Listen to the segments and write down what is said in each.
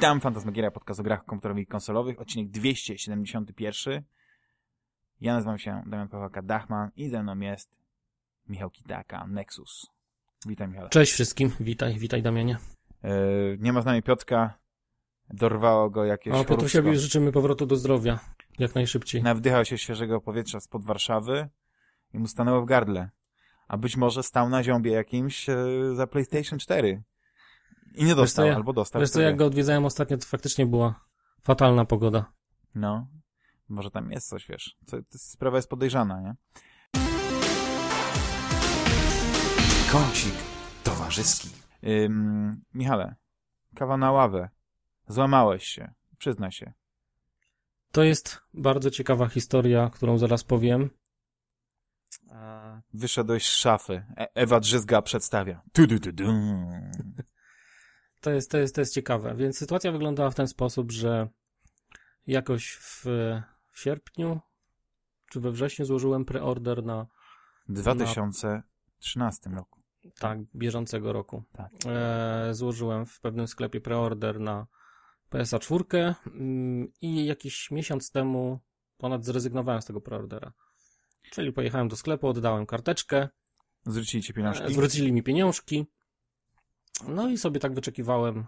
Witam, Fantasmagieria, podcast o grach komputerowych i konsolowych, odcinek 271. Ja nazywam się Damian Pawłaka Dachman i ze mną jest Michał Kitaka, Nexus. Witaj Michał. Cześć wszystkim, witaj, witaj Damianie. Yy, nie ma z nami Piotka, dorwało go jakieś O, Piotrusiowi życzymy powrotu do zdrowia, jak najszybciej. Nawdychał się świeżego powietrza spod Warszawy i mu stanęło w gardle. A być może stał na ziąbie jakimś yy, za PlayStation 4. I nie dostał, ja, albo dostał. Wiesz co, jak go odwiedzałem ostatnio, to faktycznie była fatalna pogoda. No, może tam jest coś, wiesz. Co, sprawa jest podejrzana, nie? Kącik towarzyski. Ym, Michale, kawa na ławę. Złamałeś się. Przyznaj się. To jest bardzo ciekawa historia, którą zaraz powiem. Wyszedłeś z szafy. E Ewa Drzyzga przedstawia. Tu, tu, tu, tu. To jest, to, jest, to jest ciekawe. Więc sytuacja wyglądała w ten sposób, że jakoś w, w sierpniu czy we wrześniu złożyłem preorder na. W 2013 roku. Tak, bieżącego roku. Tak. E, złożyłem w pewnym sklepie preorder na PSA 4 mm, i jakiś miesiąc temu ponad zrezygnowałem z tego preordera. Czyli pojechałem do sklepu, oddałem karteczkę. Zwrócili ci pieniążki? E, zwrócili mi pieniążki. No i sobie tak wyczekiwałem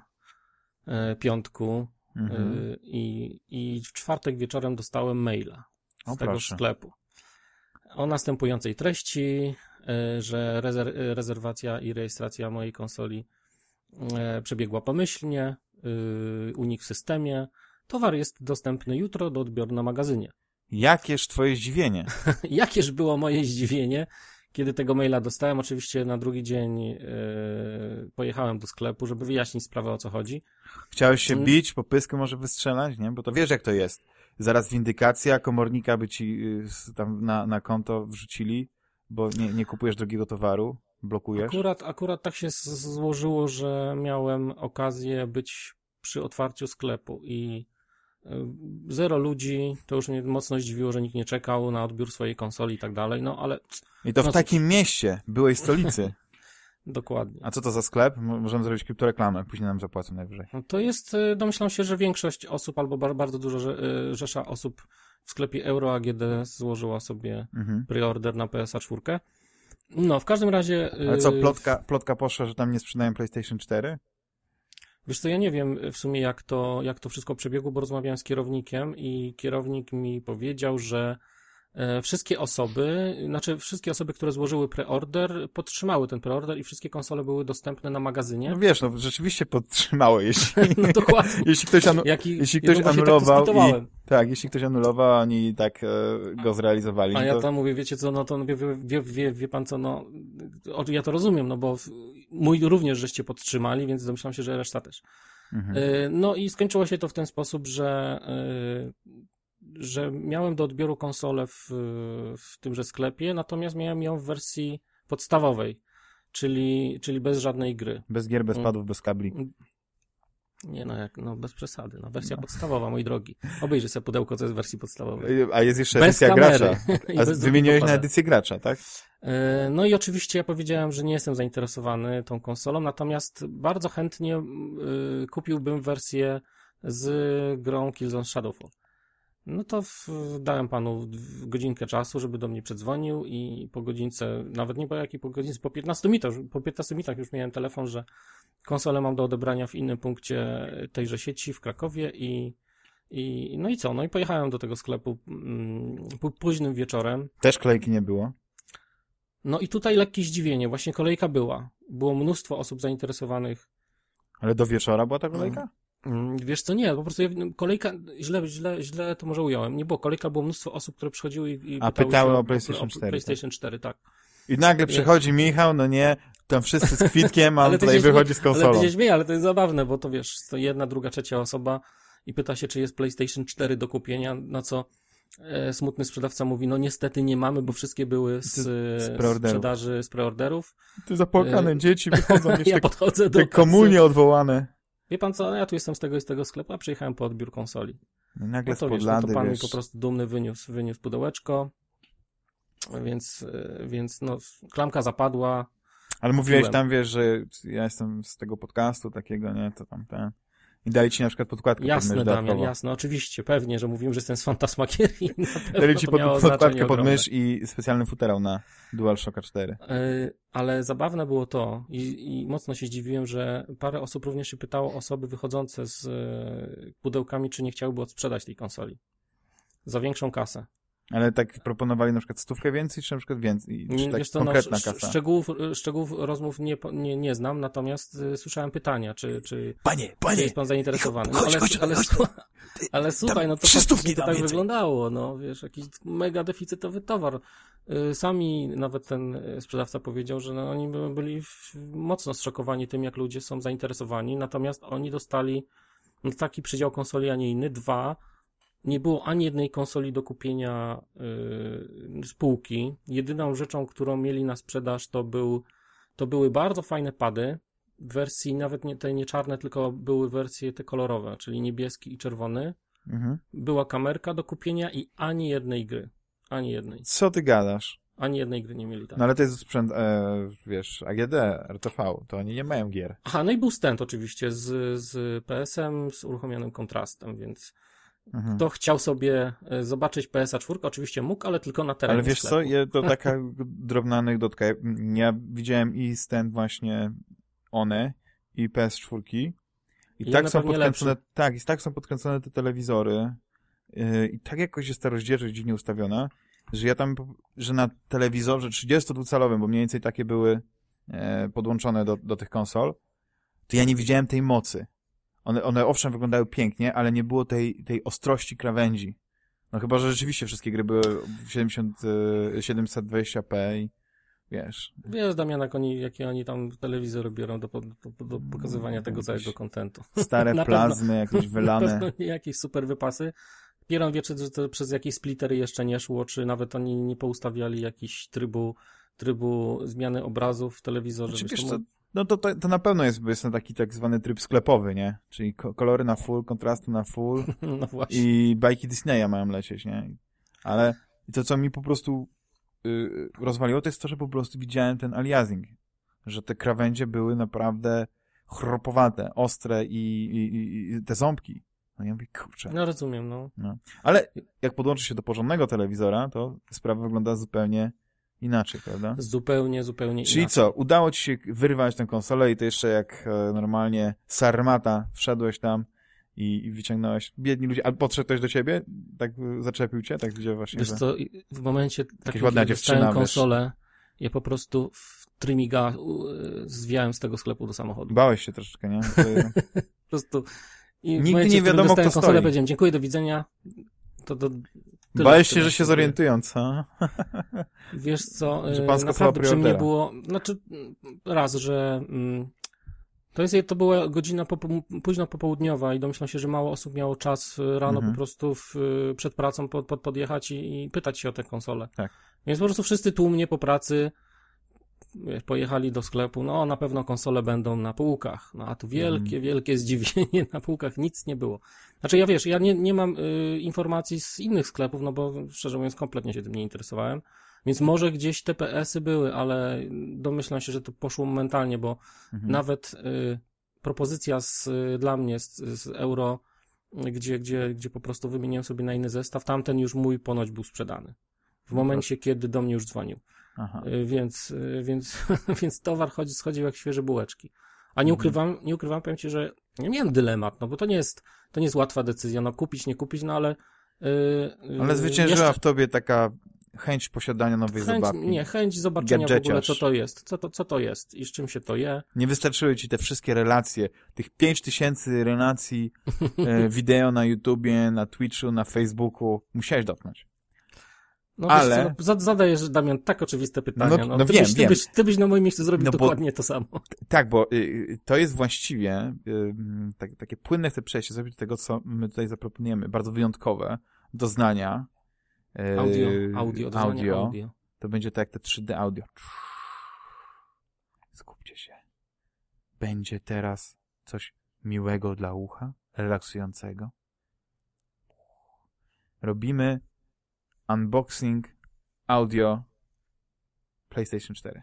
e, piątku Mhm. e, i, i w czwartek wieczorem dostałem maila z O, tego proszę. sklepu o następującej treści, e, że rezer rezerwacja i rejestracja mojej konsoli przebiegła pomyślnie, unik w systemie. Towar jest dostępny jutro do odbioru na magazynie. Jakież twoje zdziwienie. Jakież było moje zdziwienie, kiedy tego maila dostałem. Oczywiście na drugi dzień e, pojechałem do sklepu, żeby wyjaśnić sprawę o co chodzi. Chciałeś się Mm. bić, po pysku może wystrzelać, nie? Bo to wiesz jak to jest. Zaraz windykacja, komornika by ci y, s- tam na, na konto wrzucili, bo nie, nie kupujesz drugiego towaru, blokujesz. Akurat, akurat tak się złożyło, że miałem okazję być przy otwarciu sklepu i zero ludzi, to już mnie mocno zdziwiło, że nikt nie czekał na odbiór swojej konsoli i tak dalej, no ale I to w No takim mieście, byłej stolicy. dokładnie. A co to za sklep? Mo- Możemy zrobić kryptoreklamę, później nam zapłacą najwyżej. No to jest, y, domyślam się, że większość osób, albo bar- bardzo dużo rze- y, rzesza osób w sklepie Euro AGD złożyła sobie Mhm. preorder na PSA 4. No, w każdym razie... Ale co, y, plotka, plotka poszła, że tam nie sprzedają PlayStation 4? Wiesz co, ja nie wiem w sumie jak to, jak to wszystko przebiegło, bo rozmawiałem z kierownikiem i kierownik mi powiedział, że wszystkie osoby, znaczy wszystkie osoby, które złożyły preorder, podtrzymały ten preorder i wszystkie konsole były dostępne na magazynie. No wiesz, no rzeczywiście podtrzymało, jeśli, No dokładnie. jeśli ktoś, anu, jeśli ja ktoś właśnie anulował tak i, tak, jeśli ktoś anulował, oni tak e, go zrealizowali, A no ja to, tam mówię, wiecie co, no to wie, wie, wie, wie, pan co, no ja to rozumiem, no bo mój również żeście podtrzymali, więc domyślam się, że reszta też. mhm. Y, No i skończyło się to w ten sposób, że, y, że miałem do odbioru konsolę w, w tymże sklepie, natomiast miałem ją w wersji podstawowej, czyli, czyli bez żadnej gry. bez gier, bez Mm. padów, bez kabli. Nie no, jak, no bez przesady, no wersja podstawowa, mój drogi. Obejrzyj sobie pudełko, co jest w wersji podstawowej. A jest jeszcze Bez edycja kamery. gracza. A wymieniłeś na edycję gracza, tak? E, No i oczywiście ja powiedziałem, że nie jestem zainteresowany tą konsolą, natomiast bardzo chętnie y, kupiłbym wersję z grą Killzone Shadowfall. No to w, dałem panu godzinkę czasu, żeby do mnie przedzwonił i po godzince, nawet nie po jakiej po godzince, po 15 minutach, po 15 minutach już miałem telefon, że konsolę mam do odebrania w innym punkcie tejże sieci w Krakowie i, i no i co, no i pojechałem do tego sklepu mm, pó- późnym wieczorem, Też kolejki nie było. no i tutaj lekkie zdziwienie. Właśnie kolejka była. Było mnóstwo osób zainteresowanych. Ale do wieczora była ta kolejka? Mm, Wiesz co, nie, po prostu ja, kolejka, źle, źle, źle to może ująłem. Nie było kolejka, było mnóstwo osób, które przychodziły i, i A pytały, o PlayStation 4, PlayStation 4, tak. I nagle przychodzi Michał, no nie, tam wszyscy z kwitkiem, a Ale tutaj wychodzi z Ale konsolą. ty się śmieje, ale to jest zabawne, bo to wiesz, to jedna, druga, trzecia osoba i pyta się, czy jest PlayStation 4 do kupienia, na co e, smutny sprzedawca mówi, no niestety nie mamy, bo wszystkie były z, Z- z sprzedaży, z preorderów. Ty zapłakane E, dzieci wychodzą, wiesz, Ja te, podchodzę do komunie odwołane. Wie pan co, ja tu jestem z tego i z tego sklepu, a przyjechałem po odbiór konsoli. I nagle No to wiesz, no to pan wiesz, mi po prostu dumny wyniósł, wyniósł pudełeczko, więc, e, więc no, klamka zapadła. ale mówiłeś tam, wiesz, że ja jestem z tego podcastu takiego, nie, to tam ten. I dali ci na przykład podkładkę pod Jasne, Damian, jasne, oczywiście, pewnie, że mówiłem, że jestem z pewno Dali ci pod, podkładkę pod mysz i specjalny futerał na DualShocka 4. Y, Ale zabawne było to i, i mocno się zdziwiłem, że parę osób również się pytało osoby wychodzące z y, pudełkami, czy nie chciałyby odsprzedać tej konsoli. Za większą kasę. Ale tak proponowali na przykład stówkę więcej, czy na przykład więcej? Czy tak Wiesz co, no, konkretna sz- kasa? szczegółów, szczegółów rozmów nie, nie, nie znam, natomiast y, słyszałem pytania, czy, czy, Panie, czy panie, jest pan zainteresowany. No, chodź, ale, chodź, ale, chodź, słuchaj- ale słuchaj, no to faktycznie to tak więcej. wyglądało, no wiesz, jakiś mega deficytowy towar. Y, Sami nawet ten y, sprzedawca powiedział, że no, oni by- byli w, mocno zszokowani tym, jak ludzie są zainteresowani, natomiast oni dostali no, taki przydział konsoli, a nie inny. Dwa, nie było ani jednej konsoli do kupienia yy, spółki. Jedyną rzeczą, którą mieli na sprzedaż, to, był, to były bardzo fajne pady. W wersji nawet nie, te nie czarne, tylko były wersje te kolorowe, czyli niebieski i czerwony. Mhm. Była kamerka do kupienia i ani jednej gry. Ani jednej. Co ty gadasz? Ani jednej gry nie mieli tam. No ale to jest sprzęt, e, wiesz, AGD, RTV, to oni nie mają gier. Aha, no i był stand oczywiście z, z PS-em, z uruchomionym kontrastem, więc Mhm. kto chciał sobie e, zobaczyć PSA 4, oczywiście mógł, ale tylko na terenie Ale wiesz co, sklepu. je, to taka drobna anegdotka. Ja widziałem i stand właśnie one i PS4 i Jeden tak są podkręcone, tak, i tak są podkręcone te telewizory yy, i tak jakoś jest ta rozdzielczość dziwnie ustawiona, że ja tam, że na telewizorze 32-calowym, bo mniej więcej takie były e, podłączone do, do tych konsol, to ja nie widziałem tej mocy. One, one owszem wyglądały pięknie, ale nie było tej, tej ostrości krawędzi. No chyba, że rzeczywiście wszystkie gry były w 70, e, 720p i wiesz. Wiesz, Damian, jak oni, jakie oni tam telewizor biorą do, do, do pokazywania tego Jakieś całego kontentu. Stare plazmy, jakieś Na wylane. pewno nie jakieś super wypasy. Pieron wie, czy to, przez jakieś splittery jeszcze nie szło, czy nawet oni nie poustawiali jakiś trybu, trybu zmiany obrazów w telewizorze. Znaczy, Wiesz, to no to, to, to na pewno jest, jest na taki tak zwany tryb sklepowy, nie? Czyli ko- kolory na full, kontrasty na full No i bajki Disneya mają lecieć, nie? Ale to, co mi po prostu yy, rozwaliło, to jest to, że po prostu widziałem ten aliasing. Że te krawędzie były naprawdę chropowate, ostre i, i, i, te ząbki. No ja mówię, kurczę. No rozumiem, no. Ale jak podłączy się do porządnego telewizora, to sprawa wygląda zupełnie inaczej, prawda? Zupełnie, zupełnie Czyli inaczej. co, udało ci się wyrwać tę konsolę i to jeszcze jak e, normalnie sarmata wszedłeś tam i, i wyciągnąłeś. Biedni ludzie. A podszedł ktoś do ciebie? Tak e, zaczepił cię? Tak widział właśnie, Wiesz że... co, w momencie takim, kiedy dostałem wiesz. konsolę, ja po prostu w trymiga u- zwijałem z tego sklepu do samochodu. Bałeś się troszeczkę, nie? To- Po prostu i Nigdy momencie, nie wiadomo, kto konsolę, stoi. powiedziałem dziękuję, do widzenia. To do, tyle, Bałeś się, że się zorientują, co? Wiesz co, Że e, pan naprawdę przy mnie było, znaczy raz, że mm, to, jest, to była godzina popo, późno popołudniowa i domyślam się, że mało osób miało czas e, rano Mhm. po prostu w, e, przed pracą pod, pod, podjechać i, i pytać się o tę konsolę. Tak. Więc po prostu wszyscy tłumnie po pracy pojechali do sklepu, no na pewno konsole będą na półkach, no a tu wielkie, Mhm. wielkie zdziwienie, na półkach nic nie było. Znaczy ja wiesz, ja nie, nie mam y, informacji z innych sklepów, no bo szczerze mówiąc kompletnie się tym nie interesowałem, więc może gdzieś te PS-y były, ale domyślam się, że to poszło momentalnie, bo Mhm. nawet y, propozycja z, y, dla mnie z, z euro, gdzie, gdzie, gdzie po prostu wymieniłem sobie na inny zestaw, tamten już mój ponoć był sprzedany. W No momencie, kiedy do mnie już dzwonił. Aha. Y, Więc, y, więc, więc towar chodzi, schodził jak świeże bułeczki. A nie Mhm. ukrywam, nie ukrywam, powiem ci, że miałem dylemat, no bo to nie jest, to nie jest łatwa decyzja, no kupić, nie kupić, no ale... Yy, Ale zwyciężyła w tobie taka chęć posiadania nowej chęć, zabawki. Nie, chęć zobaczenia w ogóle, Gadżeciarz. co to jest, co to, co to jest i z czym się to je. Nie wystarczyły ci te wszystkie relacje, tych 5000 relacji e, wideo na YouTubie, na Twitchu, na Facebooku. Musiałeś dotknąć. No Ale- co, no, za- zadajesz, Damian, tak oczywiste pytania, No, no, no ty, wiem, byś, ty, wiem. byś, ty byś na moim miejscu zrobił No bo- dokładnie to samo. Tak, bo y, y, to jest właściwie y, tak, takie płynne chcę przejście zrobić do tego, co my tutaj zaproponujemy. Bardzo wyjątkowe doznania. y, Audio, audio, audio. audio. To będzie tak jak te 3D audio. Skupcie się. Będzie teraz coś miłego dla ucha, relaksującego. Robimy unboxing audio PlayStation 4.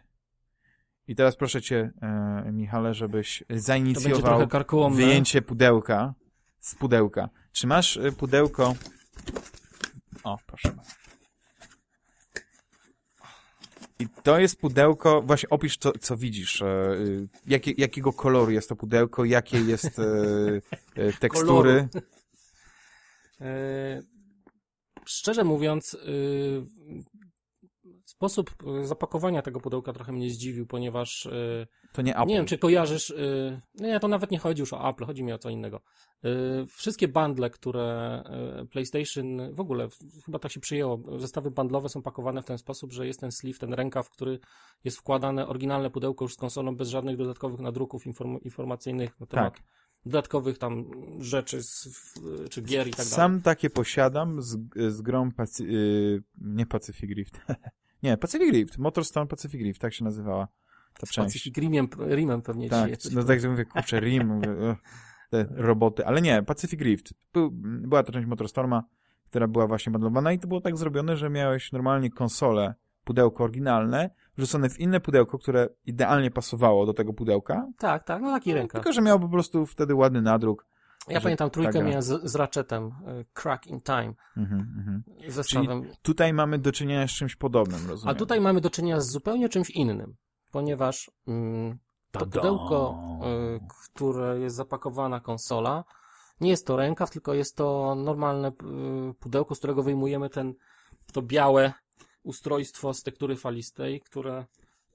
I teraz proszę cię, e, Michale, żebyś zainicjował wyjęcie pudełka. z pudełka. Czy masz y, pudełko... O, proszę bardzo. I to jest pudełko, właśnie opisz co, co widzisz, e, y, jakie, jakiego koloru jest to pudełko, jakie jest e, e, tekstury. Szczerze mówiąc, y, sposób y, zapakowania tego pudełka trochę mnie zdziwił, ponieważ y, To nie Apple. nie wiem, czy kojarzysz, y, nie, to nawet nie chodzi już o Apple, chodzi mi o co innego. Y, Wszystkie bundle, które y, PlayStation, w ogóle, chyba tak się przyjęło, zestawy bundlowe są pakowane w ten sposób, że jest ten sleeve, ten rękaw, w który jest wkładane oryginalne pudełko już z konsolą, bez żadnych dodatkowych nadruków inform informacyjnych na temat Tak. Dodatkowych tam rzeczy, z, czy gier i tak dalej. Sam takie posiadam z, z grą Pacy, y, nie Pacific Rift. nie, Pacific Rift, Motorstorm Pacific Rift, tak się nazywała ta część. Pacific Rimem, Rimem pewnie Tak, jest. no tak jak mówię, kurczę, Rim, mówię, te roboty, ale nie, Pacific Rift. Był, była to część Motorstorma, która była właśnie bundlowana i to było tak zrobione, że miałeś normalnie konsolę, pudełko oryginalne, wrzucone w inne pudełko, które idealnie pasowało do tego pudełka, Tak, tak, no taki rękaw. tylko że miał po prostu wtedy ładny nadruk. Ja pamiętam trójkę tak, miałem z, z Ratchetem, y, Crack in Time, Mhm, mhm. zestawem. Tutaj mamy do czynienia z czymś podobnym, rozumiem. A tutaj mamy do czynienia z zupełnie czymś innym, ponieważ mm, to pudełko, y, które jest zapakowana konsola, nie jest to rękaw, tylko jest to normalne y, pudełko, z którego wyjmujemy ten, to białe ustrojstwo z tektury falistej, które,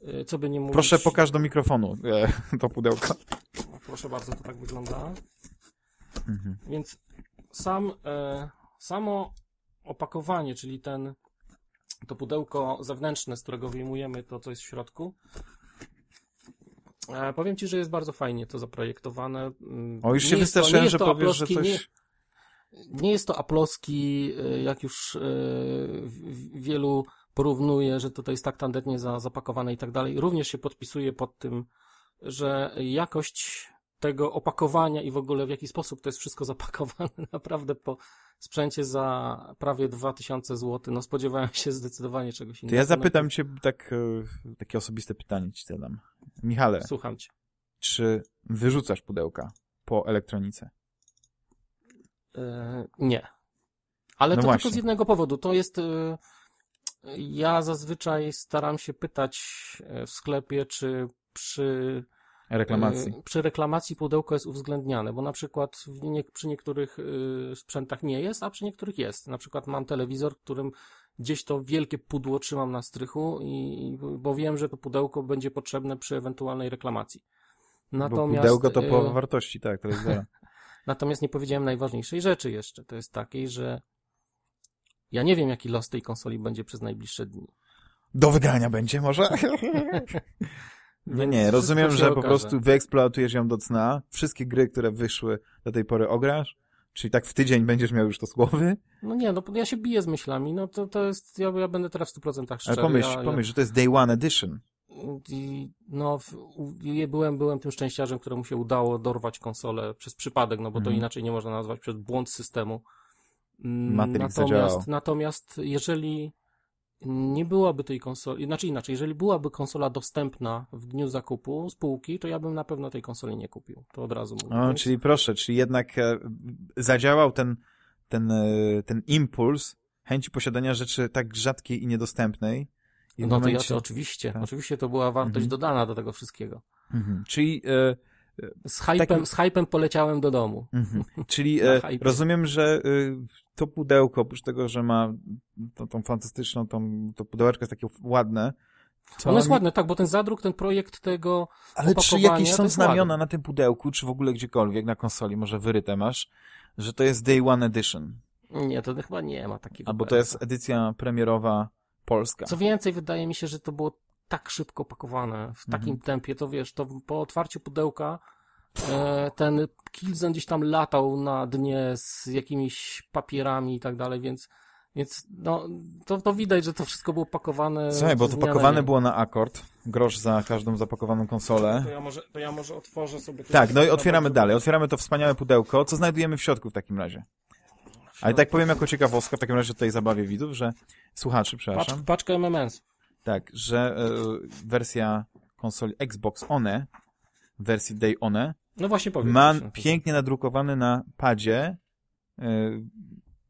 y, co by nie mówić... Proszę pokaż do mikrofonu e, to pudełko. Proszę bardzo, to tak wygląda. Mhm. Więc sam, e, samo opakowanie, czyli ten, to pudełko zewnętrzne, z którego wyjmujemy to, co jest w środku, e, powiem Ci, że jest bardzo fajnie to zaprojektowane. Mm, O, już nie się wystraszyłem, że powiesz, że coś... Nie, nie jest to aploski, e, jak już w- wielu porównuje, że to jest tak tandetnie za, zapakowane i tak dalej. Również się podpisuje pod tym, że jakość tego opakowania i w ogóle w jaki sposób to jest wszystko zapakowane naprawdę po sprzęcie za prawie 2000 zł. No spodziewałem się zdecydowanie czegoś To innego. ja zapytam cię tak, e, takie osobiste pytanie ci zadam. Michale, Słucham cię. czy wyrzucasz pudełka po elektronice? E, nie. Ale No to właśnie. tylko z jednego powodu. To jest. e, ja zazwyczaj staram się pytać e, w sklepie, czy przy Reklamacji. Y, Przy reklamacji pudełko jest uwzględniane, bo na przykład nie, przy niektórych y, sprzętach nie jest, a przy niektórych jest. Na przykład mam telewizor, którym gdzieś to wielkie pudło trzymam na strychu, i, bo wiem, że to pudełko będzie potrzebne przy ewentualnej reklamacji. Bo Natomiast, pudełko to y, połowa wartości, tak, to jest zero. Natomiast nie powiedziałem najważniejszej rzeczy jeszcze. To jest takiej, że ja nie wiem, jaki los tej konsoli będzie przez najbliższe dni. Do wygrania będzie może? Nie, Więc nie, rozumiem, że po okaże. prostu wyeksploatujesz ją do cna, wszystkie gry, które wyszły do tej pory ograsz, czyli tak w tydzień będziesz miał już to z głowy, No nie, no ja się biję z myślami, no to, to jest, ja, ja będę teraz w 100% szczery. ale pomyśl, ja, pomyśl, że to jest Day One Edition. No, byłem, byłem tym szczęściarzem, któremu się udało dorwać konsolę przez przypadek, no bo to Mhm. inaczej nie można nazwać, przez błąd systemu. Mm, Matrix natomiast, natomiast jeżeli nie byłaby tej konsoli, znaczy inaczej, jeżeli byłaby konsola dostępna w dniu zakupu z półki, to ja bym na pewno tej konsoli nie kupił. To od razu mówię. O, czyli proszę, czyli jednak e, zadziałał ten, ten, e, ten impuls chęci posiadania rzeczy tak rzadkiej i niedostępnej. No to ja momencie- to oczywiście, tak. oczywiście to była wartość Mhm. dodana do tego wszystkiego. Mhm. Czyli, e, Z hypem, takim- z hypem poleciałem do domu. mhm. czyli e, rozumiem, że e, to pudełko, oprócz tego, że ma tą, tą fantastyczną, tą, to pudełeczko jest takie ładne. to Ono jest ładne, tak, bo ten zadruk, ten projekt tego Ale czy jakieś są znamiona ładne. na tym pudełku, czy w ogóle gdziekolwiek na konsoli, może wyryte masz, że to jest Day One Edition? Nie, to chyba nie ma takiego. Albo to jest edycja premierowa polska. Co więcej, wydaje mi się, że to było tak szybko pakowane, w takim Mhm. tempie, to wiesz, to po otwarciu pudełka e, ten Killzen gdzieś tam latał na dnie z jakimiś papierami i tak dalej, więc, więc no, to, to widać, że to wszystko było pakowane. Słuchaj, bo to pakowane było na akord, grosz za każdą zapakowaną konsolę. To ja może, to ja może otworzę sobie... Tak, no i otwieramy dalej, otwieramy to wspaniałe pudełko. Co znajdujemy w środku w takim razie? Ale tak powiem jako ciekawostka, w takim razie tutaj zabawię widzów, że słuchaczy, przepraszam, paczka MMS. tak, że e, wersja konsoli Xbox One, wersji Day One, No właśnie powiem. ma pięknie nadrukowany na padzie, yy,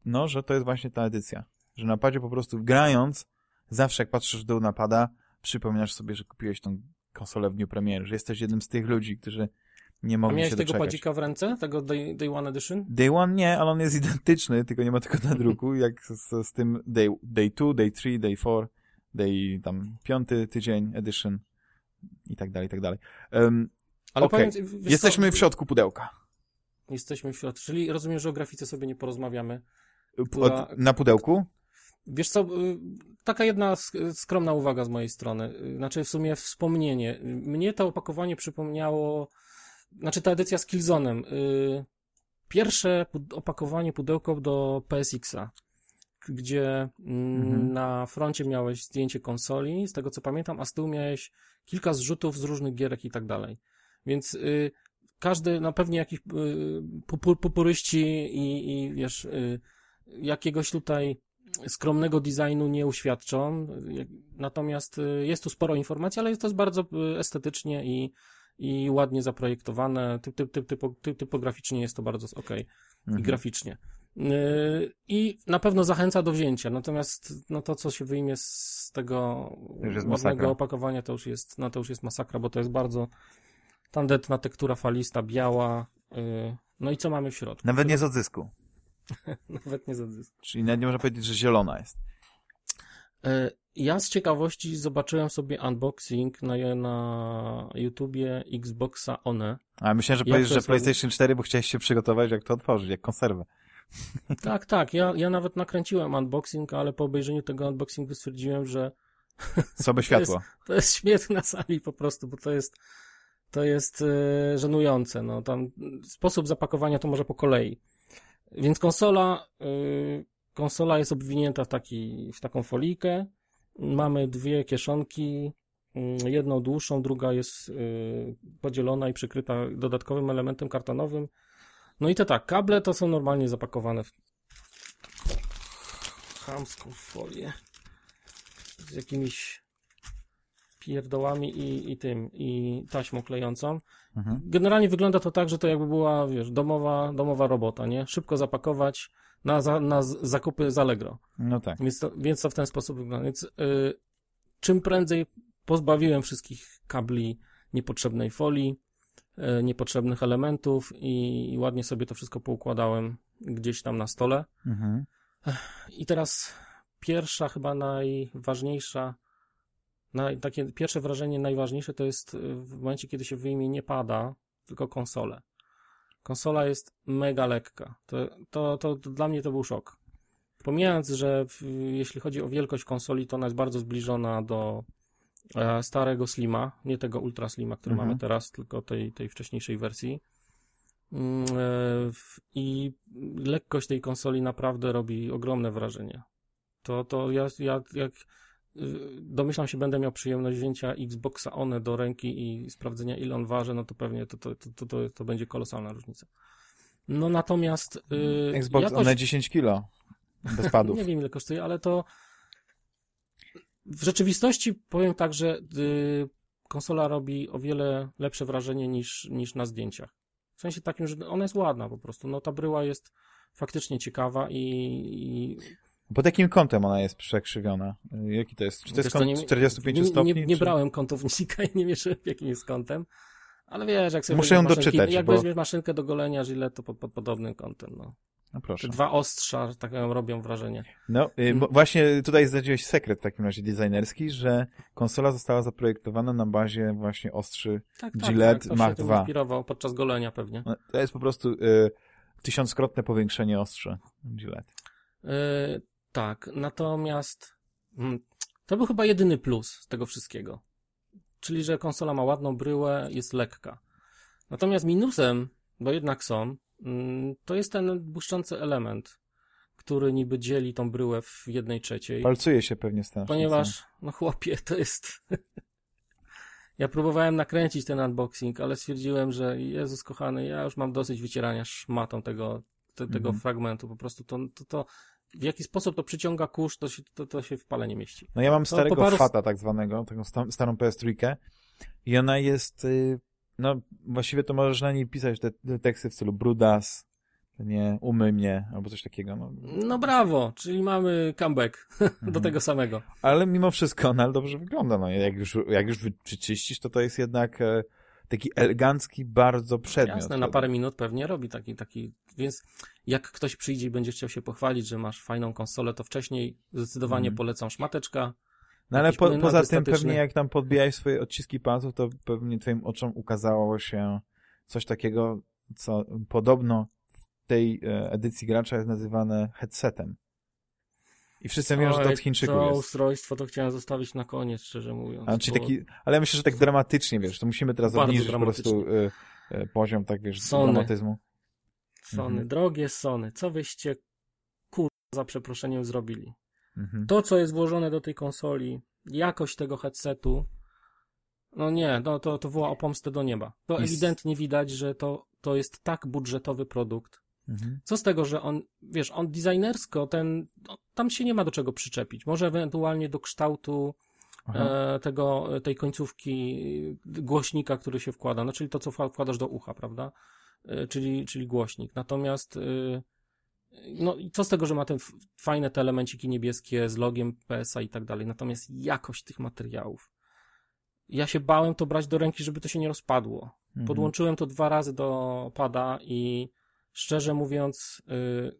no, że to jest właśnie ta edycja. Że na padzie po prostu grając, zawsze jak patrzysz w dół na pada, przypominasz sobie, że kupiłeś tą konsolę w dniu premiery, że jesteś jednym z tych ludzi, którzy nie A mogli miałeś się tego doczekać. padzika w ręce? Tego Day, day One Edition? Day One nie, ale on jest identyczny, tylko nie ma tego na druku, jak z, z tym Day, day 2, Day 3, Day 4, Day tam piąty tydzień Edition i tak dalej, i tak dalej. Um, Ale wiesz jesteśmy w środku pudełka. Jesteśmy w środku, czyli rozumiem, że o grafice sobie nie porozmawiamy. Od, na pudełku? Wiesz co, y, taka jedna sk- skromna uwaga z mojej strony, y, znaczy w sumie wspomnienie. Mnie to opakowanie przypomniało, znaczy ta edycja z Killzone'em. y, Pierwsze opakowanie, pudełko do PSX-a, gdzie mm, Mhm. na froncie miałeś zdjęcie konsoli, z tego co pamiętam, a z tyłu miałeś kilka zrzutów z różnych gierek i tak dalej. Więc y, każdy, no pewnie jakiś y, pupu- pupuryści i, i wiesz, y, jakiegoś tutaj skromnego designu nie uświadczą. Natomiast jest tu sporo informacji, ale jest to bardzo estetycznie i, i ładnie zaprojektowane. Typ, typ, typ, typo, typ, typograficznie jest to bardzo ok i Mhm. graficznie. Y, I na pewno zachęca do wzięcia. Natomiast no to, co się wyjmie z tego ładnego masakra. opakowania, to już jest, no to już jest masakra, bo to jest bardzo tandetna tektura falista, biała. y, No i co mamy w środku? Nawet nie z odzysku. Nawet nie za Czyli nawet nie można powiedzieć, że zielona jest. E, Ja z ciekawości zobaczyłem sobie unboxing na, na YouTubie Xboxa One. A myślałem, że powiesz, to że jest PlayStation 4, bo chciałeś się przygotować, jak to otworzyć, jak konserwę. Tak, tak, ja, ja nawet nakręciłem unboxing, ale po obejrzeniu tego unboxingu stwierdziłem, że Słabe światło. to jest śmiech na sali po prostu, bo to jest to jest e, żenujące. No, tam sposób zapakowania to może po kolei. Więc konsola, e, konsola jest obwinięta w, taki, w taką folijkę. Mamy dwie kieszonki, mm, jedną dłuższą, druga jest e, podzielona i przykryta dodatkowym elementem kartonowym. No i to tak, kable to są normalnie zapakowane w chamską folię z jakimiś pierdołami i, i tym, i taśmą klejącą. Mhm. Generalnie wygląda to tak, że to jakby była, wiesz, domowa, domowa robota, nie? Szybko zapakować na, za, na zakupy z Allegro. No tak. Więc to, więc to w ten sposób wygląda. Więc y, czym prędzej pozbawiłem wszystkich kabli niepotrzebnej folii, y, niepotrzebnych elementów i, i ładnie sobie to wszystko poukładałem gdzieś tam na stole. Mhm. I teraz pierwsza, chyba najważniejsza, naj, takie pierwsze wrażenie najważniejsze to jest w momencie, kiedy się wyjmie nie pada, tylko konsolę. Konsola jest mega lekka. To, to, to, to dla mnie to był szok. Pomijając, że w, jeśli chodzi o wielkość konsoli, to ona jest bardzo zbliżona do e, starego Slima, nie tego Ultra Slima, który Mhm. mamy teraz, tylko tej, tej wcześniejszej wersji. Mm, e, I lekkość tej konsoli naprawdę robi ogromne wrażenie. To, to ja, ja jak domyślam się, będę miał przyjemność wzięcia Xboxa One do ręki i sprawdzenia, ile on waży, no to pewnie to, to, to, to, to będzie kolosalna różnica. No natomiast y, Xbox jakoś, one 10 kilo. Bez padów. nie wiem ile kosztuje, ale to w rzeczywistości powiem tak, że y, konsola robi o wiele lepsze wrażenie niż, niż na zdjęciach. W sensie takim, że ona jest ładna po prostu. No ta bryła jest faktycznie ciekawa i, i Pod jakim kątem ona jest przekrzywiona? Y, Jaki to jest? Czy to jest Wiesz kąt nie- 45 nie, stopni? Nie, nie czy... brałem kątownika i nie mierzyłem jakim jest kątem. Ale wiesz, jak sobie Muszę ją doczytać, Jak bo- weźmiesz maszynkę do golenia Gillette, to pod, pod podobnym kątem, no. No Te proszę. dwa ostrza, tak robią wrażenie. No, y, bo właśnie tutaj zdradziłeś sekret w takim razie designerski, że konsola została zaprojektowana na bazie właśnie ostrzy. Tak, Gillette tak, Mach to się tym 2. inspirował podczas golenia pewnie. No, To jest po prostu y, tysiąckrotne powiększenie ostrza Gillette. Yy, tak, natomiast mm, to był chyba jedyny plus z tego wszystkiego. Czyli, że konsola ma ładną bryłę, jest lekka. Natomiast minusem, bo jednak są, mm, to jest ten błyszczący element, który niby dzieli tą bryłę w jednej trzeciej. Palcuje się pewnie strasznie. Ponieważ, no chłopie, to jest... ja próbowałem nakręcić ten unboxing, ale stwierdziłem, że Jezus kochany, ja już mam dosyć wycierania szmatą tego, te, tego Mhm. fragmentu. Po prostu to, to, to w jaki sposób to przyciąga kurz, to się, to, to się w pale nie mieści. No ja mam starego paru- Fata tak zwanego, taką sta starą PS3 i ona jest y, no właściwie to możesz na niej pisać te, te teksty w stylu brudas, nie umyj mnie, albo coś takiego. No. No brawo, czyli mamy comeback do Mhm. tego samego. Ale mimo wszystko ona dobrze wygląda. No. Jak, już, jak już wy- przyczyścisz, to to jest jednak e, taki elegancki bardzo przedmiot. Jasne, na parę minut pewnie robi taki, taki, więc jak ktoś przyjdzie i będzie chciał się pochwalić, że masz fajną konsolę, to wcześniej zdecydowanie Mhm. polecam szmateczka. No ale po, poza tym pewnie jak tam podbijałeś swoje odciski palców, to pewnie twoim oczom ukazało się coś takiego, co podobno w tej e, edycji gracza jest nazywane headsetem. I wszyscy wiedzą, że to od Chińczyków To jest. ustrojstwo to chciałem zostawić na koniec, szczerze mówiąc. A, czyli bo taki, ale ja myślę, że tak dramatycznie, wiesz, to musimy teraz Bardzo obniżyć po prostu e, e, poziom, tak wiesz, Sony. dramatyzmu. Sony, Mhm. drogie Sony, co wyście kur... za przeproszeniem zrobili? Mhm. To, co jest włożone do tej konsoli, jakość tego headsetu, no nie, no to, to woła o pomstę do nieba. To I ewidentnie widać, że to, to jest tak budżetowy produkt. Mhm. Co z tego, że on, wiesz, on designersko, ten, no, tam się nie ma do czego przyczepić. Może ewentualnie do kształtu Aha. e, tego, tej końcówki e, głośnika, który się wkłada, no czyli to, co wkła- wkładasz do ucha, prawda? E, czyli, czyli głośnik. Natomiast, e, no i co z tego, że ma te f- fajne te elemenciki niebieskie z logiem PSA i tak dalej. Natomiast jakość tych materiałów. Ja się bałem to brać do ręki, żeby to się nie rozpadło. Mhm. Podłączyłem to dwa razy do pada i szczerze mówiąc, y,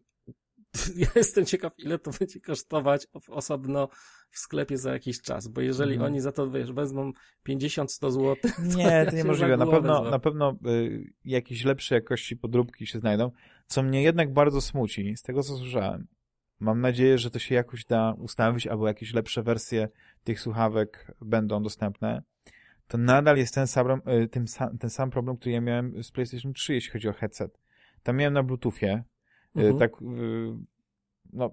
ja jestem ciekaw, ile to będzie kosztować osobno w sklepie za jakiś czas, bo jeżeli Mhm. oni za to, wiesz, wezmą 50-100 zł, Nie, ja to niemożliwe. Na pewno, na pewno y, jakieś lepsze jakości podróbki się znajdą, co mnie jednak bardzo smuci, z tego co słyszałem. Mam nadzieję, że to się jakoś da ustawić, albo jakieś lepsze wersje tych słuchawek będą dostępne. To nadal jest ten sam, y, tym ten sam problem, który ja miałem z PlayStation 3, jeśli chodzi o headset. Tam miałem na Bluetoothie, y, Mhm. tak, y, no,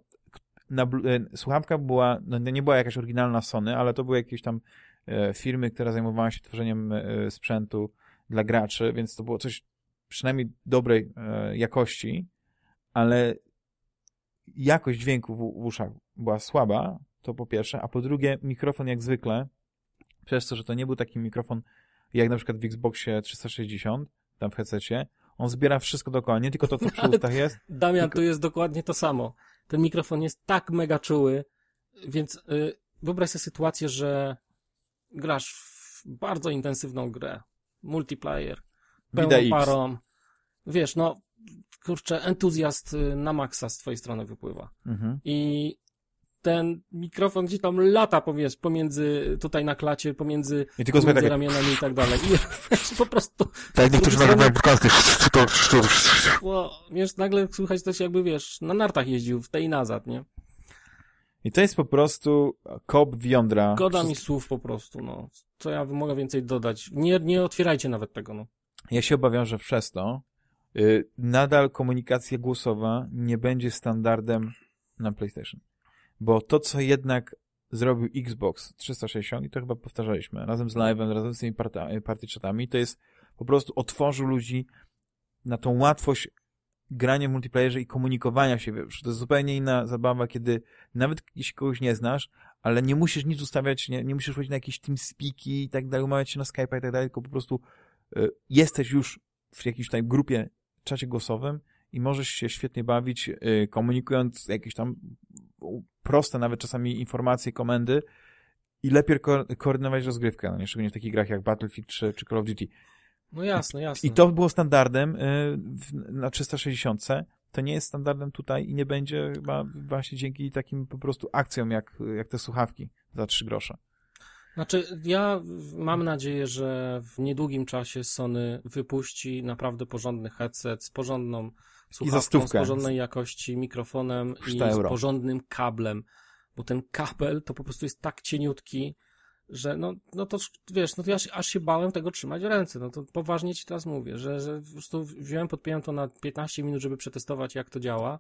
na, y, słuchawka była, no nie była jakaś oryginalna Sony, ale to były jakieś tam e, firmy, która zajmowała się tworzeniem e, sprzętu dla graczy, więc to było coś przynajmniej dobrej e, jakości, ale jakość dźwięku w, w uszach była słaba, to po pierwsze, a po drugie mikrofon jak zwykle, przez to, że to nie był taki mikrofon jak na przykład w Xboxie 360, tam w headsetie, on zbiera wszystko dookoła, nie tylko to, co przy ustach jest, Damian, Tylko- tu jest dokładnie to samo. Ten mikrofon jest tak mega czuły, więc y, wyobraź sobie sytuację, że grasz w bardzo intensywną grę, multiplayer, pełną parą, wiesz, no, kurczę, entuzjast y, na maksa z twojej strony wypływa. mhm. I ten mikrofon gdzieś tam lata, powiesz, pomiędzy, tutaj na klacie, pomiędzy, I tylko pomiędzy tak, ramionami i tak dalej. I po prostu Tak, niektórzy nagrywają podcasty. Bo, wiesz, nagle słuchać to się jakby, wiesz, na nartach jeździł w tej i nazad, nie? i to jest po prostu kop w jądra. Goda mi słów po prostu, no. Co ja mogę więcej dodać? Nie, nie otwierajcie nawet tego, no. Ja się obawiam, że przez to y, nadal komunikacja głosowa nie będzie standardem na PlayStation. Bo to, co jednak zrobił Xbox 360, i to chyba powtarzaliśmy, razem z live'em, razem z tymi parta- party chatami, to jest po prostu otworzył ludzi na tą łatwość grania w multiplayerze i komunikowania się. Wiesz, to jest zupełnie inna zabawa, kiedy nawet jeśli kogoś nie znasz, ale nie musisz nic ustawiać, nie, nie musisz chodzić na jakieś TeamSpeaki i tak dalej, umawiać się na Skype'a i tak dalej, tylko po prostu y, jesteś już w jakiejś tutaj grupie, czacie głosowym i możesz się świetnie bawić, y, komunikując jakieś tam proste nawet czasami informacje, komendy i lepiej ko koordynować rozgrywkę, no, nie? szczególnie w takich grach jak Battlefield czy, czy Call of Duty. No jasne, jasne. I to było standardem y, na 360. To nie jest standardem tutaj i nie będzie chyba właśnie dzięki takim po prostu akcjom jak, jak te słuchawki za 3 grosze. Znaczy, ja mam nadzieję, że w niedługim czasie Sony wypuści naprawdę porządny headset z porządną słuchawką, z porządnej jakości mikrofonem i euro. z porządnym kablem, bo ten kabel to po prostu jest tak cieniutki, że no, no to wiesz, no to ja się- aż się bałem tego trzymać w ręce, no to poważnie ci teraz mówię, że, że po prostu wziąłem, podpiąłem to na 15 minut, żeby przetestować jak to działa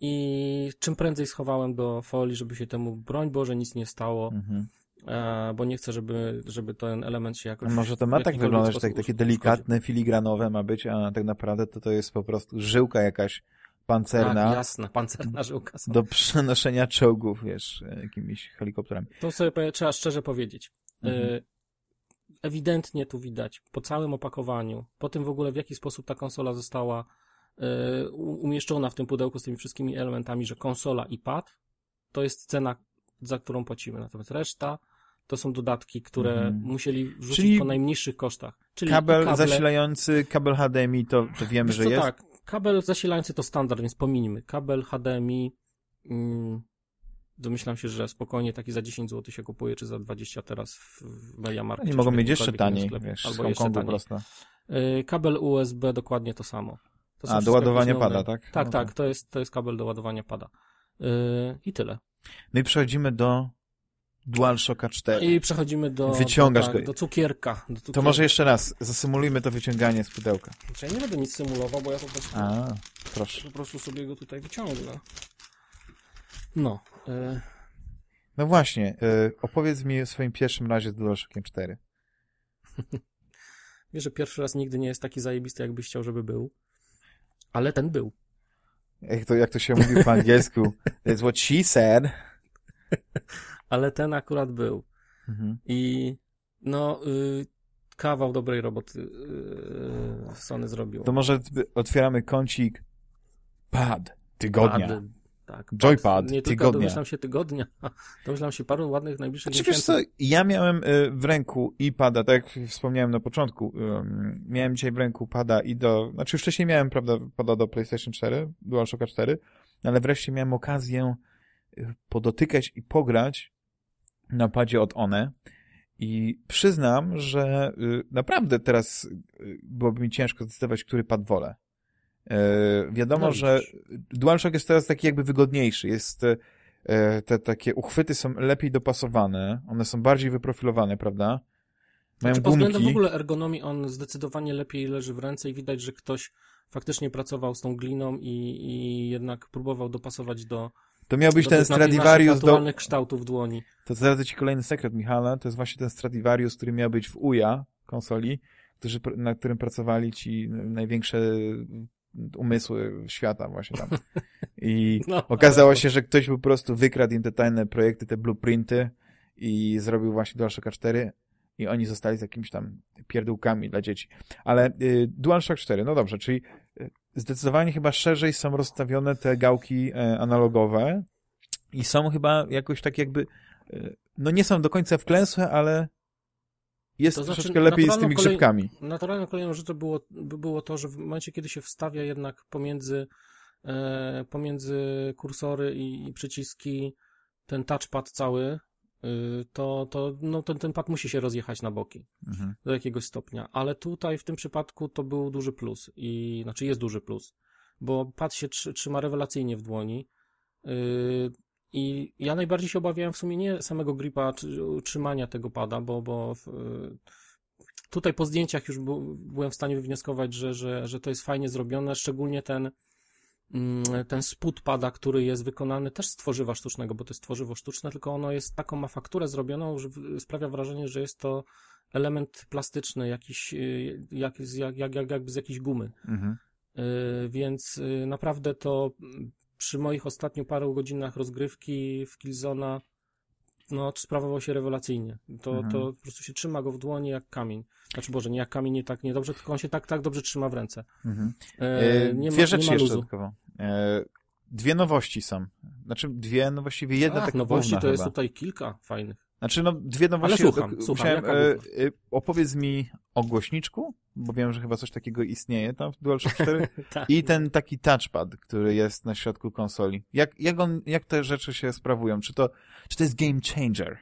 i czym prędzej schowałem do folii, żeby się temu, broń Boże, nic nie stało, Mhm. E, bo nie chcę, żeby, żeby ten element się jakoś... Może to ma tak wyglądać, że tak, takie delikatne, filigranowe ma być, a tak naprawdę to, to jest po prostu żyłka jakaś pancerna Tak, jasna, pancerna żyłka. są. do przenoszenia czołgów, wiesz, jakimiś helikopterami. To sobie trzeba szczerze powiedzieć. Mhm. E, ewidentnie tu widać, po całym opakowaniu, po tym w ogóle w jaki sposób ta konsola została e, umieszczona w tym pudełku z tymi wszystkimi elementami, że konsola i pad to jest cena, za którą płacimy. Natomiast reszta to są dodatki, które Mhm. musieli wrzucić Czyli po najmniejszych kosztach. Czyli Kabel kable, zasilający, kabel HDMI, to, to wiemy, Wiesz że co, jest. tak, kabel zasilający to standard, więc pominimy. Kabel HDMI, mm, domyślam się, że spokojnie taki za 10 zł się kupuje, czy za 20 teraz w, w Mediamarkcie. Oni czy mogą mieć jeszcze taniej, wiesz, albo jeszcze taniej. prosto. Y, Kabel USB dokładnie to samo. To A, do ładowania pada, tak? Tak, No tak, to- jest, to jest kabel do ładowania pada. Y, I tyle. No i przechodzimy do DualShocka 4. I przechodzimy do, Wyciągasz do, go. do cukierka. Do cukierka. To może jeszcze raz, zasymulujmy to wyciąganie z pudełka. Znaczy, Ja nie będę nic symulował, bo ja po prostu... A, proszę. Po prostu sobie go tutaj wyciągnę. No. Y, No właśnie, y, opowiedz mi o swoim pierwszym razie z DualShockiem 4. Wiesz, że pierwszy raz nigdy nie jest taki zajebisty, jakbyś chciał, żeby był. Ale ten był. Jak to, jak to się mówi po angielsku? That's what she said. Ale ten akurat był. Mhm. I no, y, kawał dobrej roboty y, Sony zrobił. To może otwieramy kącik pad tygodnia. Pad, tak. Joypad Nie tylko tygodnia. domyślam się tygodnia. Domyślam się paru ładnych najbliższych Znaczy wiesz miesięcy. co, ja miałem y, w ręku i pada, tak jak wspomniałem na początku, miałem dzisiaj w ręku pada i do, znaczy wcześniej miałem, prawda, pada do PlayStation 4, DualShocka 4, ale wreszcie miałem okazję y, podotykać i pograć na padzie od One i przyznam, że y, naprawdę teraz y, byłoby mi ciężko zdecydować, który pad wolę. Y, wiadomo, No że. DualShock jest teraz taki jakby wygodniejszy, jest te takie uchwyty są lepiej dopasowane, one są bardziej wyprofilowane, prawda? Mają Znaczy, pod względem w ogóle ergonomii on zdecydowanie lepiej leży w ręce i widać, że ktoś faktycznie pracował z tą gliną i, i jednak próbował dopasować do, To miał być ten Stradivarius do... kształtów dłoni. To zdradzę ci kolejny sekret, Michale, to jest właśnie ten Stradivarius, który miał być w UJA konsoli, którzy, na którym pracowali ci największe umysły świata właśnie tam. I No, okazało się, że ktoś po prostu wykradł im te tajne projekty, te blueprinty i zrobił właśnie DualShocka 4 i oni zostali z jakimiś tam pierdółkami dla dzieci. Ale y, DualShock 4, no dobrze, czyli zdecydowanie chyba szerzej są rozstawione te gałki e, analogowe i są chyba jakoś tak jakby, y, no nie są do końca wklęsłe, ale jest To znaczy, troszeczkę lepiej z tymi kolej- grzybkami. Naturalną kolejną rzeczą było, by było to, że w momencie, kiedy się wstawia jednak pomiędzy, e, pomiędzy kursory i, i przyciski ten touchpad cały, to, to no, ten, ten pad musi się rozjechać na boki Mhm. do jakiegoś stopnia. Ale tutaj w tym przypadku to był duży plus. I, znaczy jest duży plus, bo pad się trzy, trzyma rewelacyjnie w dłoni. y, I ja najbardziej się obawiałem w sumie nie samego gripa, czy utrzymania tego pada, bo, bo w, tutaj po zdjęciach już byłem w stanie wywnioskować, że, że, że to jest fajnie zrobione, szczególnie ten, ten spód pada, który jest wykonany też z tworzywa sztucznego, bo to jest tworzywo sztuczne, tylko ono jest taką ma fakturę zrobioną, że sprawia wrażenie, że jest to element plastyczny, jakiś, y, jak, jak, jak, jak, jakby z jakiejś gumy. Mhm. Y, Więc y, naprawdę to mm, przy moich ostatnio paru godzinach rozgrywki w Killzona no, sprawował się rewelacyjnie. To, Mhm. to po prostu się trzyma go w dłoni jak kamień. Znaczy, Boże, nie jak kamień, nie tak niedobrze, tylko on się tak, tak dobrze trzyma w ręce. Mhm. E, nie ma, dwie rzeczy nie ma jeszcze luzu. dodatkowo. E, dwie nowości są. Znaczy dwie, no właściwie jedna Ach, taka nowości to jest chyba. tutaj kilka fajnych. Znaczy, no, dwie nowości. słucham, tak, słucham, musiałem, e, e, opowiedz mi o głośniczku, bo wiem, że chyba coś takiego istnieje tam w DualShock 4. Tak. I ten taki touchpad, który jest na środku konsoli. Jak, jak, on, jak te rzeczy się sprawują? Czy to, czy to jest game changer?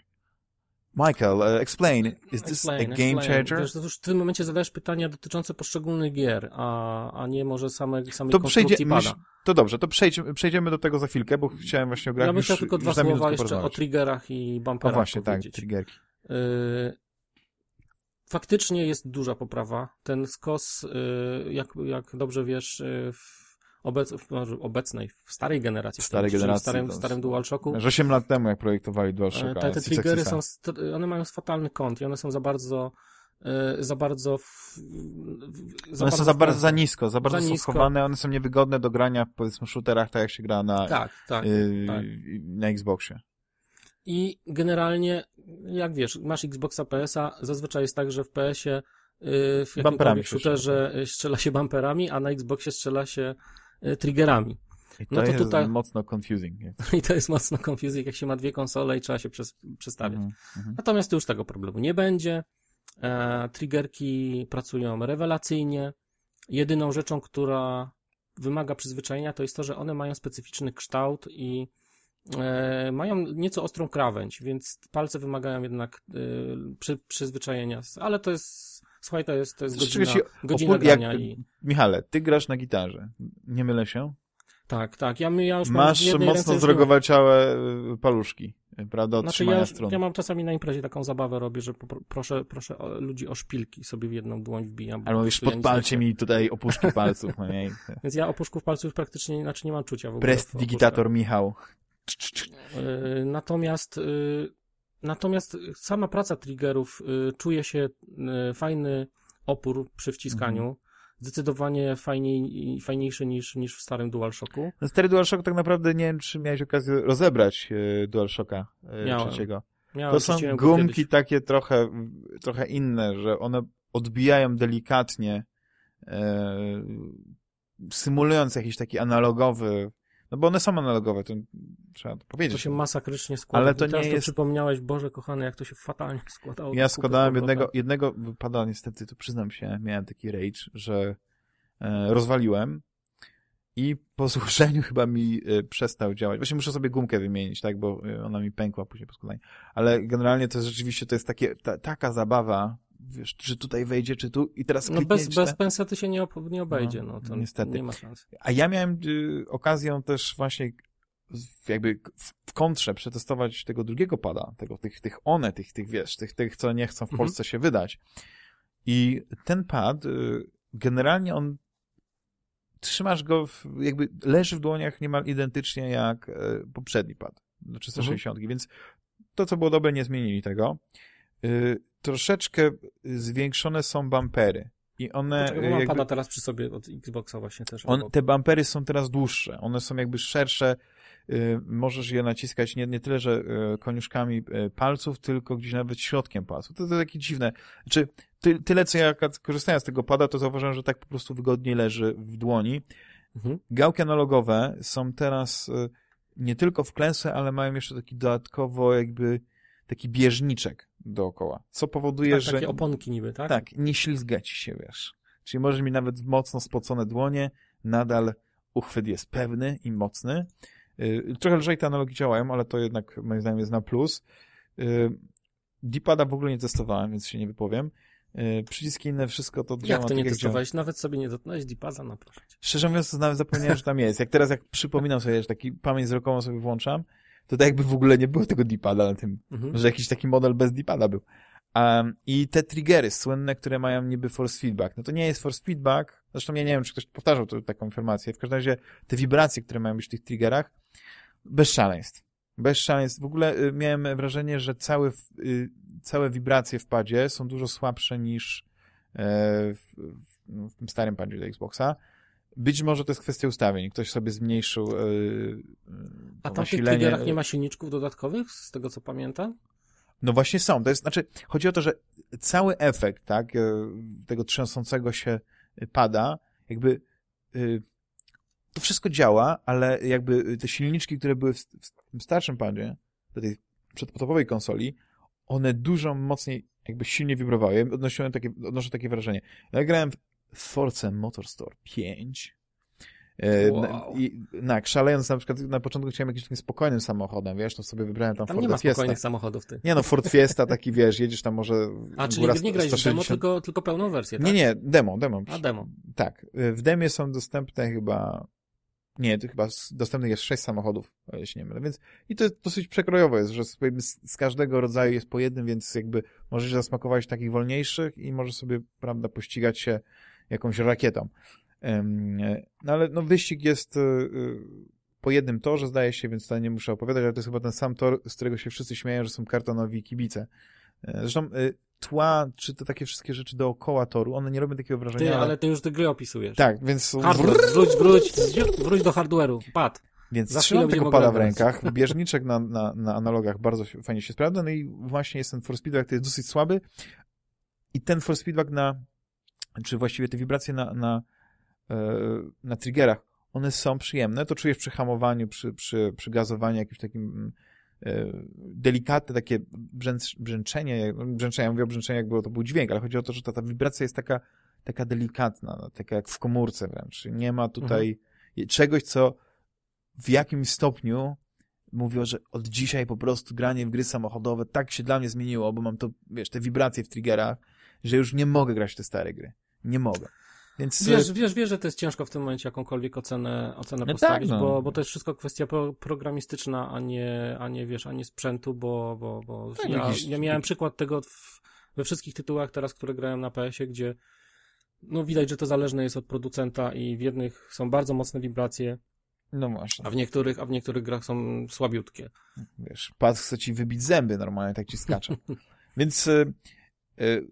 Michael, uh, explain. Is this Explain, a game explain. changer? Wiesz, już w tym momencie zadajesz pytania dotyczące poszczególnych gier, a, a nie może same, samej To konstrukcji przejdzie, myśl, to dobrze, to przejdziemy do tego za chwilkę, bo chciałem właśnie o grach Ja bym chciał tylko dwa słowa jeszcze o triggerach i bumperach właśnie, tak, powiedzieć. triggerki. Yy, faktycznie jest duża poprawa. Ten skos, yy, jak, jak dobrze wiesz, w, obec, obecnej, w starej generacji, W starej generacji w starym, to starym DualShocku, Że 8 lat temu, jak projektowali DualShocka. te, te z triggery są, one mają fatalny kąt i one są za bardzo, yy, za bardzo, w, w, One są za bardzo za nisko, za bardzo Za są nisko. schowane, one są niewygodne do grania, powiedzmy, w shooterach, tak jak się gra na, Tak, tak. yy, tak. na Xboxie. I generalnie jak wiesz, masz Xboxa, PS-a, zazwyczaj jest tak, że w PS-ie yy, w jakimkolwiek shooterze y, strzela się bumperami, a na Xboxie strzela się triggerami. I to, No to jest tutaj- mocno confusing. I to jest mocno confusing, jak się ma dwie konsole i trzeba się przez, przestawiać. Mhm, mhm. Natomiast tu już tego problemu nie będzie. E, triggerki pracują rewelacyjnie. Jedyną rzeczą, która wymaga przyzwyczajenia, to jest to, że one mają specyficzny kształt i e, mają nieco ostrą krawędź, więc palce wymagają jednak e, przy, przyzwyczajenia. Ale to jest, słuchaj, to jest, to jest godzina, się godzina opór- jak- i Michale, ty grasz na gitarze. Nie mylę się? tak, tak. Ja, ja już Masz mocno zrogowaciałe y, paluszki, y, prawda, od Znaczy trzymania ja, strun. ja mam czasami na imprezie taką zabawę robię, że proszę, proszę ludzi o szpilki sobie w jedną dłoń wbijam. Ale mówisz, ja podpalcie chcę. mi tutaj opuszki palców. No nie? Więc ja opuszków palców praktycznie, znaczy nie mam czucia w ogóle. w Prestidigitator Michał. Yy, Natomiast, yy, natomiast sama praca triggerów, yy, czuje się yy, fajny opór przy wciskaniu. Mhm. Zdecydowanie fajniej, fajniejszy niż, niż w starym DualShocku. No stary DualShock tak naprawdę nie wiem, czy miałeś okazję rozebrać y, DualShocka y, Miałem. trzeciego. Miałem, To są gumki kiedyś. takie trochę, trochę inne, że one odbijają delikatnie, e, symulując jakiś taki analogowy, no bo one są analogowe, to trzeba to To powiedzieć. się masakrycznie składa. Ale to I teraz nie to jest- przypomniałeś, Boże kochany, jak to się fatalnie składało. Ja składałem jednego, jednego wypada niestety, to przyznam się, miałem taki rage, że e, rozwaliłem i po złożeniu chyba mi e, przestał działać. Właśnie muszę sobie gumkę wymienić, tak, bo e, ona mi pękła później po składaniu. Ale generalnie to jest rzeczywiście, to jest takie, ta, taka zabawa, wiesz, czy tutaj wejdzie, czy tu i teraz No klikniesz, bez, bez te- pensety się nie, nie obejdzie, No, no, to niestety. nie ma szans. A ja miałem y, okazję też właśnie jakby w, kontrze przetestować tego drugiego pada, tego, tych, tych one, tych, tych, wiesz, tych, tych, co nie chcą w Mhm. Polsce się wydać. I ten pad, y, generalnie on trzymasz go, w, jakby leży w dłoniach niemal identycznie jak e, poprzedni pad do 360, więc to, co było dobre, nie zmienili tego. Troszeczkę zwiększone są bumpery. I one mam jakby- pada teraz przy sobie od Xboxa właśnie też. on, te bumpery są teraz dłuższe, one są jakby szersze, y, możesz je naciskać nie, nie tyle, że y, koniuszkami y, palców, tylko gdzieś nawet środkiem palców. To, to takie dziwne. Czy ty, tyle, co ja korzystając z tego pada, to zauważyłem, że tak po prostu wygodniej leży w dłoni. Mhm. Gałki analogowe są teraz nie tylko wklęsłe, ale mają jeszcze taki dodatkowo jakby taki bieżniczek dookoła, co powoduje, Tak, że... takie oponki niby, tak? Tak, nie ślizga ci się, wiesz. Czyli możesz mieć nawet mocno spocone dłonie, nadal uchwyt jest pewny i mocny. Yy, trochę lżej te analogi działają, ale to jednak moim zdaniem jest na plus. Yy, Deepada w ogóle nie testowałem, więc się nie wypowiem. Yy, przyciski inne, wszystko to działa Jak to tak nie działa. testowałeś? Nawet sobie nie dotknąłeś Deepada, no proszę cię. Szczerze mówiąc, nawet zapomniałem, że tam jest. Jak teraz, jak przypominam sobie, że taki pamięć wzrokową sobie włączam, to tak jakby w ogóle nie było tego Deepada na tym Mhm. że jakiś taki model bez dipada był. Um, I te triggery słynne, które mają niby force feedback, no to nie jest force feedback, zresztą ja nie wiem, czy ktoś powtarzał to, taką informację, w każdym razie te wibracje, które mają być w tych triggerach, bez szaleństw. Bez szaleństw. W ogóle y, miałem wrażenie, że całe, y, całe wibracje w padzie są dużo słabsze niż e, w, w, no, w tym starym padzie do Xboxa. Być może to jest kwestia ustawień. Ktoś sobie zmniejszył e, A tam w tych nasilenie. triggerach nie ma silniczków dodatkowych, z tego co pamiętam? No właśnie są. To jest, znaczy, chodzi o to, że cały efekt, tak, e, tego trzęsącego się pada, jakby y, to wszystko działa, ale jakby te silniczki, które były w, w tym starszym padzie, do tej przedpotopowej konsoli, one dużo mocniej, jakby silnie wibrowały. Ja odnosiłem takie, odnoszę takie wrażenie. Ja grałem w Force Motorsport 5 e, Wow. na- i tak, szalejąc na przykład na początku chciałem jakimś takim spokojnym samochodem, wiesz, to sobie wybrałem tam, Tam Forda nie ma Fiesta. spokojnych samochodów, ty. Nie no, Ford Fiesta taki, wiesz, jedziesz tam może A, czyli nie grałeś w demo, 160. tylko, tylko pełną wersję, tak? Nie, nie, demo, demo. A, demo. Tak, w demie są dostępne chyba, nie, to chyba dostępnych jest sześć samochodów, o ile się nie mylę, więc i to dosyć przekrojowo jest, że z każdego rodzaju jest po jednym, więc jakby możesz zasmakować takich wolniejszych i możesz sobie, prawda, pościgać się jakąś rakietą. No ale no wyścig jest e, e, po jednym torze, zdaje się, więc tutaj nie muszę opowiadać, ale to jest chyba ten sam tor, z którego się wszyscy śmieją, że są kartonowi kibice. E, Zresztą e, tła, czy te takie wszystkie rzeczy dookoła toru, one nie robią takiego wrażenia. Ty, ale ty już te gry opisujesz. Tak, więc Hardware, wróć, wróć, wróć do hardware'u, pad. Więc trzymam tego pada w rękach. Bieżniczek na, na, na analogach bardzo fajnie się sprawdza. No i właśnie jest ten force feedback, to jest dosyć słaby. I ten force feedback na, czy właściwie te wibracje na, na, e, na triggerach, one są przyjemne. To czujesz przy hamowaniu, przy, przy, przy gazowaniu, jakimś takim mm, e, delikatne takie brzęc, brzęczenie, jak- brzęczenie, ja mówię o brzęczeniu, jak było, to był dźwięk, ale chodzi o to, że ta, ta wibracja jest taka, taka delikatna, no, taka jak w komórce wręcz. Nie ma tutaj czegoś, co w jakimś stopniu mówiło, że od dzisiaj po prostu granie w gry samochodowe tak się dla mnie zmieniło, bo mam to, wiesz, te wibracje w triggerach, że już nie mogę grać w te stare gry. Nie mogę. Więc Wiesz, wiesz, wiesz, że to jest ciężko w tym momencie jakąkolwiek ocenę, ocenę No postawić, tak, no. bo, bo to jest wszystko kwestia pro, programistyczna, a nie, a nie, wiesz, a nie sprzętu, bo, bo, bo Tak, ja, jakiś- ja miałem przykład tego w, we wszystkich tytułach teraz, które grałem na PS-ie, gdzie no widać, że to zależne jest od producenta i w jednych są bardzo mocne wibracje, no właśnie, a w niektórych, a w niektórych grach są słabiutkie. wiesz, pad chce ci wybić zęby normalnie, tak ci skacze. Więc y, y,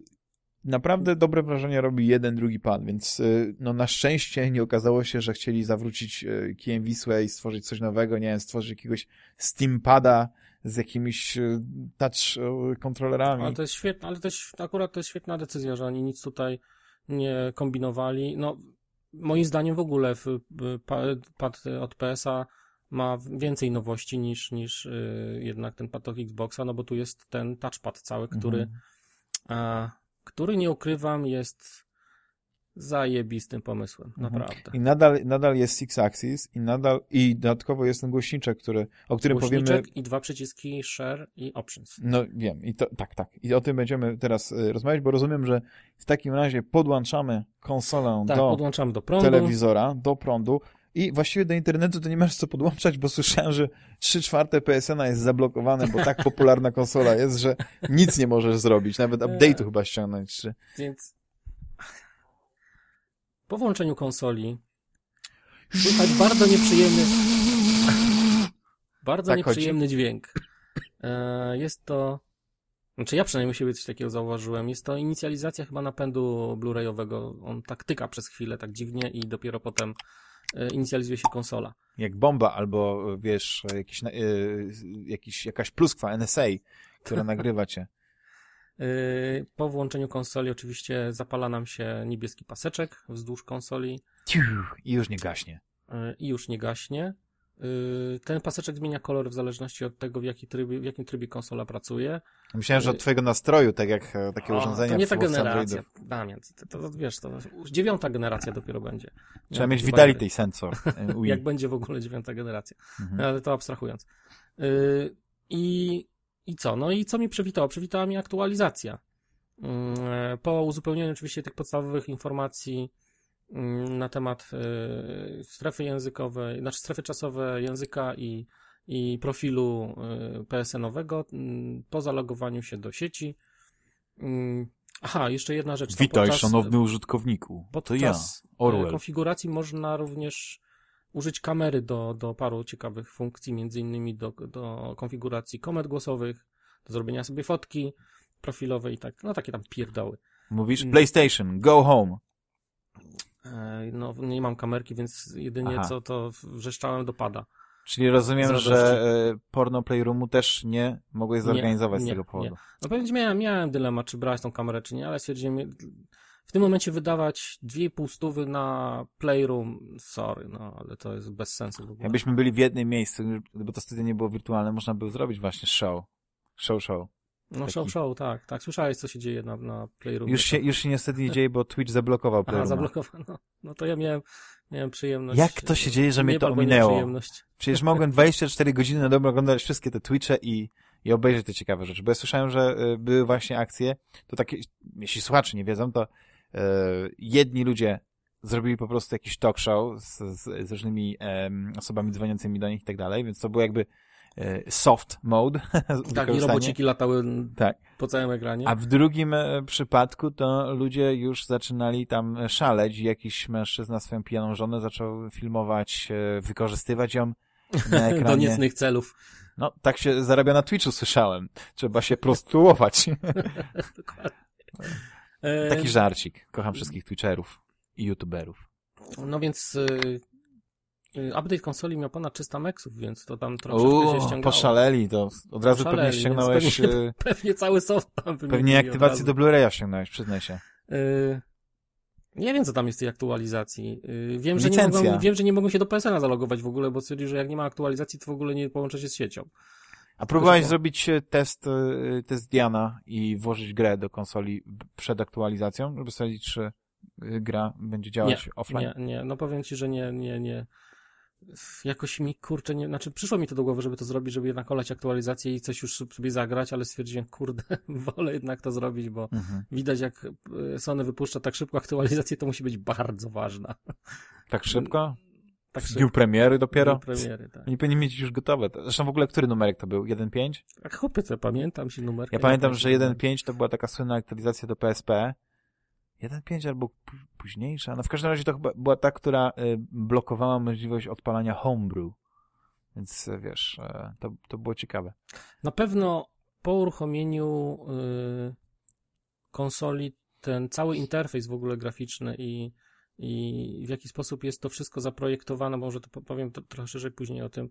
naprawdę dobre wrażenie robi jeden, drugi pad, więc y, no na szczęście nie okazało się, że chcieli zawrócić y, kijem Wisłę i stworzyć coś nowego, nie wiem, stworzyć jakiegoś Steampada z jakimiś y, touch kontrolerami. Ale to jest świetne, ale to jest, akurat to jest świetna decyzja, że oni nic tutaj nie kombinowali. No, moim zdaniem w ogóle w, w, pa- pad od PS-a ma więcej nowości niż, niż jednak ten pad od Xboxa, no bo tu jest ten touchpad cały, który, Mhm. a, który nie ukrywam jest zajebistym pomysłem, Mhm. naprawdę. I nadal, nadal jest Six Axis i nadal, i dodatkowo jest ten głośniczek, który, o którym powiemy, Głośniczek i dwa przyciski Share i Options. no wiem, i to, tak, tak, i o tym będziemy teraz y, rozmawiać, bo rozumiem, że w takim razie podłączamy konsolę Tak, do podłączamy do prądu. telewizora, do prądu i właściwie do internetu to nie masz co podłączać, bo słyszałem, że 3 czwarte PSN-a jest zablokowane, bo tak popularna konsola jest, że nic nie możesz zrobić, nawet update'u chyba ściągnąć. Czy... Więc po włączeniu konsoli słychać bardzo nieprzyjemny bardzo Tak nieprzyjemny dźwięk. E, Jest to znaczy ja przynajmniej siebie coś takiego zauważyłem. Jest to inicjalizacja chyba napędu Blu-rayowego. On tak tyka przez chwilę, tak dziwnie i dopiero potem inicjalizuje się konsola. Jak bomba, albo wiesz, jakiś, y, jakiś, jakaś pluskwa NSA, która nagrywa cię. Yy, Po włączeniu konsoli oczywiście zapala nam się niebieski paseczek wzdłuż konsoli. I już nie gaśnie. i już nie gaśnie. Y, Ten paseczek zmienia kolor w zależności od tego, w, jaki trybie, w jakim trybie konsola pracuje. Myślałem, że od twojego nastroju, tak jak e, takie O, urządzenia To nie ta generacja. Damian. To, to, to, wiesz, to dziewiąta generacja dopiero będzie. Trzeba mieć Vitality sensor. e. Jak będzie w ogóle dziewiąta generacja. Mhm. Ale to abstrahując. Y, I, I co? No i co mi przywitało? Przywitała mi aktualizacja. Mm, Po uzupełnieniu oczywiście tych podstawowych informacji na temat y, strefy językowej, znaczy strefy czasowej języka i, i profilu y, PSN-owego mm, po zalogowaniu się do sieci. Mm, Aha, jeszcze jedna rzecz. Witaj, podczas- szanowny użytkowniku. To ja, Podczas e, Orwell. konfiguracji można również użyć kamery do, do paru ciekawych funkcji, między innymi do, do konfiguracji komend głosowych, do zrobienia sobie fotki profilowej i tak, no takie tam pierdoły. Mówisz Mm. PlayStation, go home. No, nie mam kamerki, więc jedynie Aha. co to wrzeszczałem dopada. Czyli rozumiem, Z że e, porno Playroomu też nie mogłeś zorganizować z nie, tego powodu. nie. No ci, miałem, miałem dylemat, czy brać tą kamerę, czy nie, ale stwierdziłem, w tym momencie wydawać 2,5 stówy na Playroom, sorry, no, ale to jest bez sensu w ogóle. Jakbyśmy byli w jednym miejscu, gdyby to studio nie było wirtualne, można by zrobić właśnie show. Show, show. No taki- show, show, tak, tak. Słyszałeś, co się dzieje na, na Playroomie. Już się, już się niestety nie dzieje, bo Twitch zablokował Aha, Playrooma. zablokowano. No to ja miałem, miałem przyjemność. Jak to się dzieje, że mnie to ominęło? Przecież mogłem 24 godziny na dobę oglądać wszystkie te Twitche i, i obejrzeć te ciekawe rzeczy. Bo ja słyszałem, że y, były właśnie akcje, to takie, jeśli słuchacze nie wiedzą, to y, jedni ludzie zrobili po prostu jakiś talk show z, z, z różnymi em, osobami dzwoniącymi do nich i tak dalej, więc to był jakby y, soft mode. Tak, i robociki latały Tak. po całym ekranie. A w drugim e, przypadku to ludzie już zaczynali tam szaleć i jakiś mężczyzna swoją pijaną żonę zaczął filmować, e, wykorzystywać ją na ekranie. Do niecnych celów. No, tak się zarabia na Twitchu, słyszałem. Trzeba się prostytuować. E, Taki żarcik. Kocham wszystkich Twitcherów i YouTuberów. No więc y, update konsoli miał ponad 300 meksów, więc to tam troszeczkę się Uuu, ściągało. poszaleli to. Od razu Poszaleli, pewnie ściągnąłeś... pewnie- y, Pewnie cały soft tam Pewnie aktywację do Blu-raya ściągnąłeś, przyznaj się. Y, Nie wiem, co tam jest w tej aktualizacji. Y, Wiem, że, nie mogą, wiem, że nie mogą się do PSN-a zalogować w ogóle, bo stwierdzili, że jak nie ma aktualizacji, to w ogóle nie połączę się z siecią. A próbowałeś Wyszło. zrobić test, test Diana i włożyć grę do konsoli przed aktualizacją, żeby sprawdzić, czy gra będzie działać offline? Nie, nie, no powiem ci, że nie, nie, nie. Jakoś mi, kurczę, nie, znaczy przyszło mi to do głowy, żeby to zrobić, żeby jednak olać aktualizację i coś już sobie zagrać, ale stwierdziłem, kurde, wolę jednak to zrobić, bo Mhm. widać jak y, Sony wypuszcza tak szybko aktualizację, to musi być bardzo ważna. Tak szybko? Tak w szybko. dniu premiery dopiero? Do premiery, tak. Oni powinni mieć już gotowe. Zresztą w ogóle, który numerek to był? 1.5? A chłopie, co, pamiętam się numer. Ja pamiętam, że 1.5 to była taka słynna aktualizacja do PSP. 1.5 albo późniejsza. No w każdym razie to chyba była ta, która y, blokowała możliwość odpalania homebrew. Więc y, wiesz, y, to, to było ciekawe. Na pewno po uruchomieniu konsoli ten cały interfejs w ogóle graficzny i, i w jaki sposób jest to wszystko zaprojektowane, może to po- powiem trochę szerzej później o tym,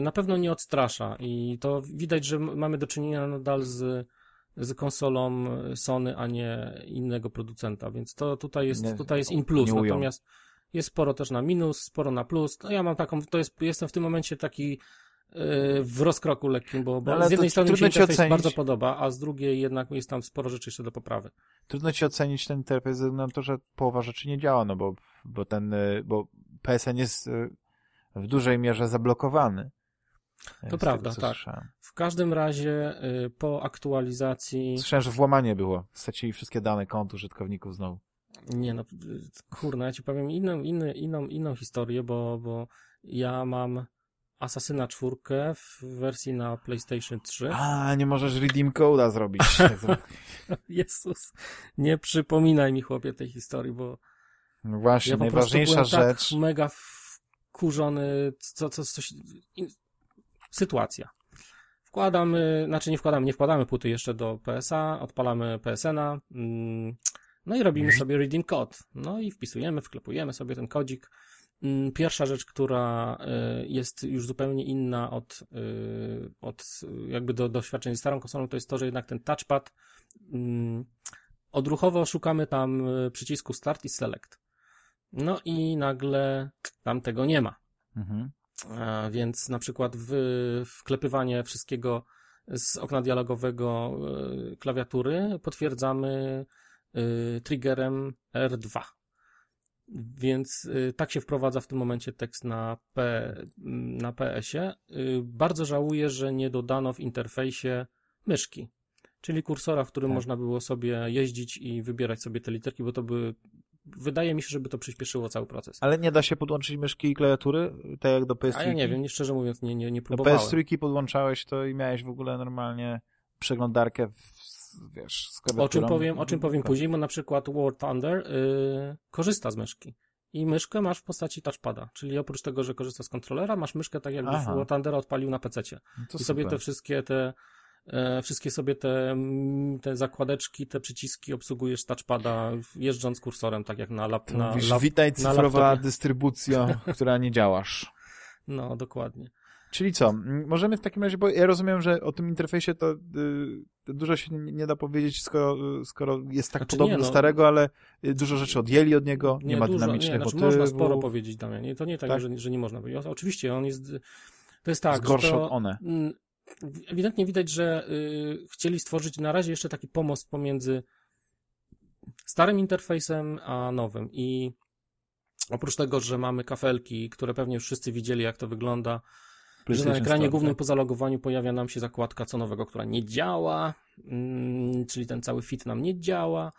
na pewno nie odstrasza i to widać, że mamy do czynienia nadal z, z konsolą Sony, a nie innego producenta, więc to tutaj jest, Nie, tutaj jest in plus, natomiast jest sporo też na minus, sporo na plus. No ja mam taką, to jest, jestem w tym momencie taki yy, w rozkroku lekkim, bo, bo z jednej strony mi się interfejs ocenić. bardzo podoba, a z drugiej jednak jest tam sporo rzeczy jeszcze do poprawy. Trudno ci ocenić ten interfejs ze względu na to, że połowa rzeczy nie działa, no bo, bo ten, y, bo PSN jest w dużej mierze zablokowany. Z tego, prawda, co tak. Słyszałem. W każdym razie yy, po aktualizacji, słyszałem, że włamanie było. Stracili wszystkie dane kont użytkowników znowu. nie no, kurna, ja ci powiem inną, inny, inną, inną historię, bo, bo ja mam Asasyna 4 w wersji na PlayStation 3. A, nie możesz redeem code'a zrobić. Tak Jezus, nie przypominaj mi chłopie tej historii, bo no właśnie, Ja najważniejsza byłem rzecz. tak mega wkurzony, co, co, coś... Sytuacja. Wkładamy, znaczy nie wkładamy, nie wkładamy płyty jeszcze do PSA, odpalamy PSN-a, mm, no i robimy sobie redeem code. No i wpisujemy, wklepujemy sobie ten kodzik. Mm, Pierwsza rzecz, która y, jest już zupełnie inna od, y, od jakby do doświadczeń z starą konsolą, to jest to, że jednak ten touchpad mm, odruchowo szukamy tam y, przycisku start i select. No i nagle tam tego nie ma. Mhm. A więc na przykład w, wklepywanie wszystkiego z okna dialogowego y, klawiatury potwierdzamy y, triggerem R2. Więc tak się wprowadza w tym momencie tekst na, P, na PS-ie. Bardzo żałuję, że nie dodano w interfejsie myszki, czyli kursora, w którym Tak. można było sobie jeździć i wybierać sobie te literki, bo to by wydaje mi się, żeby to przyspieszyło cały proces. Ale nie da się podłączyć myszki i klawiatury, tak jak do PS3? A ja nie wiem, nie, szczerze mówiąc, nie, nie, nie Do próbowałem. PS3 podłączałeś to i miałeś w ogóle normalnie przeglądarkę, w, wiesz, z O czym klawiaturą. powiem, o czym powiem Tak. później, bo na przykład War Thunder yy, korzysta z myszki. I myszkę masz w postaci touchpada, czyli oprócz tego, że korzysta z kontrolera, masz myszkę tak jakbyś Aha. War Thundera odpalił na PC-cie. No I sobie super. te wszystkie te wszystkie sobie te, mm, te zakładeczki, te przyciski obsługujesz touchpada, jeżdżąc kursorem, tak jak na lap, na mówisz, lap, witaj na cyfrowa laptopie. dystrybucja, która nie działasz. No, dokładnie. Czyli co? Możemy w takim razie, bo ja rozumiem, że o tym interfejsie to y, dużo się nie, nie da powiedzieć, skoro, skoro jest tak Znaczy podobny nie, do no. starego, ale y, dużo rzeczy odjęli od niego, nie, ma dużo, dynamicznych nie, znaczy motywów. Można sporo powiedzieć, Damian. Nie, to nie tak, Tak? Że, że nie można powiedzieć. Oczywiście, on jest... To jest tak, jest gorszy że to, one. Ewidentnie widać, że y, chcieli stworzyć na razie jeszcze taki pomost pomiędzy starym interfejsem a nowym. I oprócz tego, że mamy kafelki, które pewnie już wszyscy widzieli, jak to wygląda, że na ekranie Store, głównym tak? po zalogowaniu pojawia nam się zakładka co nowego, która nie działa, mm, czyli ten cały fit nam nie działa.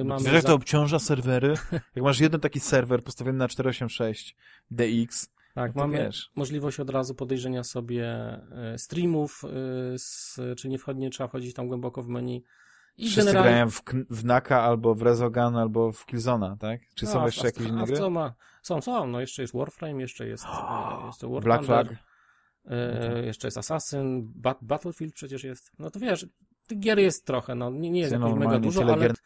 Y, mamy jak za- to obciąża serwery? Jak masz jeden taki serwer postawiony na 486 DX, Tak, to mamy wiesz. możliwość od razu podejrzenia sobie e, streamów, e, z, czy nie wchodzi, nie trzeba wchodzić tam głęboko w menu. I wszyscy generalnie... grają w, w Naka albo w Rezogun albo w Killzona, tak? Czy są No, jeszcze a- jakieś inne gry? Co ma? Są, są, no jeszcze jest Warframe, jeszcze jest, e, jeszcze War Black Thunder, Flag? e, jeszcze jest Assassin, Bat Battlefield przecież jest. No to wiesz, tych gier jest trochę, no nie, nie jest jakoś mega dużo, ale gier-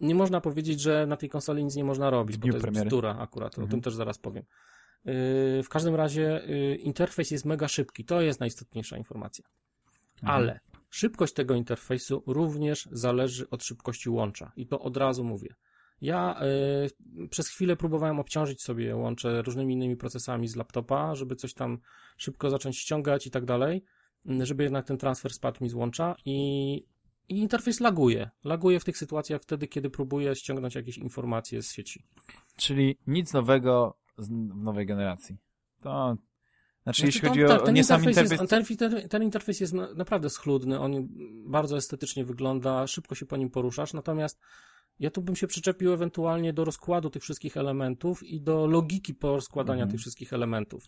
nie można powiedzieć, że na tej konsoli nic nie można robić, bo to jest premiery. bzdura akurat, o Mhm. tym też zaraz powiem. Yy, w każdym razie yy, interfejs jest mega szybki. To jest najistotniejsza informacja. Mhm. Ale szybkość tego interfejsu również zależy od szybkości łącza. I to od razu mówię. Ja y, przez chwilę próbowałem obciążyć sobie łącze różnymi innymi procesami z laptopa, żeby coś tam szybko zacząć ściągać i tak dalej, żeby jednak ten transfer spadł mi z łącza i, i interfejs laguje. Laguje w tych sytuacjach wtedy, kiedy próbuję ściągnąć jakieś informacje z sieci. Czyli nic nowego w nowej generacji. To... Znaczy, Znaczy, jeśli chodzi o ten nie sam interfejs, jest, ten, ten, ten interfejs jest na, naprawdę schludny, on bardzo estetycznie wygląda, szybko się po nim poruszasz, natomiast ja tu bym się przyczepił ewentualnie do rozkładu tych wszystkich elementów i do logiki porozkładania Mhm. tych wszystkich elementów,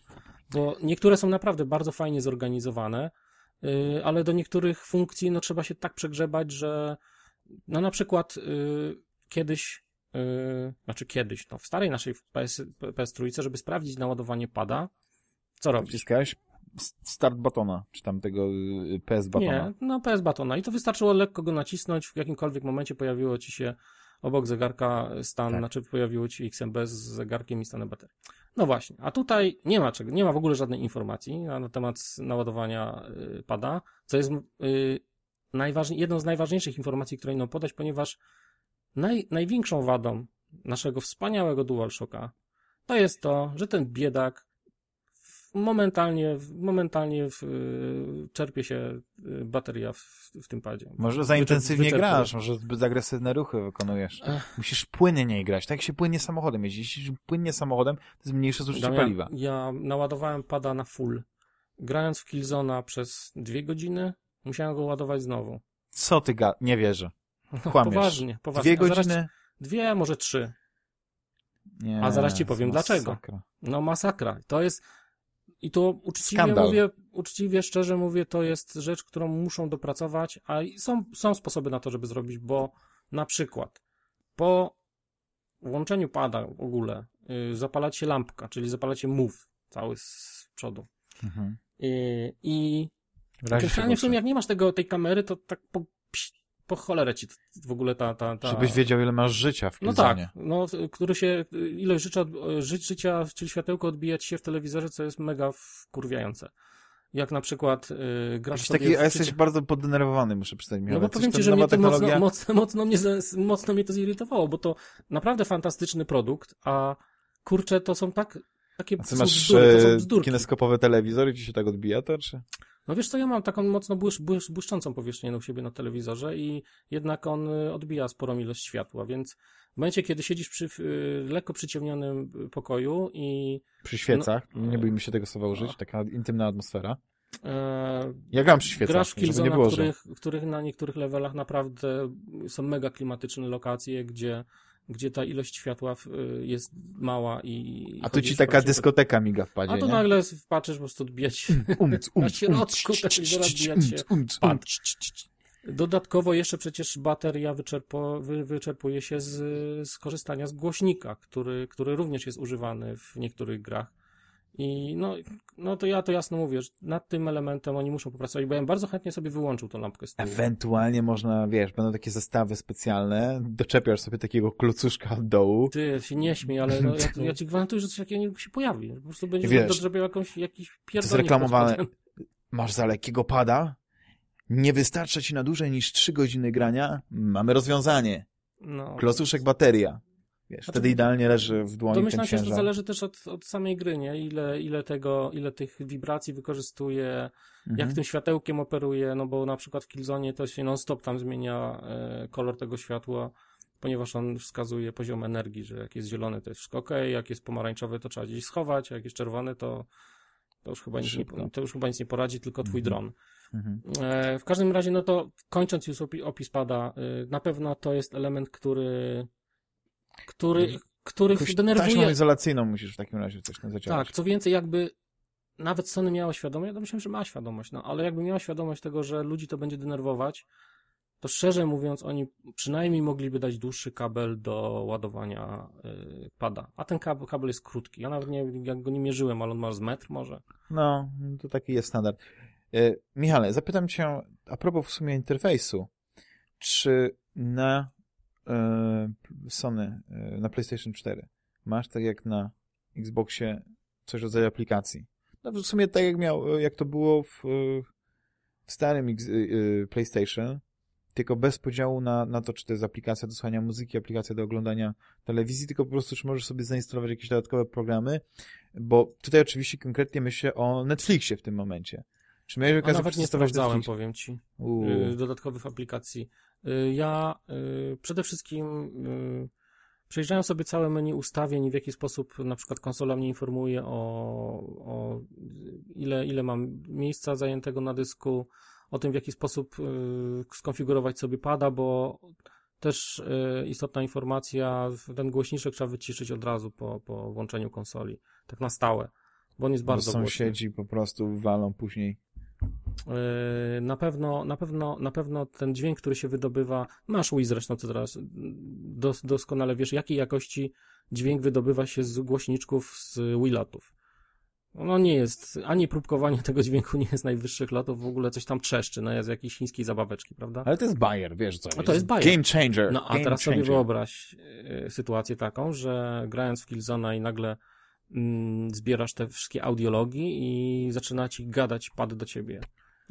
bo niektóre są naprawdę bardzo fajnie zorganizowane, yy, ale do niektórych funkcji no, trzeba się tak przegrzebać, że no na przykład yy, kiedyś, yy, znaczy kiedyś, no w starej naszej PS, PS trójce, żeby sprawdzić naładowanie pada, co robić? Wciskałeś start batona, czy tam tego y, PS batona. Nie, no PS batona. I to wystarczyło lekko go nacisnąć, w jakimkolwiek momencie pojawiło ci się obok zegarka stan, Tak. znaczy pojawiło ci XMB z zegarkiem i stanem baterii. No właśnie, a tutaj nie ma czego, nie ma w ogóle żadnej informacji na, na temat naładowania y, pada, co jest y, najważniej, jedną z najważniejszych informacji, które nam podać, ponieważ naj, największą wadą naszego wspaniałego DualShocka to jest to, że ten biedak momentalnie, momentalnie w, y, czerpie się y, bateria w, w tym padzie. Może za Wyczerp- intensywnie wyczerpuje. grasz, może zbyt agresywne ruchy wykonujesz. Ech. Musisz płynnie grać, tak jak się płynnie samochodem jeździ. Jeśli płynnie samochodem, to jest mniejsze zużycie Damian, paliwa. Ja naładowałem pada na full. Grając w Killzona przez dwie godziny, musiałem go ładować znowu. Co ty ga... Nie wierzę. No, Kłamiesz. poważnie, poważnie. Dwie zaraz godziny? ci- Dwie, może trzy. Nie, A zaraz ci powiem dlaczego. masakra. No masakra. To jest i to uczciwie Skandal. mówię, uczciwie, szczerze mówię, to jest rzecz, którą muszą dopracować, a są, są sposoby na to, żeby zrobić, bo na przykład po włączeniu pada w ogóle yy, zapala się lampka, czyli zapala się move cały z przodu. Mhm. Yy, I generalnie w sumie jak nie masz tego, tej kamery, to tak po, po cholerę ci w ogóle ta... ta, ta... Żebyś wiedział, ile masz życia w No Killzonie. tak, no, który się, ilość życia, ży, życia, czyli światełko odbija ci się w telewizorze, co jest mega wkurwiające. Jak na przykład y, grasz Jakiś sobie taki, w a jesteś bardzo poddenerwowany, muszę przyznać. No bo powiem ci, że mnie to mocno, technologia- mocno, mocno, mnie, za- mocno mnie to zirytowało, bo to naprawdę fantastyczny produkt, a kurczę, to są tak, takie A co masz bzdury, to są e, bzdurki. kineskopowy telewizor i ci się tak odbija to, czy? No wiesz co, ja mam taką mocno błysz, błysz, błyszczącą powierzchnię u siebie na telewizorze i jednak on y, odbija sporą ilość światła, więc w momencie, kiedy siedzisz przy y, lekko przyciemnionym pokoju i Przy świecach, No, nie bójmy się tego słowa użyć, taka intymna atmosfera. e, Ja gram przy świecach, grasz w nie było, że... których, których na niektórych levelach naprawdę są mega klimatyczne lokacje, gdzie, gdzie ta ilość światła y, jest mała i... A tu ci taka dyskoteka miga w padzie, A nie? nagle patrzysz po prostu odbijać Umc, umc, odbijać się. Dodatkowo jeszcze przecież bateria wyczerpo, wy, wyczerpuje się z, z korzystania z głośnika, który, który również jest używany w niektórych grach. I no, no to ja to jasno mówię, że nad tym elementem oni muszą popracować, bo ja bym bardzo chętnie sobie wyłączył tą lampkę z tyłu. Ewentualnie można, wiesz, będą takie zestawy specjalne, doczepiasz sobie takiego klocuszka od dołu, Ty się nie śmiej, ale no, ja, ja ci gwarantuję, że coś takiego się pojawi. Po prostu będziesz Wiesz, dodrzepiał jakąś, jakiś to pierdolnik. reklamowane. pod spodem. masz za lekkiego pada, nie wystarcza ci na dłużej niż 3 godziny grania, mamy rozwiązanie. No. Klocuszek bateria. Wiesz, Znaczy, wtedy idealnie leży w dłoni ten Domyślam się, że to zależy też od, od samej gry, nie? Ile, ile tego, ile tych wibracji wykorzystuje, Mhm. jak tym światełkiem operuje, no bo na przykład w Killzone to się non-stop tam zmienia e, kolor tego światła, ponieważ on wskazuje poziom energii, że jak jest zielony to jest wszystko ok, jak jest pomarańczowy to trzeba gdzieś schować, a jak jest czerwony to, to, już, chyba nic nie, to już chyba nic nie poradzi, tylko twój Mhm. dron. Mhm. E, w każdym razie, no to kończąc już opi- opis pada, y, na pewno to jest element, który, który, który Jakąś denerwuje. taśmą izolacyjną musisz w takim razie coś tam zadziałać. Tak, co więcej, jakby nawet Sony miała świadomość, ja myślę, że ma świadomość, no ale jakby miała świadomość tego, że ludzi to będzie denerwować, to szczerze mówiąc, oni przynajmniej mogliby dać dłuższy kabel do ładowania y, pada. A ten kabel, kabel jest krótki. Ja nawet nie, jak go nie mierzyłem, ale on ma z metr może. No, to taki jest standard. E, Michale, zapytam cię a propos w sumie interfejsu. Czy na Sony, e, na PlayStation 4 masz tak jak na Xboxie coś rodzaju aplikacji. No w sumie tak jak miał, jak to było w, w starym X- PlayStation, tylko bez podziału na, na to, czy to jest aplikacja do słuchania muzyki, aplikacja do oglądania telewizji, tylko po prostu, czy możesz sobie zainstalować jakieś dodatkowe programy, bo tutaj oczywiście konkretnie myślę o Netflixie w tym momencie. Czy miałeś okazję nawet nie sprawdzałem, powiem ci, Uuu. y, dodatkowych aplikacji. Y, Ja y, przede wszystkim y, przejrzałem sobie całe menu ustawień, w jaki sposób na przykład konsola mnie informuje o, o ile, ile mam miejsca zajętego na dysku, o tym, w jaki sposób y, skonfigurować sobie pada, bo też y, istotna informacja, ten głośniczek trzeba wyciszyć od razu po, po włączeniu konsoli, tak na stałe, bo on jest Bo bardzo głośny. sąsiedzi po prostu walą później. Yy, Na pewno, na pewno, na pewno ten dźwięk, który się wydobywa, masz Wii zresztą ty teraz dos, doskonale wiesz, jakiej jakości dźwięk wydobywa się z głośniczków z Wii lotów. No nie jest, ani próbkowanie tego dźwięku nie jest najwyższych lotów, w ogóle coś tam trzeszczy, no jest jakiejś chińskiej zabaweczki, prawda? Ale to jest Bayer, wiesz co? A to jest Bayer. Game changer. No a game teraz sobie changer. wyobraź y, sytuację taką, że grając w Killzona i nagle mm, zbierasz te wszystkie audiologii i zaczyna ci gadać pad do ciebie.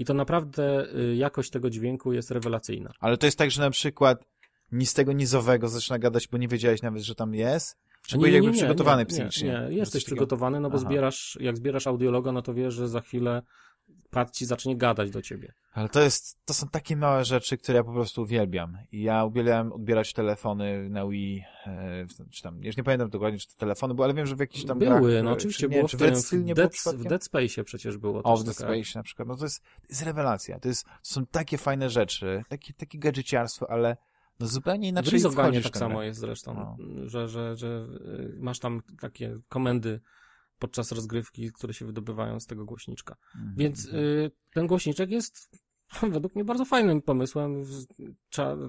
I to naprawdę y, jakość tego dźwięku jest rewelacyjna. Ale to jest tak, że na przykład nic tego nizowego zaczyna gadać, bo nie wiedziałeś nawet, że tam jest? Czy byłeś jakby przygotowany nie, psychicznie? Nie, nie jesteś przygotowany, no bo Aha. zbierasz, jak zbierasz audiologa, no to wiesz, że za chwilę pad ci zacznie gadać do ciebie. Ale to jest, to są takie małe rzeczy, które ja po prostu uwielbiam. I ja uwielbiam odbierać telefony na Wii, e, czy tam, już nie pamiętam dokładnie, czy to telefony były, ale wiem, że w jakichś tam Były, grach, no e, oczywiście czy, nie, było w, Red Steel nie Dead, w? Dead Space przecież było O, w Dead taka- Space na przykład. No to jest, to jest rewelacja. To, jest, to są takie fajne rzeczy, takie, takie gadżeciarstwo, ale no zupełnie inaczej w tak samo jest zresztą, No. że, że, że y, masz tam takie komendy podczas rozgrywki, które się wydobywają z tego głośniczka. Mhm. Więc y, ten głośniczek jest według mnie bardzo fajnym pomysłem,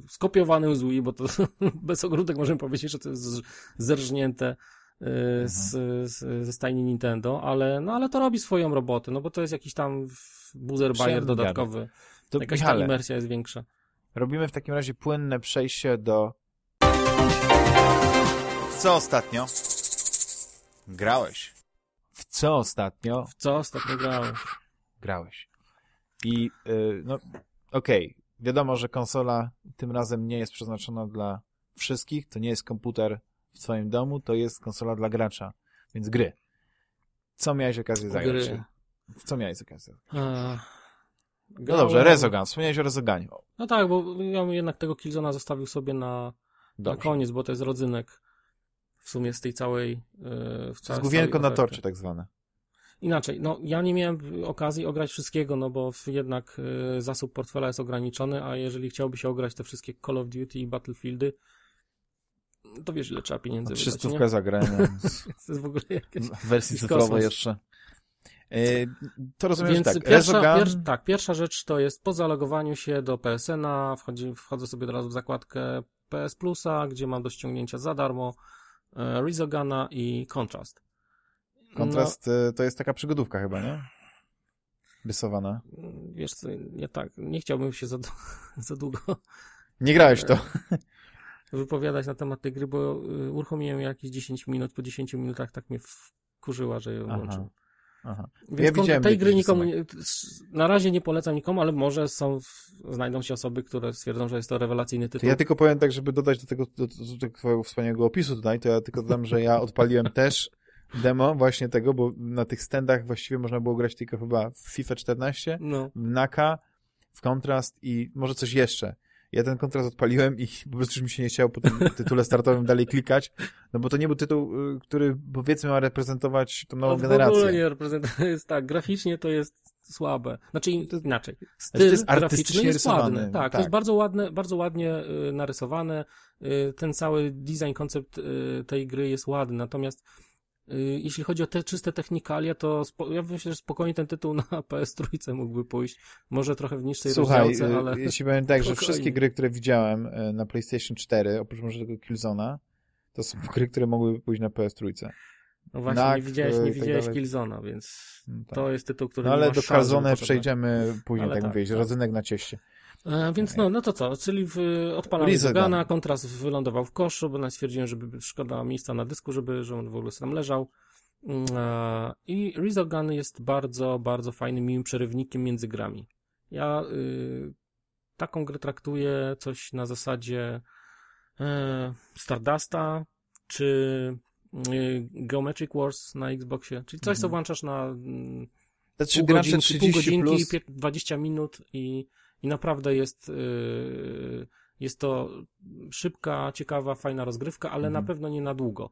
skopiowanym z Wii, bo to bez ogródek możemy powiedzieć, że to jest zerżnięte y, z, z, ze stajni Nintendo, ale, no, ale to robi swoją robotę, no bo to jest jakiś tam buzzer bajer dodatkowy. To Jakaś ta Michale, imersja jest większa. robimy w takim razie płynne przejście do... Co ostatnio? Grałeś. W co ostatnio W co ostatnio grałem? grałeś? I, y, no, okej, wiadomo, że konsola tym razem nie jest przeznaczona dla wszystkich, to nie jest komputer w twoim domu, to jest konsola dla gracza, więc gry. Co miałeś okazję zagrać? Gry. W co miałeś okazję? A, No dobrze, Rezogun, wspomniałeś o Rezoganie. No tak, bo ja bym jednak tego Killzona zostawił sobie na, na koniec, bo to jest rodzynek w sumie z tej całej... Yy, główienko całej na torcie tak zwane. Inaczej, no ja nie miałem okazji ograć wszystkiego, no bo jednak y, zasób portfela jest ograniczony, a jeżeli chciałby się ograć te wszystkie Call of Duty i Battlefieldy, to wiesz ile trzeba pieniędzy wydać, nie? Trzystówkę za grę, no, To jest w ogóle jakieś... w wersji cyfrowej jeszcze. E, To rozumiem, Więc tak, pierwsza, pier, tak, pierwsza rzecz to jest po zalogowaniu się do PSN-a, wchodzę sobie od razu w zakładkę PS Plusa, gdzie mam do ściągnięcia za darmo e, Rizogana i Contrast. kontrast e, to jest taka przygodówka chyba, nie? Rysowana. No, wiesz co, nie tak, nie chciałbym się za, za długo Nie grałeś w to. wypowiadać na temat tej gry, bo y, uruchomiłem jakieś 10 minut, po 10 minutach tak mnie wkurzyła, że ją Aha. włączyłem. Aha. Więc Ja tej gry nikomu nie, na razie nie polecam nikomu, ale może są, znajdą się osoby, które stwierdzą, że jest to rewelacyjny To tytuł. ja tylko powiem tak, żeby dodać do tego, do, do, tego twojego wspaniałego opisu tutaj, to ja tylko dodam, że ja odpaliłem też demo właśnie tego, bo na tych standach właściwie można było grać tylko chyba w FIFA 14, No. w Naka, w Kontrast i może coś jeszcze. Ja ten kontrast odpaliłem i po prostu już mi się nie chciało po tym tytule startowym dalej klikać, no bo to nie był tytuł, y, który powiedzmy ma reprezentować tą nową No, generację. W ogóle nie reprezentuje, jest tak, graficznie to jest słabe. Znaczy To jest- inaczej. to Styl jest graficzny artystycznie jest rysowany, ładny. Tak, tak. to jest bardzo ładne, bardzo ładnie y, narysowane. Y, ten cały design, koncept tej gry jest ładny, natomiast jeśli chodzi o te czyste technikalia, to ja myślę, że spokojnie ten tytuł na PS3 mógłby pójść. Może trochę w niższej Słuchaj, rozdziałce, y, ale... jeśli powiem tak, że spokojnie. wszystkie gry, które widziałem y, na PlayStation 4, oprócz może tego Killzona, to są gry, które mogłyby pójść na PS3. No właśnie, Knack, nie widziałeś, y, nie tak widziałeś dalej. Killzona, więc No, tak. to jest tytuł, który no ale do na- przejdziemy później, Ale tak, tak, mówiłeś, tak. rodzynek na cieście. E, więc no, no to co, czyli w, odpalam Resogun. Rizogana, kontrast wylądował w koszu, bo stwierdziłem, żeby szkoda miejsca na dysku, żeby, że on w ogóle tam leżał. Mm, e, I Resogun jest bardzo, bardzo fajnym, miłym przerywnikiem między grami. Ja y, taką grę traktuję coś na zasadzie y, Stardusta, czy y, Geometric Wars na Xboxie, czyli coś, co Mhm. włączasz na Te trzy pół godzinki, 30 pół godzinki plus, pie- 20 minut i, i naprawdę jest, yy, jest to szybka, ciekawa, fajna rozgrywka, ale Mhm. na pewno nie na długo.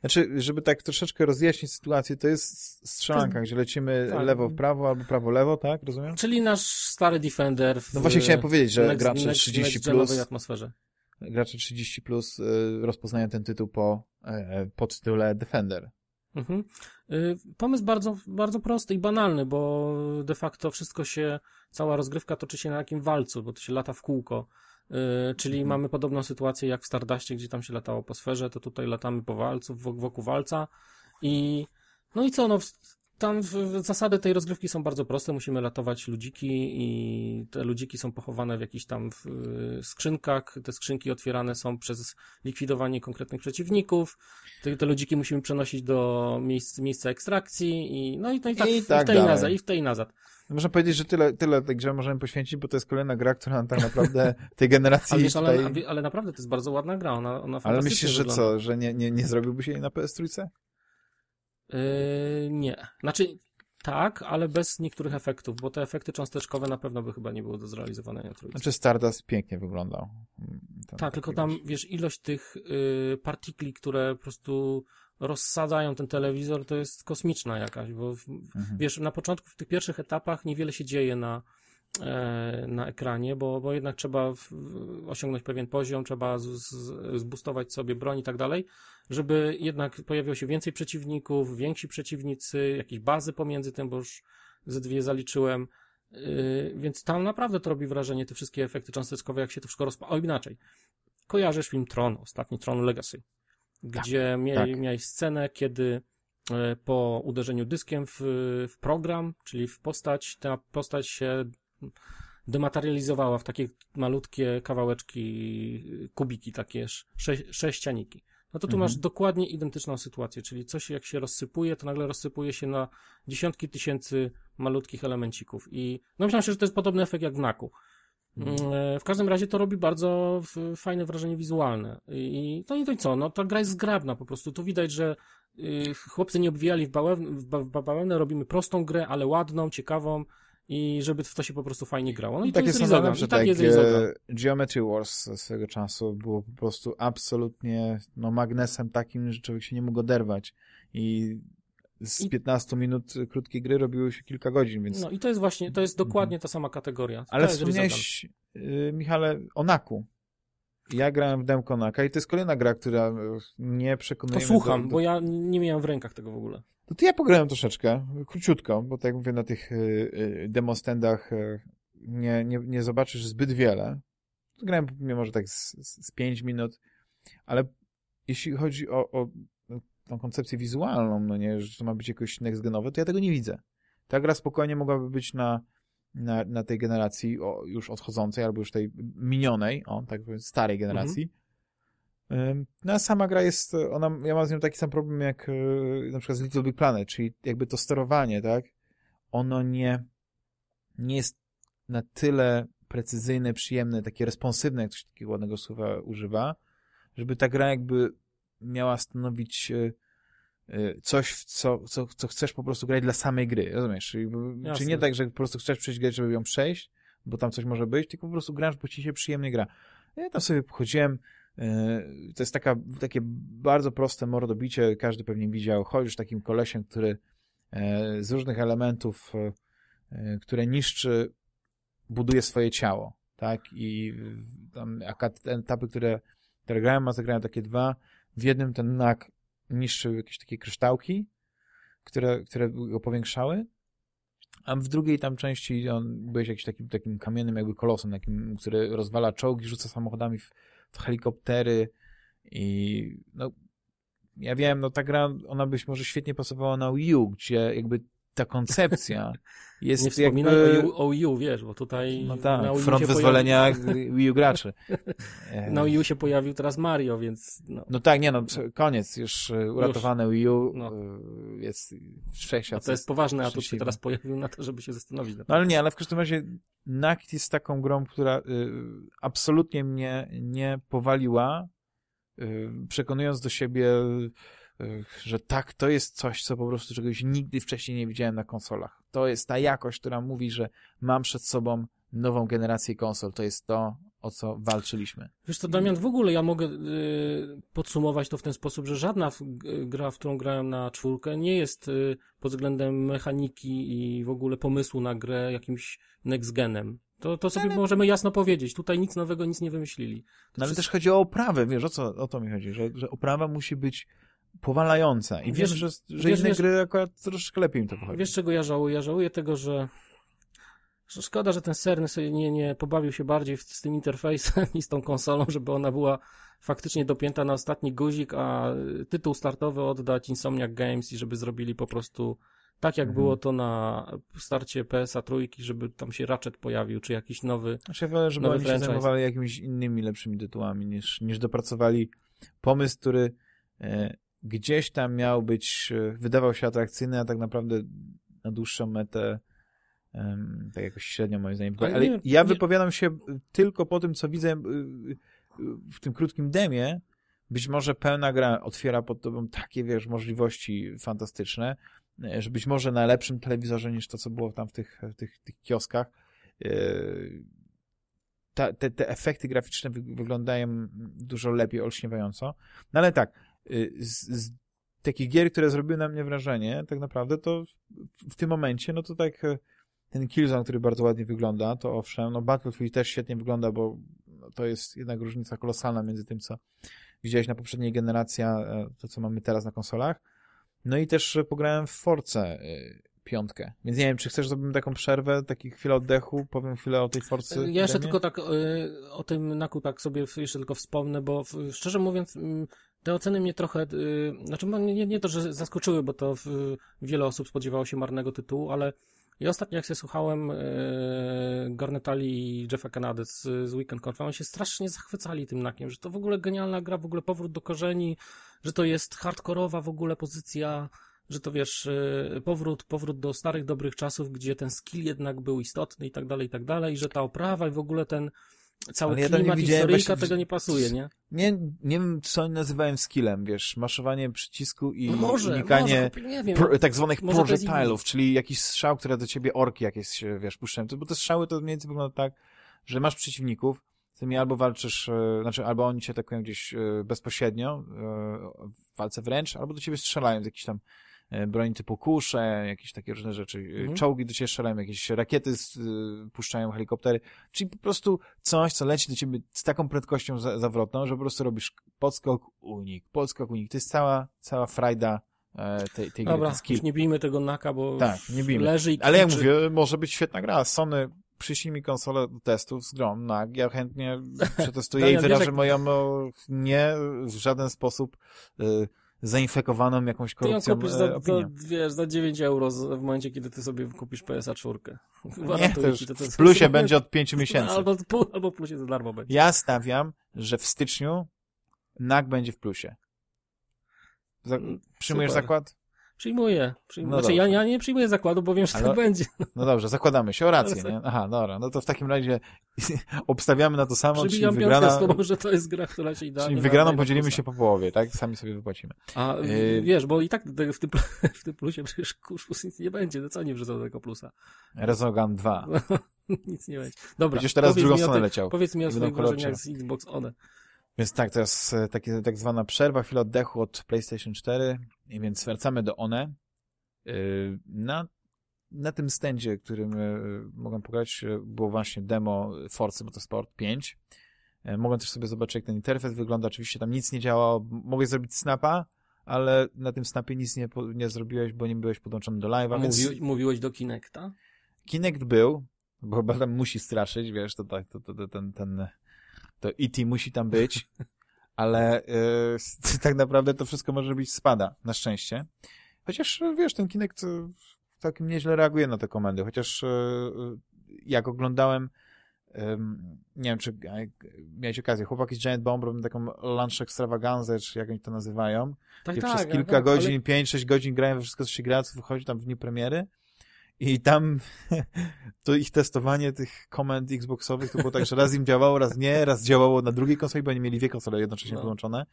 Znaczy, żeby tak troszeczkę rozjaśnić sytuację, to jest strzelanka, gdzie lecimy Tak. lewo w prawo albo prawo lewo, tak? Rozumiem? Czyli nasz stary Defender w No właśnie chciałem powiedzieć, że next- gracze next- 30 next-genowej plus, atmosferze. gracze 30 plus y, rozpoznają ten tytuł po e, podtytule Defender. Mhm. Y, Pomysł bardzo, bardzo prosty i banalny, bo de facto wszystko się, cała rozgrywka toczy się na takim walcu, bo to się lata w kółko. Y, Czyli Mhm. mamy podobną sytuację jak w Stardustie, gdzie tam się latało po sferze, to tutaj latamy po walcu, wok- wokół walca i no i co, no tam w- w- zasady tej rozgrywki są bardzo proste, musimy ratować ludziki i te ludziki są pochowane w jakichś tam w, skrzynkach, te skrzynki otwierane są przez likwidowanie konkretnych przeciwników, te, te ludziki musimy przenosić do miejsc, miejsca ekstrakcji i no i, no i tak, I w, tak w tej dalej. nazad, i w tej nazad. Można powiedzieć, że tyle, tyle tej grze możemy poświęcić, bo to jest kolejna gra, która nam tak naprawdę tej generacji Ale, wiesz, tutaj... ale, ale naprawdę to jest bardzo ładna gra, ona, ona Ale myślisz, że wygląda. co, że nie, nie, nie zrobiłby się jej na PS3? Yy, nie. Znaczy, tak, ale bez niektórych efektów, bo te efekty cząsteczkowe na pewno by chyba nie były do zrealizowania na trójce. Znaczy Stardust pięknie wyglądał. Tak, tylko tam, wiesz- wiesz, ilość tych y, partikli, które po prostu rozsadzają ten telewizor, to jest kosmiczna jakaś, bo w, Mhm. wiesz, na początku, w tych pierwszych etapach niewiele się dzieje na, na ekranie, bo, bo jednak trzeba w, osiągnąć pewien poziom, trzeba z, z, zbustować sobie broń i tak dalej, żeby jednak pojawiło się więcej przeciwników, więksi przeciwnicy, jakieś bazy pomiędzy tym, bo już ze dwie zaliczyłem, Yy, więc tam naprawdę to robi wrażenie, te wszystkie efekty cząsteczkowe, jak się to wszystko rozpa... O, inaczej. Kojarzysz film Tron, ostatni Tron Legacy, gdzie mia... tak. miałeś scenę, kiedy e, po uderzeniu dyskiem w, w program, czyli w postać, ta postać się dematerializowała w takie malutkie kawałeczki, kubiki, takie sze... sześcianiki. No to tu Mhm. masz dokładnie identyczną sytuację, czyli coś jak się rozsypuje, to nagle rozsypuje się na dziesiątki tysięcy malutkich elemencików i no myślę, że to jest podobny efekt jak w Naku. Mhm. E, W każdym razie to robi bardzo fajne wrażenie wizualne. I no i to co? No ta gra jest zgrabna po prostu. Tu widać, że y, chłopcy nie obwijali w bawełnę, w ba- w bawełnę, robimy prostą grę, ale ładną, ciekawą i żeby w to się po prostu fajnie grało. No i, I to takie jest najlepsze, I tak tak, jest e, Geometry Wars swego czasu było po prostu absolutnie no, magnesem takim, że człowiek się nie mógł oderwać i z I- 15 minut krótkiej gry robiło się kilka godzin, więc... No i to jest właśnie, to jest dokładnie ta sama kategoria. Ale to wspomniałeś, y, Michale, o Naku. Ja grałem w demko Naka i to jest kolejna gra, która y, nie przekonuje To mnie słucham, do, do... bo ja nie miałem w rękach tego w ogóle. No to ja pograłem troszeczkę, króciutko, bo tak jak mówię, na tych y, y, demostendach y, nie, nie, nie zobaczysz zbyt wiele. Grałem może tak z, z, z 5 minut, ale jeśli chodzi o, o tą koncepcję wizualną, no nie, że to ma być jakoś next genowe, to ja tego nie widzę. Ta gra spokojnie mogłaby być na, na, na tej generacji o, już odchodzącej, albo już tej minionej, o, tak powiem, starej generacji. No a sama gra jest, ona, ja mam z nią taki sam problem jak y, na przykład z Little Big Planet, czyli jakby to sterowanie, tak? Ono nie, nie jest na tyle precyzyjne, przyjemne, takie responsywne, jak ktoś takiego ładnego słowa używa, żeby ta gra jakby miała stanowić y, y, coś, w co, co, co chcesz po prostu grać dla samej gry, rozumiesz? Czyli, czyli nie tak, że po prostu chcesz przejść grę, żeby ją przejść, bo tam coś może być, tylko po prostu grasz, bo ci się przyjemnie gra. Ja tam sobie pochodziłem, to jest taka, takie bardzo proste mordobicie, każdy pewnie widział, chodzisz takim kolesiem, który e, z różnych elementów, e, e, które niszczy, buduje swoje ciało, tak? I tam etapy, które, które grałem, a zagrałem takie dwa. W jednym ten nak niszczył jakieś takie kryształki, które, które go powiększały, a w drugiej tam części on byłeś jakimś takim, takim kamiennym jakby kolosem, takim, który rozwala czołgi, rzuca samochodami w, w helikoptery i no ja wiem, no ta gra, ona być może świetnie pasowała na Wii U, gdzie jakby ta koncepcja jest Nie wspominaj jakby... o, Wii U, wiesz, bo tutaj No na tak, U front wyzwolenia Wii U graczy. Pojawi... Na Wii U się pojawił teraz Mario, więc no. No tak, nie no, koniec, już uratowane Wii U No. e, jest wszechświat. to jest poważny atut się teraz pojawił na to, żeby się zastanowić. No ale nie, ale w każdym razie Nakt jest taką grą, która y, absolutnie mnie nie powaliła, y, przekonując do siebie, y, że tak, to jest coś, co po prostu czegoś nigdy wcześniej nie widziałem na konsolach. To jest ta jakość, która mówi, że mam przed sobą nową generację konsol. To jest to, o co walczyliśmy. Wiesz co, Damian, w ogóle ja mogę y, podsumować to w ten sposób, że żadna gra, w którą grałem na czwórkę, nie jest y, pod względem mechaniki i w ogóle pomysłu na grę jakimś next genem. To, to sobie możemy jasno powiedzieć. Tutaj nic nowego, nic nie wymyślili. To No ale wszystko- też chodzi o oprawę, wiesz, o co o to mi chodzi, że, że oprawa musi być powalająca. I Wiesz- wiesz, że, że wiesz, inne wiesz- gry akurat troszeczkę lepiej im to wychodzi. Wiesz, czego ja żałuję? Ja żałuję tego, że, szkoda, że ten Cerny sobie nie, nie pobawił się bardziej z tym interfejsem i z tą konsolą, żeby ona była faktycznie dopięta na ostatni guzik, a tytuł startowy oddać Insomniac Games i żeby zrobili po prostu tak, jak Mhm. było to na starcie PSA trójki, żeby tam się Ratchet pojawił, czy jakiś nowy... Znaczy, ja wolę, żeby Nowy oni się franchise. zajmowali jakimiś innymi lepszymi tytułami, niż, niż dopracowali pomysł, który e, gdzieś tam miał być, e, wydawał się atrakcyjny, a tak naprawdę na dłuższą metę em, tak jakoś średnio moim zdaniem. Ale Ale nie- ja nie- wypowiadam się tylko po tym, co widzę y, y, w tym krótkim demie. Być może pełna gra otwiera pod tobą takie, wiesz, możliwości fantastyczne, e, że być może na lepszym telewizorze niż to, co było tam w tych, w tych, tych kioskach, e, ta, te, te efekty graficzne wy, wyglądają dużo lepiej, olśniewająco. No ale tak, z, z takich gier, które zrobiły na mnie wrażenie, tak naprawdę, to w, w tym momencie, no to tak e, ten Killzone, który bardzo ładnie wygląda, to owszem, no Battlefield też świetnie wygląda, bo no, to jest jednak różnica kolosalna między tym, co widziałeś na poprzedniej generacji, a e, to, co mamy teraz na konsolach. No i też e, pograłem w Force y, piątkę. Więc nie wiem, czy chcesz, żebym taką przerwę, taki chwilę oddechu, powiem chwilę o tej Forcy. Ja jeszcze tylko tak y, o tym naku tak sobie jeszcze tylko wspomnę, bo szczerze mówiąc mm, te oceny mnie trochę, y, znaczy no, nie, nie to, że zaskoczyły, bo to w, wiele osób spodziewało się marnego tytułu, ale ja ostatnio jak się słuchałem y, Garnetali i Jeffa Kennedy z, z Weekend Conf, oni się strasznie zachwycali tym nakiem, że to w ogóle genialna gra, w ogóle powrót do korzeni, że to jest hardkorowa w ogóle pozycja, że to wiesz, y, powrót, powrót do starych, dobrych czasów, gdzie ten skill jednak był istotny i tak dalej, i tak dalej, i że ta oprawa i w ogóle ten cały Ale ja klimat widziałem historyjka właśnie- tego nie pasuje, nie? Nie, nie wiem, co oni nazywałem skillem, wiesz, maszowanie przycisku i No może, unikanie może, pro, tak zwanych projectile'ów, czyli jakiś strzał, które do ciebie orki jakieś, wiesz, puszczają. Bo te strzały to mniej więcej wygląda tak, że masz przeciwników, z tymi albo walczysz, e, znaczy albo oni cię atakują gdzieś e, bezpośrednio, e, w walce wręcz, albo do ciebie strzelają z jakichś tam e, broni typu kusze, jakieś takie różne rzeczy. E, Mhm. Czołgi do ciebie strzelają, jakieś rakiety z, e, puszczają, helikoptery. Czyli po prostu coś, co leci do ciebie z taką prędkością za, zawrotną, że po prostu robisz podskok, unik, podskok, unik. To jest cała, cała frajda tej, tej gry, Dobra, skill. już nie bijmy tego naka, bo Tak, nie bijmy. leży i Ale jak kwiczy. mówię, może być świetna gra. Sony przyślij mi konsolę do testów z grą, no, ja chętnie przetestuję i wyrażę jak- moją nie w żaden sposób y, zainfekowaną jakąś Ty ją korupcją kupisz e, za, za, wiesz, za 9 euro w momencie, kiedy ty sobie kupisz PSA 4. Nie, to już w plusie będzie od pięciu miesięcy. Albo, albo w plusie za darmo będzie. Ja stawiam, że w styczniu NAK będzie w plusie. Za, przyjmujesz super. zakład? Przyjmuję. przyjmuję. No znaczy, ja, ja nie przyjmuję zakładu, bo wiem, że Ale- tak będzie. No dobrze, zakładamy się, o rację, nie? Aha, dobra, no to w takim razie obstawiamy na to samo, czyli Przybijam piątkę wygrana, z tobą, że to jest gra, która się idealnie czyli wygraną do podzielimy się po połowie, tak? Sami sobie wypłacimy. A Yy. wiesz, bo i tak w tym, w tym plusie przecież kurzus nic nie będzie. No co nie wrzucą tego plusa? Rezogun 2. nic nie będzie. Dobra. Przecież teraz w drugą stronę leciał. Powiedz mi o swoich wrażeniach z Xbox One. Więc tak, to jest e, takie, tak zwana przerwa, chwila oddechu od PlayStation 4, i więc wracamy do One. Yy, Na, na tym stędzie, którym e, mogłem pograć, e, było właśnie demo Forza Motorsport 5. E, Mogłem też sobie zobaczyć, jak ten interfejs wygląda. Oczywiście tam nic nie działało. Mogłeś zrobić snapa, ale na tym snapie nic nie, nie zrobiłeś, bo nie byłeś podłączony do live'a. Więc mówi, mówiłeś do Kinecta? Kinect był, bo chyba tam musi straszyć, wiesz, to tak, to, to, to, ten, ten, to E.T. musi tam być, ale yy, tak naprawdę to wszystko może być spada, na szczęście. Chociaż, wiesz, ten Kinect, yy, całkiem nieźle reaguje na te komendy, chociaż e, jak oglądałem em, nie wiem, czy miałeś okazję, chłopaki z Giant Bomb robią taką lunch extravaganzę, czy jak oni to nazywają, Tak, gdzie tak, przez kilka tak, godzin, ale- 5-6 godzin grają we wszystko, co się gra, co wychodzi tam w dniu premiery i tam to ich testowanie tych komend Xboxowych to było tak, że raz im działało, raz nie, raz działało na drugiej konsoli, bo oni mieli dwie konsole jednocześnie No. połączone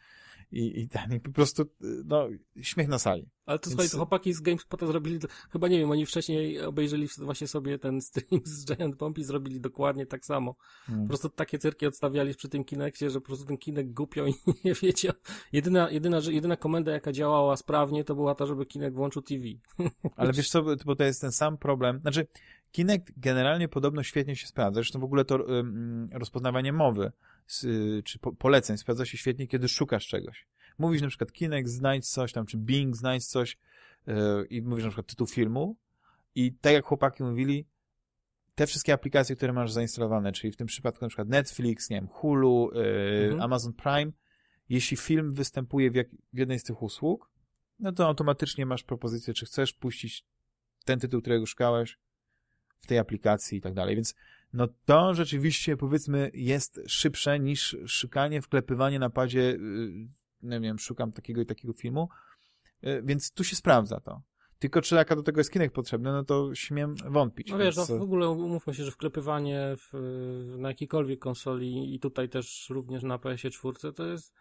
i, i tam i po prostu, no, śmiech na sali. Ale to Więc- słuchaj, to chłopaki z GameSpota zrobili, to, chyba nie wiem, oni wcześniej obejrzeli właśnie sobie ten stream z Giant Bomb i zrobili dokładnie tak samo. Mm. Po prostu takie cyrki odstawiali przy tym Kinekcie, że po prostu ten Kinek głupio i nie wiedział. Jedyna, jedyna, jedyna komenda, jaka działała sprawnie, to była ta, żeby Kinek włączył TV. Ale wiesz co, bo to jest ten sam problem. Znaczy, Kinect generalnie podobno świetnie się sprawdza. Zresztą w ogóle to rozpoznawanie mowy y, czy po, poleceń sprawdza się świetnie, kiedy szukasz czegoś. Mówisz na przykład Kinect, znajdź coś tam, czy Bing, znajdź coś yy, i mówisz na przykład tytuł filmu i tak jak chłopaki mówili, te wszystkie aplikacje, które masz zainstalowane, czyli w tym przypadku na przykład Netflix, nie wiem, Hulu, yy, Mhm. Amazon Prime, jeśli film występuje w, jak, w jednej z tych usług, no to automatycznie masz propozycję, czy chcesz puścić ten tytuł, którego szukałeś w tej aplikacji i tak dalej. Więc no to rzeczywiście powiedzmy jest szybsze niż szukanie, wklepywanie na padzie, yy, nie wiem, szukam takiego i takiego filmu, yy, więc tu się sprawdza to. Tylko czy jaka do tego jest kinek potrzebny, no to śmiem wątpić. No wiesz, no więc, w ogóle umówmy się, że wklepywanie w, na jakiejkolwiek konsoli i tutaj też również na PS4 to jest,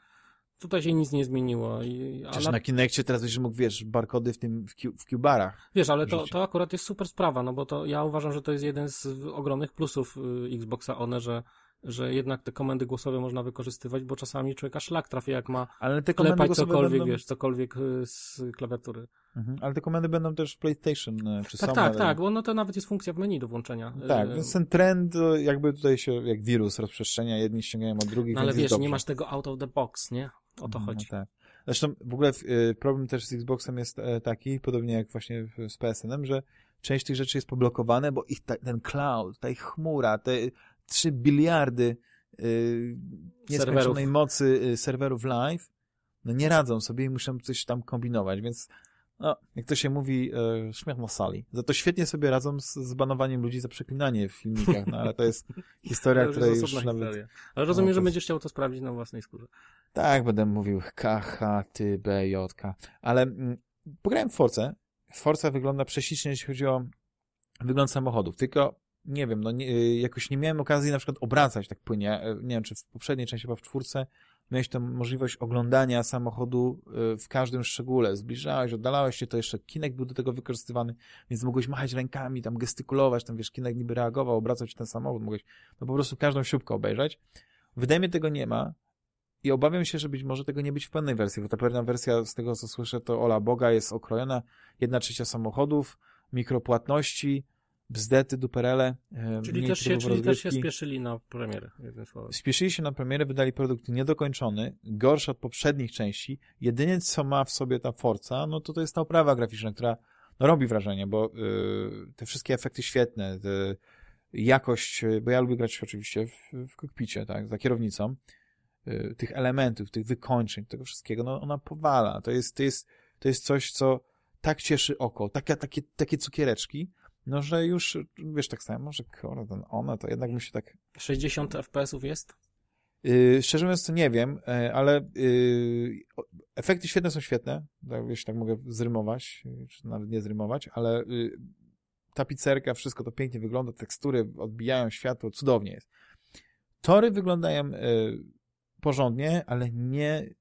tutaj się nic nie zmieniło. I, a Chociaż na- Kinekcie teraz będziesz mógł, wiesz, barkody w tym, w, Q, w Q-barach. Wiesz, ale to, to akurat jest super sprawa, no bo to ja uważam, że to jest jeden z ogromnych plusów y, Xboxa One, że, że jednak te komendy głosowe można wykorzystywać, bo czasami człowieka szlak trafia, jak ma Ale te komendy klepać cokolwiek, będą... wiesz, cokolwiek y, z klawiatury. Mhm. Ale te komendy będą też w PlayStation, e, czy Tak, tak, ale- tak, bo no to nawet jest funkcja w menu do włączenia. Tak, Y, więc ten trend jakby tutaj się jak wirus rozprzestrzenia, jedni ściągają od drugich, No ale wiesz, nie masz tego out of the box, nie? O to Mhm, chodzi. No tak. Zresztą w ogóle e, problem też z Xboxem jest e, taki, podobnie jak właśnie z PSN-em, że część tych rzeczy jest poblokowane, bo ich ten cloud, ta ich chmura, te 3 biliardy e, nieskończonej mocy e, serwerów live, no nie radzą sobie i muszą coś tam kombinować, więc no, jak to się mówi, e, śmiech na sali. Za to świetnie sobie radzą z, z banowaniem ludzi za przeklinanie w filmikach, no ale to jest historia, To której już nawet... historia. Ale rozumiem, No, że będziesz chciał to sprawdzić na własnej skórze. Tak, będę mówił K, H, T, B, J, K. Ale mm, pograłem w Force. Forza wygląda prześlicznie, jeśli chodzi o wygląd samochodów. Tylko, nie wiem, no nie, y, jakoś nie miałem okazji na przykład obracać tak płynie. E, Nie wiem, czy w poprzedniej części, chyba w czwórce, miałeś tą możliwość oglądania samochodu y, w każdym szczególe. Zbliżałeś, oddalałeś się, to jeszcze kinek był do tego wykorzystywany, więc mogłeś machać rękami, tam gestykulować, tam wiesz, kinek niby reagował, obracać ten samochód, mogłeś no po prostu każdą śrubkę obejrzeć. Wydaje mi tego nie ma. I obawiam się, że być może tego nie być w pełnej wersji, bo ta pełna wersja, z tego co słyszę, to ola Boga jest okrojona, jedna trzecia samochodów, mikropłatności, bzdety, duperele. e, Czyli też, się, czyli też się spieszyli na premierę, jednym słowem. Spieszyli się na premierę, wydali produkt niedokończony, gorszy od poprzednich części. Jedynie co ma w sobie ta Forza, no to to jest ta oprawa graficzna, która no, robi wrażenie, bo y, te wszystkie efekty świetne, te, jakość, y, bo ja lubię grać oczywiście w, w kokpicie, tak, za kierownicą, tych elementów, tych wykończeń, tego wszystkiego, no ona powala. To jest, to jest, to jest coś, co tak cieszy oko, takie, takie, takie cukiereczki, no że już, wiesz, tak samo, że kurde, ten ona, to jednak musi tak 60 FPS-ów jest? Yy, szczerze mówiąc, to nie wiem, yy, ale yy, efekty świetne są świetne, tak, jeśli tak mogę zrymować, yy, czy nawet nie zrymować, ale yy, ta pizzerka, wszystko to pięknie wygląda, tekstury odbijają światło, cudownie jest. Tory wyglądają yy, porządnie, ale nie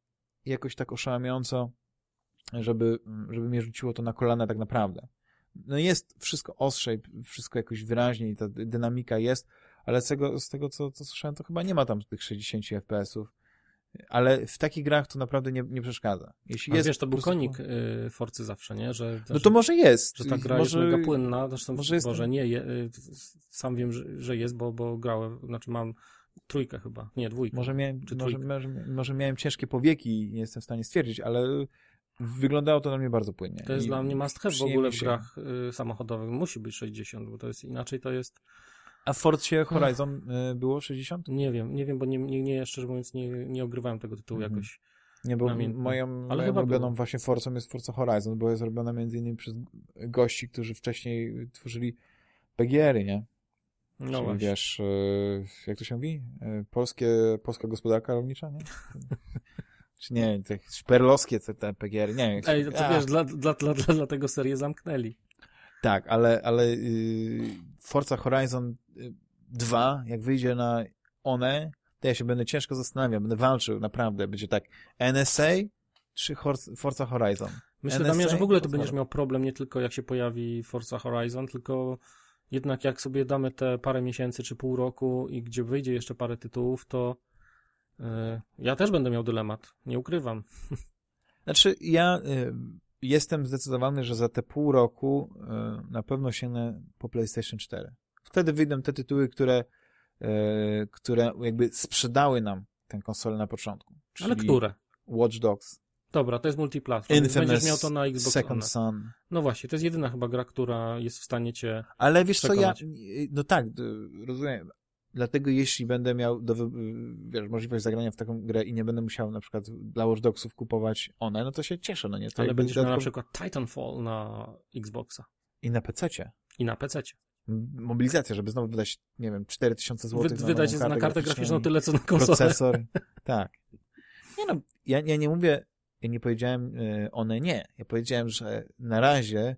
jakoś tak oszałamiająco, żeby, żeby mnie rzuciło to na kolana tak naprawdę. No jest wszystko ostrzej, wszystko jakoś wyraźniej, ta dynamika jest, ale z tego, z tego co, co słyszałem, to chyba nie ma tam tych 60 FPS-ów. Ale w takich grach to naprawdę nie, nie przeszkadza. Jeśli A jest wiesz, to był prostu- konik y, Forcy zawsze, nie? Że, No to może jest. że ta gra może... jest mega płynna, zresztą może jest Boże, nie, je, y, sam wiem, że, że jest, bo, bo grałem, znaczy mam trójkę chyba, nie, dwójkę. Może miałem, może, może, może miałem ciężkie powieki i nie jestem w stanie stwierdzić, ale wyglądało to na mnie bardzo płynnie. To jest I dla mnie must have w ogóle w grach y, samochodowych. Musi być 60, bo to jest inaczej to jest. A w Forcie Horizon y, było 60? Nie wiem, nie wiem, bo nie, nie, nie szczerze mówiąc, nie, nie ogrywałem tego tytułu Mhm. jakoś. Nie, bo Namiętnie. moją, Ale moją ulubioną było. właśnie Forcą jest Forza Horizon, bo jest robiona między innymi przez gości, którzy wcześniej tworzyli PGR-y, nie? No Czyli właśnie. wiesz, e, jak to się mówi? Polskie, polska gospodarka rolnicza, nie? Czy nie, te szperlowskie te, te PGR, nie wiem. Ej, to A, wiesz, dla, dla, dla, dla, dlatego serię zamknęli. Tak, ale, ale y, Forza Horizon y, 2, jak wyjdzie na one, to ja się będę ciężko zastanawiał, będę walczył, naprawdę. Będzie tak NSA czy Forza Horizon? Myślę, NSA? Damian, że w ogóle to będziesz miał problem nie tylko jak się pojawi Forza Horizon, tylko jednak jak sobie damy te parę miesięcy czy pół roku i gdzie wyjdzie jeszcze parę tytułów, to ja też będę miał dylemat. Nie ukrywam. Znaczy, ja y, jestem zdecydowany, że za te pół roku y, na pewno sięgnę po PlayStation 4. Wtedy wyjdą te tytuły, które, które jakby sprzedały nam tę konsolę na początku. Ale które? Watch Dogs, Dobra, to jest multiplatform, Infamous, będziesz miał to na Xbox Second One. Son. No właśnie, to jest jedyna chyba gra, która jest w stanie cię... Ale wiesz co, ja, przekonać. no tak, rozumiem. Dlatego jeśli będę miał do, wy- wiesz, możliwość zagrania w taką grę i nie będę musiał na przykład dla Watch Dogsów kupować one, no to się cieszę, no nie? To Ale będziesz miał na przykład Titanfall na Xboxa I na PC-cie. i na PC. M- Mobilizacja, żeby znowu wydać, nie wiem, 4000 zł Wy, wydać na kartę graficzną tyle, co na konsolę. procesor. tak. Nie no, ja, ja nie mówię, ja nie powiedziałem y, one nie. Ja powiedziałem, że na razie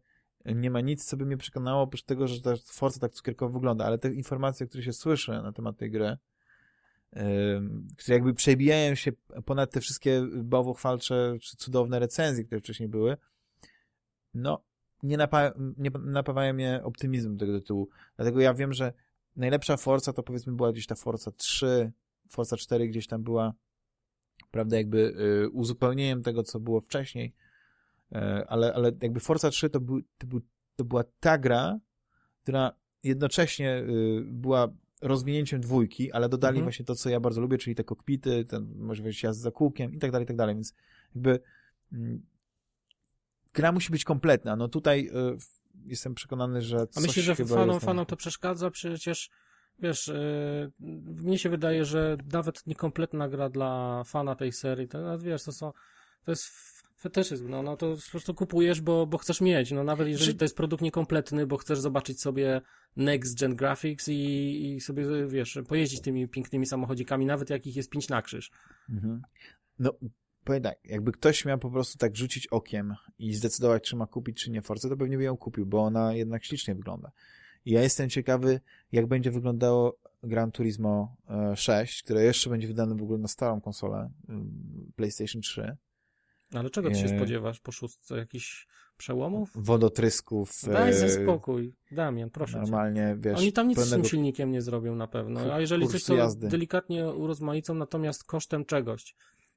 nie ma nic, co by mnie przekonało, oprócz tego, że ta Forza tak cukierkowo wygląda, ale te informacje, które się słyszy na temat tej gry, które jakby przebijają się ponad te wszystkie bałwochwalcze czy cudowne recenzje, które wcześniej były, no, nie, napa nie napawają mnie optymizmem tego tytułu. Dlatego ja wiem, że najlepsza Forza to powiedzmy była gdzieś ta Forza 3, Forza 4 gdzieś tam była, prawda, jakby y, uzupełnieniem tego, co było wcześniej, ale, ale jakby Forza 3 to, był, to, był, to była ta gra, która jednocześnie y, była rozwinięciem dwójki, ale dodali Mhm. właśnie to, co ja bardzo lubię, czyli te kokpity, ten możliwość jazdy za kółkiem i tak dalej, i tak dalej, więc jakby mm, gra musi być kompletna. No tutaj y, jestem przekonany, że A coś myślę, że fanom, fanom to przeszkadza, przecież wiesz, yy, mnie się wydaje, że nawet niekompletna gra dla fana tej serii, to nawet wiesz, to są, to jest f- fetyszyzm, no, no to po prostu kupujesz, bo, bo chcesz mieć, no nawet jeżeli to jest produkt niekompletny, bo chcesz zobaczyć sobie next gen graphics i, i sobie, wiesz, pojeździć tymi pięknymi samochodzikami, nawet jak ich jest pięć na krzyż. Mhm. No, powiem tak, jakby ktoś miał po prostu tak rzucić okiem i zdecydować, czy ma kupić, czy nie Forza, to pewnie by ją kupił, bo ona jednak ślicznie wygląda. I ja jestem ciekawy, jak będzie wyglądało Gran Turismo e, 6, które jeszcze będzie wydane w ogóle na starą konsolę ym, PlayStation 3. Ale czego ty się spodziewasz po szóstce? Jakichś przełomów? Wodotrysków. Daj e, ze spokój, Damian, proszę cię. Normalnie, wiesz... Oni tam nic z tym silnikiem nie zrobią na pewno. A jeżeli coś to jazdy. delikatnie urozmaicą, natomiast kosztem czegoś.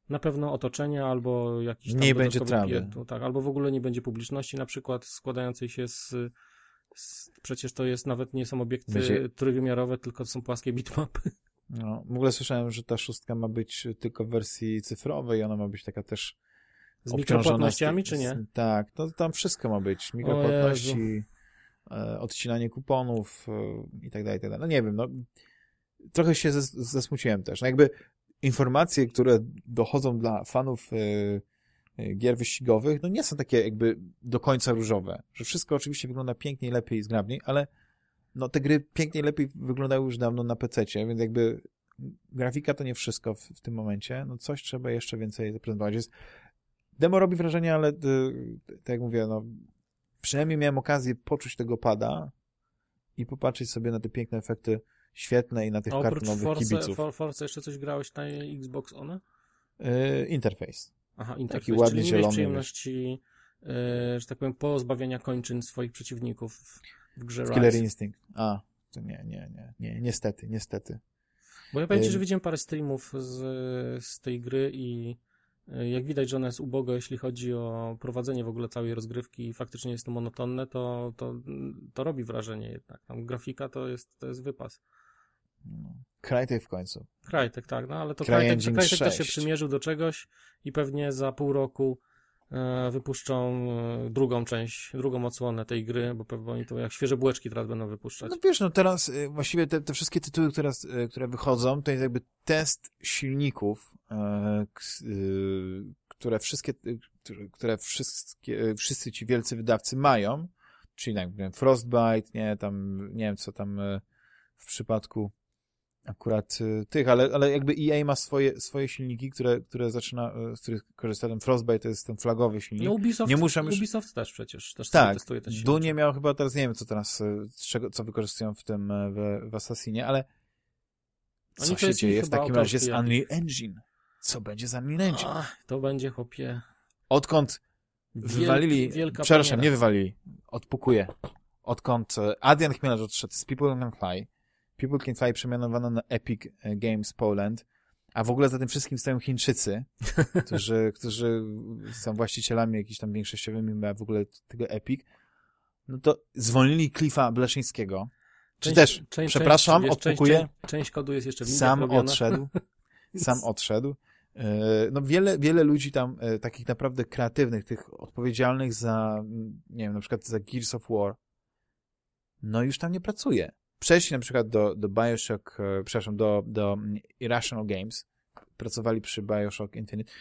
Na pewno otoczenia albo jakiś tam Nie będzie trawy. tak, albo w ogóle nie będzie publiczności, na przykład składającej się z, z przecież to jest nawet nie są obiekty Będzie- trójwymiarowe, tylko to są płaskie bitmapy. No, w ogóle słyszałem, że ta szóstka ma być tylko w wersji cyfrowej, ona ma być taka też Z mikropłatnościami, czy nie? z- Tak, to tam wszystko ma być. Mikropłatności, e, odcinanie kuponów e, i tak dalej, i tak dalej. No nie wiem, no trochę się zesmuciłem też. No jakby informacje, które dochodzą dla fanów e, gier wyścigowych, no nie są takie jakby do końca różowe. Że wszystko oczywiście wygląda piękniej, lepiej i zgrabniej, ale no te gry piękniej, lepiej wyglądały już dawno na PC-cie, więc jakby grafika to nie wszystko w, w tym momencie. No coś trzeba jeszcze więcej zaprezentować. Jest, demo robi wrażenie, ale y, tak jak mówię, no przynajmniej miałem okazję poczuć tego pada i popatrzeć sobie na te piękne efekty świetne i na tych kartonowych Force, kibiców. For, Force jeszcze coś grałeś na Xbox One? Y, interfejs. Aha, interfejs, Taki ładny, czyli zielony, przyjemności, e, że tak powiem, pozbawienia kończyn swoich przeciwników w, grze W Killer Rise. Instinct. A, to nie, nie, nie, nie, niestety, niestety. Bo ja ci, Ym. że widziałem parę streamów z, z tej gry i y, jak widać, że ona jest uboga, jeśli chodzi o prowadzenie w ogóle całej rozgrywki i faktycznie jest to monotonne, to, to, to robi wrażenie jednak. Tam grafika to jest, to jest wypas. No. Crytek w końcu. Crytek, tak, no ale to Crytek, Crytek też się 6. przymierzył do czegoś i pewnie za pół roku wypuszczą e, drugą część, drugą odsłonę tej gry, bo pewnie oni to jak świeże bułeczki teraz będą wypuszczać. No wiesz, no teraz y, właściwie te, te wszystkie tytuły, które, które wychodzą, to jest jakby test silników e, które wszystkie, które- wszystkie, wszyscy ci wielcy wydawcy mają, czyli jak wiem, Frostbite, nie, tam, nie wiem, co tam e, w przypadku akurat e, tych, ale, ale jakby EA ma swoje, swoje silniki, które, które zaczyna, e, z których korzysta ten Frostbite, to jest ten flagowy silnik. No Ubisoft, Nie muszę już- Ubisoft też przecież, też Tak, testuje te silniki. Dunie miał chyba teraz, nie wiem co teraz, z czego, co wykorzystują w tym, w, w Assassinie, ale co Oni się dzieje w takim razie z Unreal Engine? Co będzie z Unreal Engine? Ach, to będzie, chłopie, Odkąd wywalili, wielk, wielka przepraszam, nie premiera. wywalili, odpukuję. Odkąd Adrian Chmielarz odszedł z People Can Fly, People Can Fly przemianowano na Epic e, Games Poland, a w ogóle za tym wszystkim stoją Chińczycy, którzy, którzy są właścicielami jakiś tam większościowymi w ogóle tego Epic, no to zwolnili Cliffa Bleszyńskiego, czy też, przepraszam, wiesz, odpukuję, Część, część kodu jest jeszcze w sam odszedł, sam odszedł. E, No wiele, wiele ludzi tam, e, takich naprawdę kreatywnych, tych odpowiedzialnych za, nie wiem, na przykład za Gears of War, no już tam nie pracuje. Przejść na przykład do, do Bioshock, e, przepraszam, do, do Irrational Games, pracowali przy Bioshock Infinite.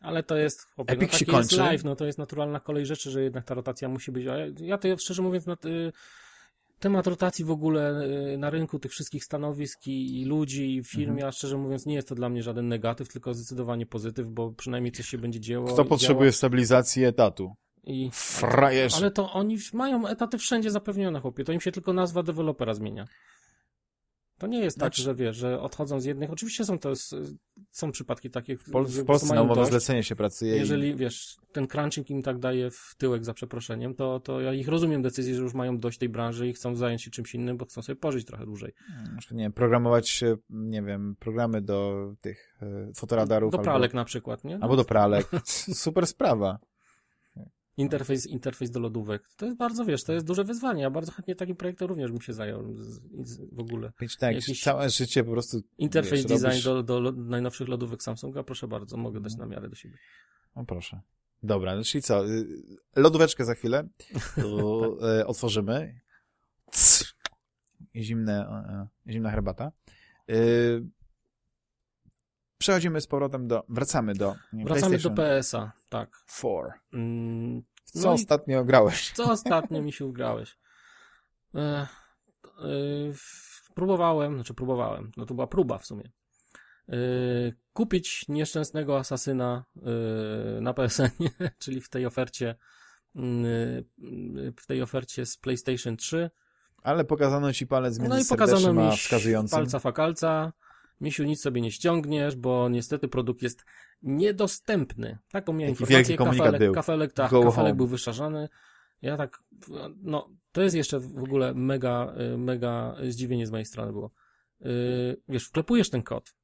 Ale to jest, chłopie, Epic no się taki jest kończy. live, no to jest naturalna kolej rzeczy, że jednak ta rotacja musi być. A ja, ja to szczerze mówiąc, na, y, temat rotacji w ogóle y, na rynku tych wszystkich stanowisk i, i ludzi i w firmie, Mhm. a szczerze mówiąc nie jest to dla mnie żaden negatyw, tylko zdecydowanie pozytyw, bo przynajmniej coś się będzie dzieło. Kto potrzebuje stabilizacji etatu? I, Frajerzy. ale to oni mają etaty wszędzie zapewnione, chłopie, to im się tylko nazwa dewelopera zmienia. To nie jest tak, Znaczy- że wiesz, że odchodzą z jednych. Oczywiście są to są przypadki takie, W, Pol- w Polsce na umowę zlecenie się pracuje. Jeżeli, wiesz, ten crunching im tak daje w tyłek za przeproszeniem, to, to ja ich rozumiem decyzję, że już mają dość tej branży i chcą zająć się czymś innym, bo chcą sobie pożyć trochę dłużej. I, jeszcze, nie wiem, programować, nie wiem, programy do tych e, fotoradarów. Do albo- pralek na przykład, nie? Albo do pralek. Super sprawa. Interfejs, interfejs do lodówek. To jest bardzo, wiesz, to jest duże wyzwanie. Ja bardzo chętnie takim projektem również bym się zajął z, z, w ogóle. Mieć tak, Jakiś- całe życie po prostu... Interfejs wiesz, design robisz- do, do najnowszych lodówek Samsunga, proszę bardzo, mogę dać na miarę do siebie. O proszę. Dobra, no czyli co? y, Lodóweczkę za chwilę to, e, otworzymy. Cs. Zimne, e, e, zimna herbata. Y, Przechodzimy z powrotem do... Wracamy do Wracamy do PSA, tak. 4. Mm, Co no ostatnio grałeś? Co ostatnio mi się ugrałeś? E, e, próbowałem, znaczy próbowałem, no to była próba w sumie. E, kupić nieszczęsnego asasyna e, na PSN, czyli w tej ofercie mm, e, w tej ofercie z PlayStation 3. Ale pokazano ci palec między No i pokazano mi wskazującym. palca fakalca. Misiu, nic sobie nie ściągniesz, bo niestety produkt jest niedostępny. Taką miałem Taki informację. kafelek, był. kafelek, tak, Go kafelek home. był wyszarzany. Ja tak, no, to jest jeszcze w ogóle mega, y, mega zdziwienie z mojej strony było. Yy, Wiesz, wklepujesz ten kod.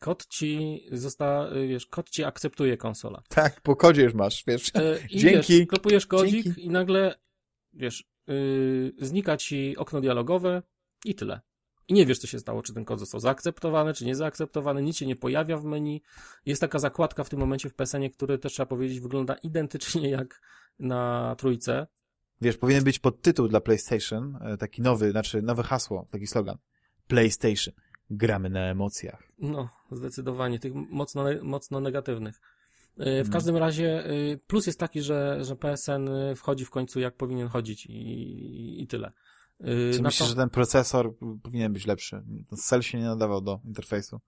Kod ci została, y, wiesz, kod ci akceptuje konsola. Tak, po kodzie już masz, wiesz. I Dzięki. Wiesz, wklepujesz kodzik Dzięki. i nagle, wiesz, yy, znika ci okno dialogowe i tyle. I nie wiesz, co się stało, czy ten kod został zaakceptowany, czy nie zaakceptowany, nic się nie pojawia w menu. Jest taka zakładka w tym momencie w PSN-ie, który też trzeba powiedzieć wygląda identycznie jak na trójce. Wiesz, powinien być podtytuł dla PlayStation, e, taki nowy, znaczy nowe hasło, taki slogan. PlayStation. Gramy na emocjach. No, zdecydowanie, tych mocno, mocno negatywnych. Yy, W Mhm. każdym razie yy, plus jest taki, że, że PSN wchodzi w końcu jak powinien chodzić i, i tyle. Yy, Czy na myślisz, to- że ten procesor powinien być lepszy? Cel się nie nadawał do interfejsu.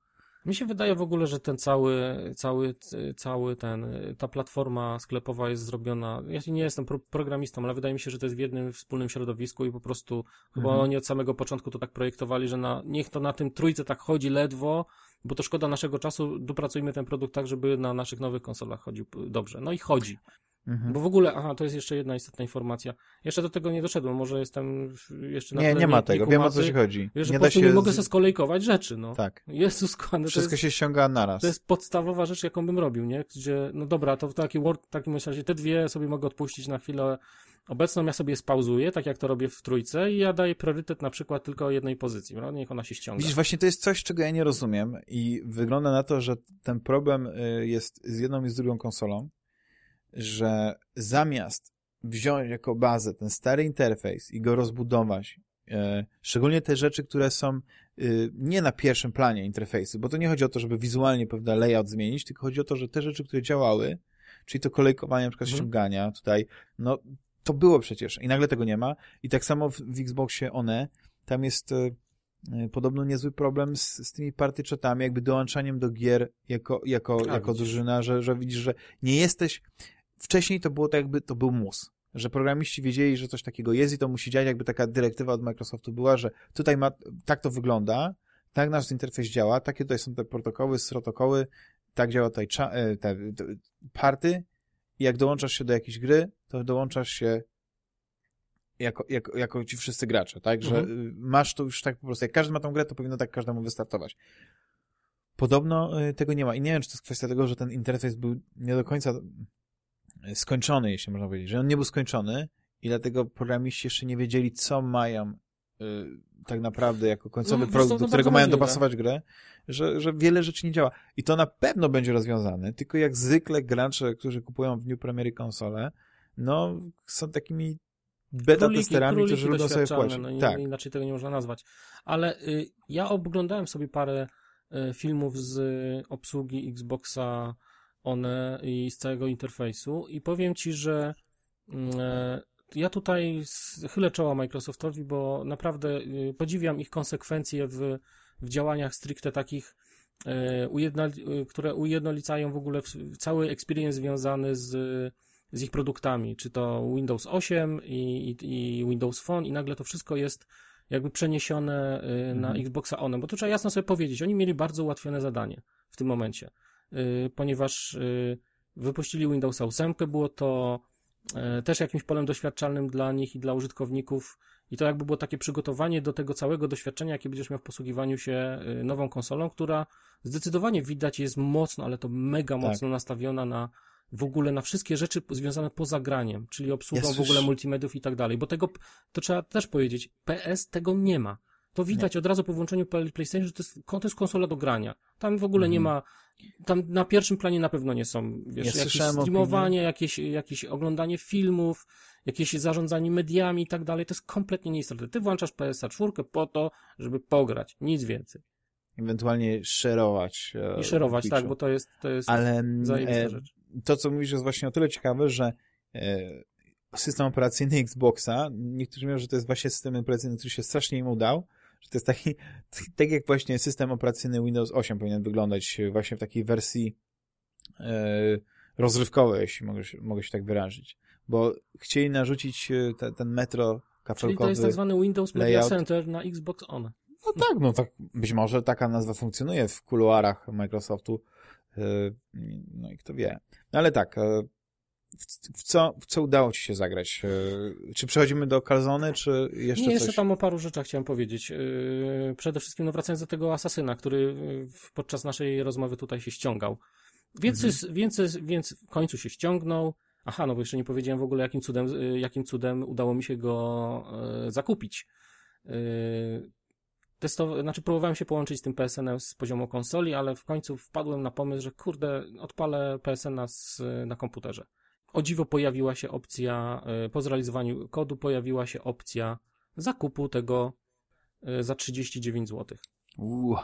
Mi się wydaje w ogóle, że ten cały, cały, cały ten, ta platforma sklepowa jest zrobiona. Ja nie jestem pro, programistą, ale wydaje mi się, że to jest w jednym wspólnym środowisku i po prostu chyba Mhm. oni od samego początku to tak projektowali, że na, niech to na tym trójce tak chodzi ledwo, bo to szkoda naszego czasu, dopracujmy ten produkt tak, żeby na naszych nowych konsolach chodził dobrze. No i chodzi. Mhm. Bo w ogóle, aha, to jest jeszcze jedna istotna informacja. Jeszcze do tego nie doszedłem, może jestem jeszcze na Nie, nie ma tego. Wiem o co ci chodzi. Wiesz, nie da się... nie mogę sobie skolejkować rzeczy, no. Tak. Jezus, kochany, Wszystko jest... się ściąga naraz. To jest podstawowa rzecz, jaką bym robił, nie? Gdzie, no dobra, to w taki Word, w takim razie te dwie sobie mogę odpuścić na chwilę obecną, ja sobie spauzuję, tak jak to robię w trójce i ja daję priorytet na przykład tylko jednej pozycji, prawda? Niech ona się ściąga. Widzisz, właśnie to jest coś, czego ja nie rozumiem i wygląda na to, że ten problem y, jest z jedną i z drugą konsolą, że zamiast wziąć jako bazę ten stary interfejs i go rozbudować E, szczególnie te rzeczy, które są y, nie na pierwszym planie interfejsu, bo to nie chodzi o to, żeby wizualnie pewne layout zmienić, tylko chodzi o to, że te rzeczy, które działały, czyli to kolejkowanie na przykład Mhm. ściągania tutaj, no to było przecież i nagle tego nie ma. I tak samo w, w Xboxie one, tam jest e, e, podobno niezły problem z, z tymi party chatami, jakby dołączaniem do gier jako, jako, A, jako widzisz. drużyna, że, że widzisz, że nie jesteś... Wcześniej to było tak jakby, to był mus, że programiści wiedzieli, że coś takiego jest i to musi działać, jakby taka dyrektywa od Microsoftu była, że tutaj ma, tak to wygląda, tak nasz interfejs działa, takie tutaj są te protokoły, protokoły, tak działa tutaj e, te, te party i jak dołączasz się do jakiejś gry, to dołączasz się jako, jako, jako ci wszyscy gracze, tak? Że Mhm. y, masz to już tak po prostu, jak każdy ma tą grę, to powinno tak każdemu wystartować. Podobno y, tego nie ma i nie wiem, czy to jest kwestia tego, że ten interfejs był nie do końca skończony, jeśli można powiedzieć, że on nie był skończony i dlatego programiści jeszcze nie wiedzieli, co mają y, tak naprawdę jako końcowy No, co, produkt, to do którego bardzo mają możliwe. dopasować grę, że, że wiele rzeczy nie działa. I to na pewno będzie rozwiązane, tylko jak zwykle gracze, którzy kupują w dniu premiery konsolę, no, są takimi beta Króliki- testerami, króliki którzy lubią sobie płacić. No, tak. Inaczej tego nie można nazwać. Ale y, ja oglądałem sobie parę y, filmów z obsługi Xboxa One i z całego interfejsu. I powiem Ci, że mm, e, ja tutaj chylę czoła Microsoftowi, bo naprawdę y, podziwiam ich konsekwencje w, w działaniach stricte takich, e, y, które ujednolicają w ogóle cały experience związany z, z ich produktami, czy to Windows 8 i, i, i Windows Phone i nagle to wszystko jest jakby przeniesione y, na Mhm. Xboxa One, bo to trzeba jasno sobie powiedzieć, oni mieli bardzo ułatwione zadanie w tym momencie, ponieważ y, wypuścili Windowsa 8, było to e, też jakimś polem doświadczalnym dla nich i dla użytkowników i to jakby było takie przygotowanie do tego całego doświadczenia, jakie będziesz miał w posługiwaniu się y, nową konsolą, która zdecydowanie widać jest mocno, ale to mega Tak. mocno nastawiona na w ogóle na wszystkie rzeczy związane poza graniem, czyli obsługą Ja w ogóle multimediów i tak dalej, bo tego, to trzeba też powiedzieć, PS tego nie ma. To widać od razu po włączeniu Play- PlayStation, że to jest, to jest konsola do grania. Tam w ogóle nie Mhm. ma, tam na pierwszym planie na pewno nie są, wiesz, Ja jakieś streamowanie, jakieś, jakieś oglądanie filmów, jakieś zarządzanie mediami i tak dalej. To jest kompletnie nieistotne. Ty włączasz PSA 4 po to, żeby pograć, nic więcej. Ewentualnie szerować. e, I szerować, tak, bo to jest, to jest Ale zajebista e, rzecz. to, co mówisz, jest właśnie o tyle ciekawe, że e, system operacyjny Xboxa, niektórzy mówią, że to jest właśnie system operacyjny, który się strasznie im udał, że to jest taki, tak jak właśnie system operacyjny Windows 8 powinien wyglądać właśnie w takiej wersji e, rozrywkowej, jeśli mogę, się- mogę się tak wyrazić. Bo chcieli narzucić e, te, ten metro Czyli kafelkowy. to jest tak zwany Windows Media layout. Center na Xbox One. No tak, no tak, być może taka nazwa funkcjonuje w kuluarach Microsoftu, yy, no i kto wie. No ale tak, e, w, co, w co udało ci się zagrać? E, Czy przechodzimy do Calzony, czy jeszcze Nie, jeszcze coś? tam o paru rzeczach chciałem powiedzieć. Yy, Przede wszystkim, no wracając do tego asasyna, który podczas naszej rozmowy tutaj się ściągał. Więc, Mhm. więc, więc w końcu się ściągnął. Aha, no bo jeszcze nie powiedziałem w ogóle, jakim cudem, yy, jakim cudem udało mi się go zakupić. Testow- znaczy próbowałem się połączyć z tym PSN-em z poziomu konsoli, ale w końcu wpadłem na pomysł, że kurde, odpalę PSN-a z, na komputerze. O dziwo pojawiła się opcja, y, po zrealizowaniu kodu pojawiła się opcja zakupu tego y, za 39 zł. Uuu,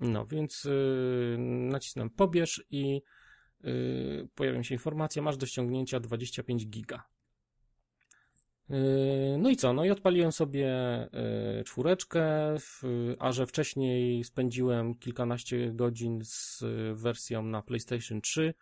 No, więc yy, nacisnąłem pobierz i yy, się informacja, masz do ściągnięcia 25 giga. Yy, No i co? No i odpaliłem sobie yy, czwóreczkę, a że wcześniej spędziłem kilkanaście godzin z wersją na PlayStation 3,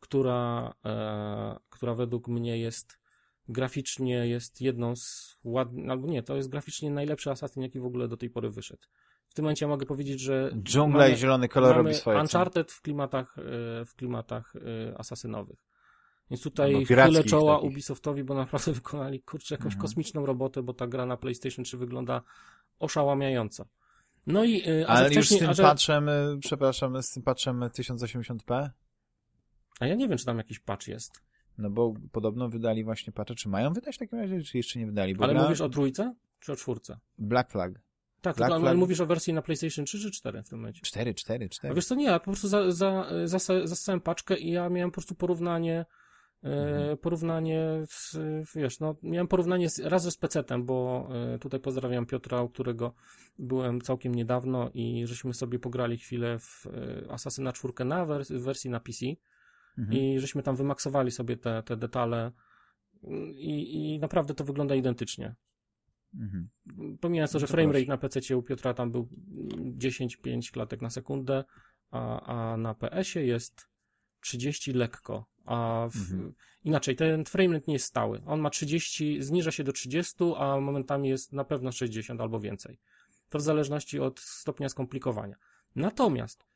która, e, która według mnie jest graficznie jest jedną z ładnych, albo nie, to jest graficznie najlepszy Assassin, jaki w ogóle do tej pory wyszedł. W tym momencie mogę powiedzieć, że dżungla mamy- i zielony kolor robi swoje. Uncharted w klimatach, e, w klimatach e, asasynowych. Więc tutaj chylę pirackich czoła takich. Ubisoftowi, bo naprawdę wykonali, kurczę, jakąś Mhm. kosmiczną robotę, bo ta gra na PlayStation 3 wygląda oszałamiająco. No i, Ale już z tym że, patchem, y, przepraszam, z tym patchem 1080p? A ja nie wiem, czy tam jakiś patch jest. No bo podobno wydali właśnie patche. Czy mają wydać w takim razie, czy jeszcze nie wydali? Bo Ale gra- mówisz o trójce, czy o czwórce? Black Flag. Tak, Black tylko, Flag- ale mówisz o wersji na PlayStation 3 czy 4 w tym momencie? 4, 4, A 4. wiesz co, nie, ja po prostu za, za, za, zasałem paczkę i ja miałem po prostu porównanie E, Mhm. Porównanie, z, wiesz, no, miałem porównanie z, raz z PC-tem, bo e, tutaj pozdrawiam Piotra, u którego byłem całkiem niedawno i żeśmy sobie pograli chwilę w e, Assassina 4 na wers- wersji na PC Mhm. i żeśmy tam wymaksowali sobie te, te detale i, i naprawdę to wygląda identycznie. Mhm. Pomijając to, że To framerate na PC u Piotra tam był 10-5 klatek na sekundę, a, a na PS-ie jest 30 lekko. A w, Mhm. inaczej, ten framerate nie jest stały. On ma 30, zniża się do 30, a momentami jest na pewno 60 albo więcej. To w zależności od stopnia skomplikowania. Natomiast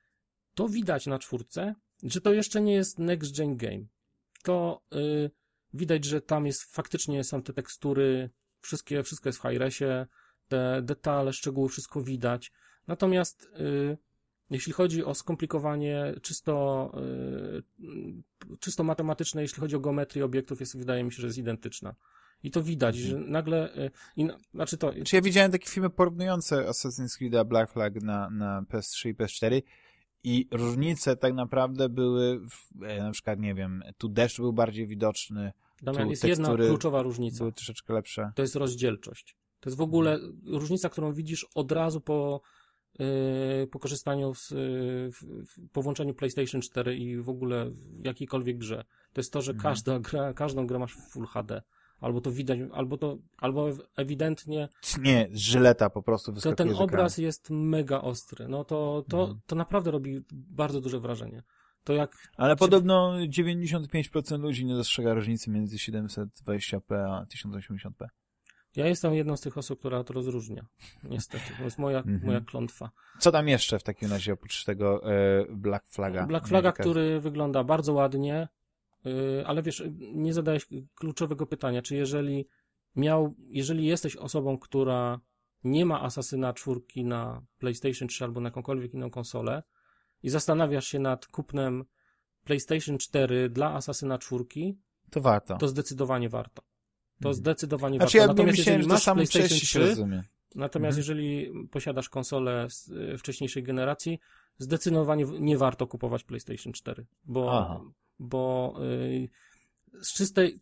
to widać na czwórce, że to jeszcze nie jest next gen game. To y, widać, że tam jest faktycznie są te tekstury, wszystkie, wszystko jest w high-resie, te detale, szczegóły, wszystko widać. Natomiast y, jeśli chodzi o skomplikowanie czysto, y, czysto matematyczne, jeśli chodzi o geometrię obiektów, jest, wydaje mi się, że jest identyczna. I to widać, że nagle, y, i, na- znaczy to, Czy ja widziałem takie filmy porównujące Assassin's Creed Black Flag na, na PS3 i PS4 i różnice tak naprawdę były, w, e, na przykład, nie wiem, tu deszcz był bardziej widoczny, Damian, tu jest jedna kluczowa różnica. były troszeczkę lepsze. To jest rozdzielczość. To jest w ogóle różnica, którą widzisz od razu po, yy, po korzystaniu z, yy, po włączeniu PlayStation 4 i w ogóle w jakiejkolwiek grze. To jest to, że Mhm. każda gra, każdą grę masz w Full HD. Albo to widać, albo to, albo ewidentnie Nie, żyleta po prostu to wyskakuje ten z ekranu. obraz jest mega ostry. No to, to, Mhm. to naprawdę robi bardzo duże wrażenie. To jak Ale podobno 95% ludzi nie dostrzega różnicy między 720p a 1080p. ja jestem jedną z tych osób, która to rozróżnia. Niestety. To jest moja, Mhm. moja klątwa. Co tam jeszcze w takim razie oprócz tego e, Black Flaga? Black Flaga, który wygląda bardzo ładnie, ale wiesz, nie zadałeś kluczowego pytania, czy jeżeli miał, jeżeli jesteś osobą, która nie ma Asasyna czwórki na PlayStation 3 albo na jakąkolwiek inną konsolę i zastanawiasz się nad kupnem PlayStation 4 dla Asasyna czwórki, To warto. to zdecydowanie warto. To Mhm. zdecydowanie Znaczy warto. ja Natomiast myślałem, jeżeli masz PlayStation przejście się 3, rozumie. Natomiast Mhm. jeżeli posiadasz konsolę z y, wcześniejszej generacji, zdecydowanie nie warto kupować PlayStation 4, bo, Aha. Bo y, z czystej,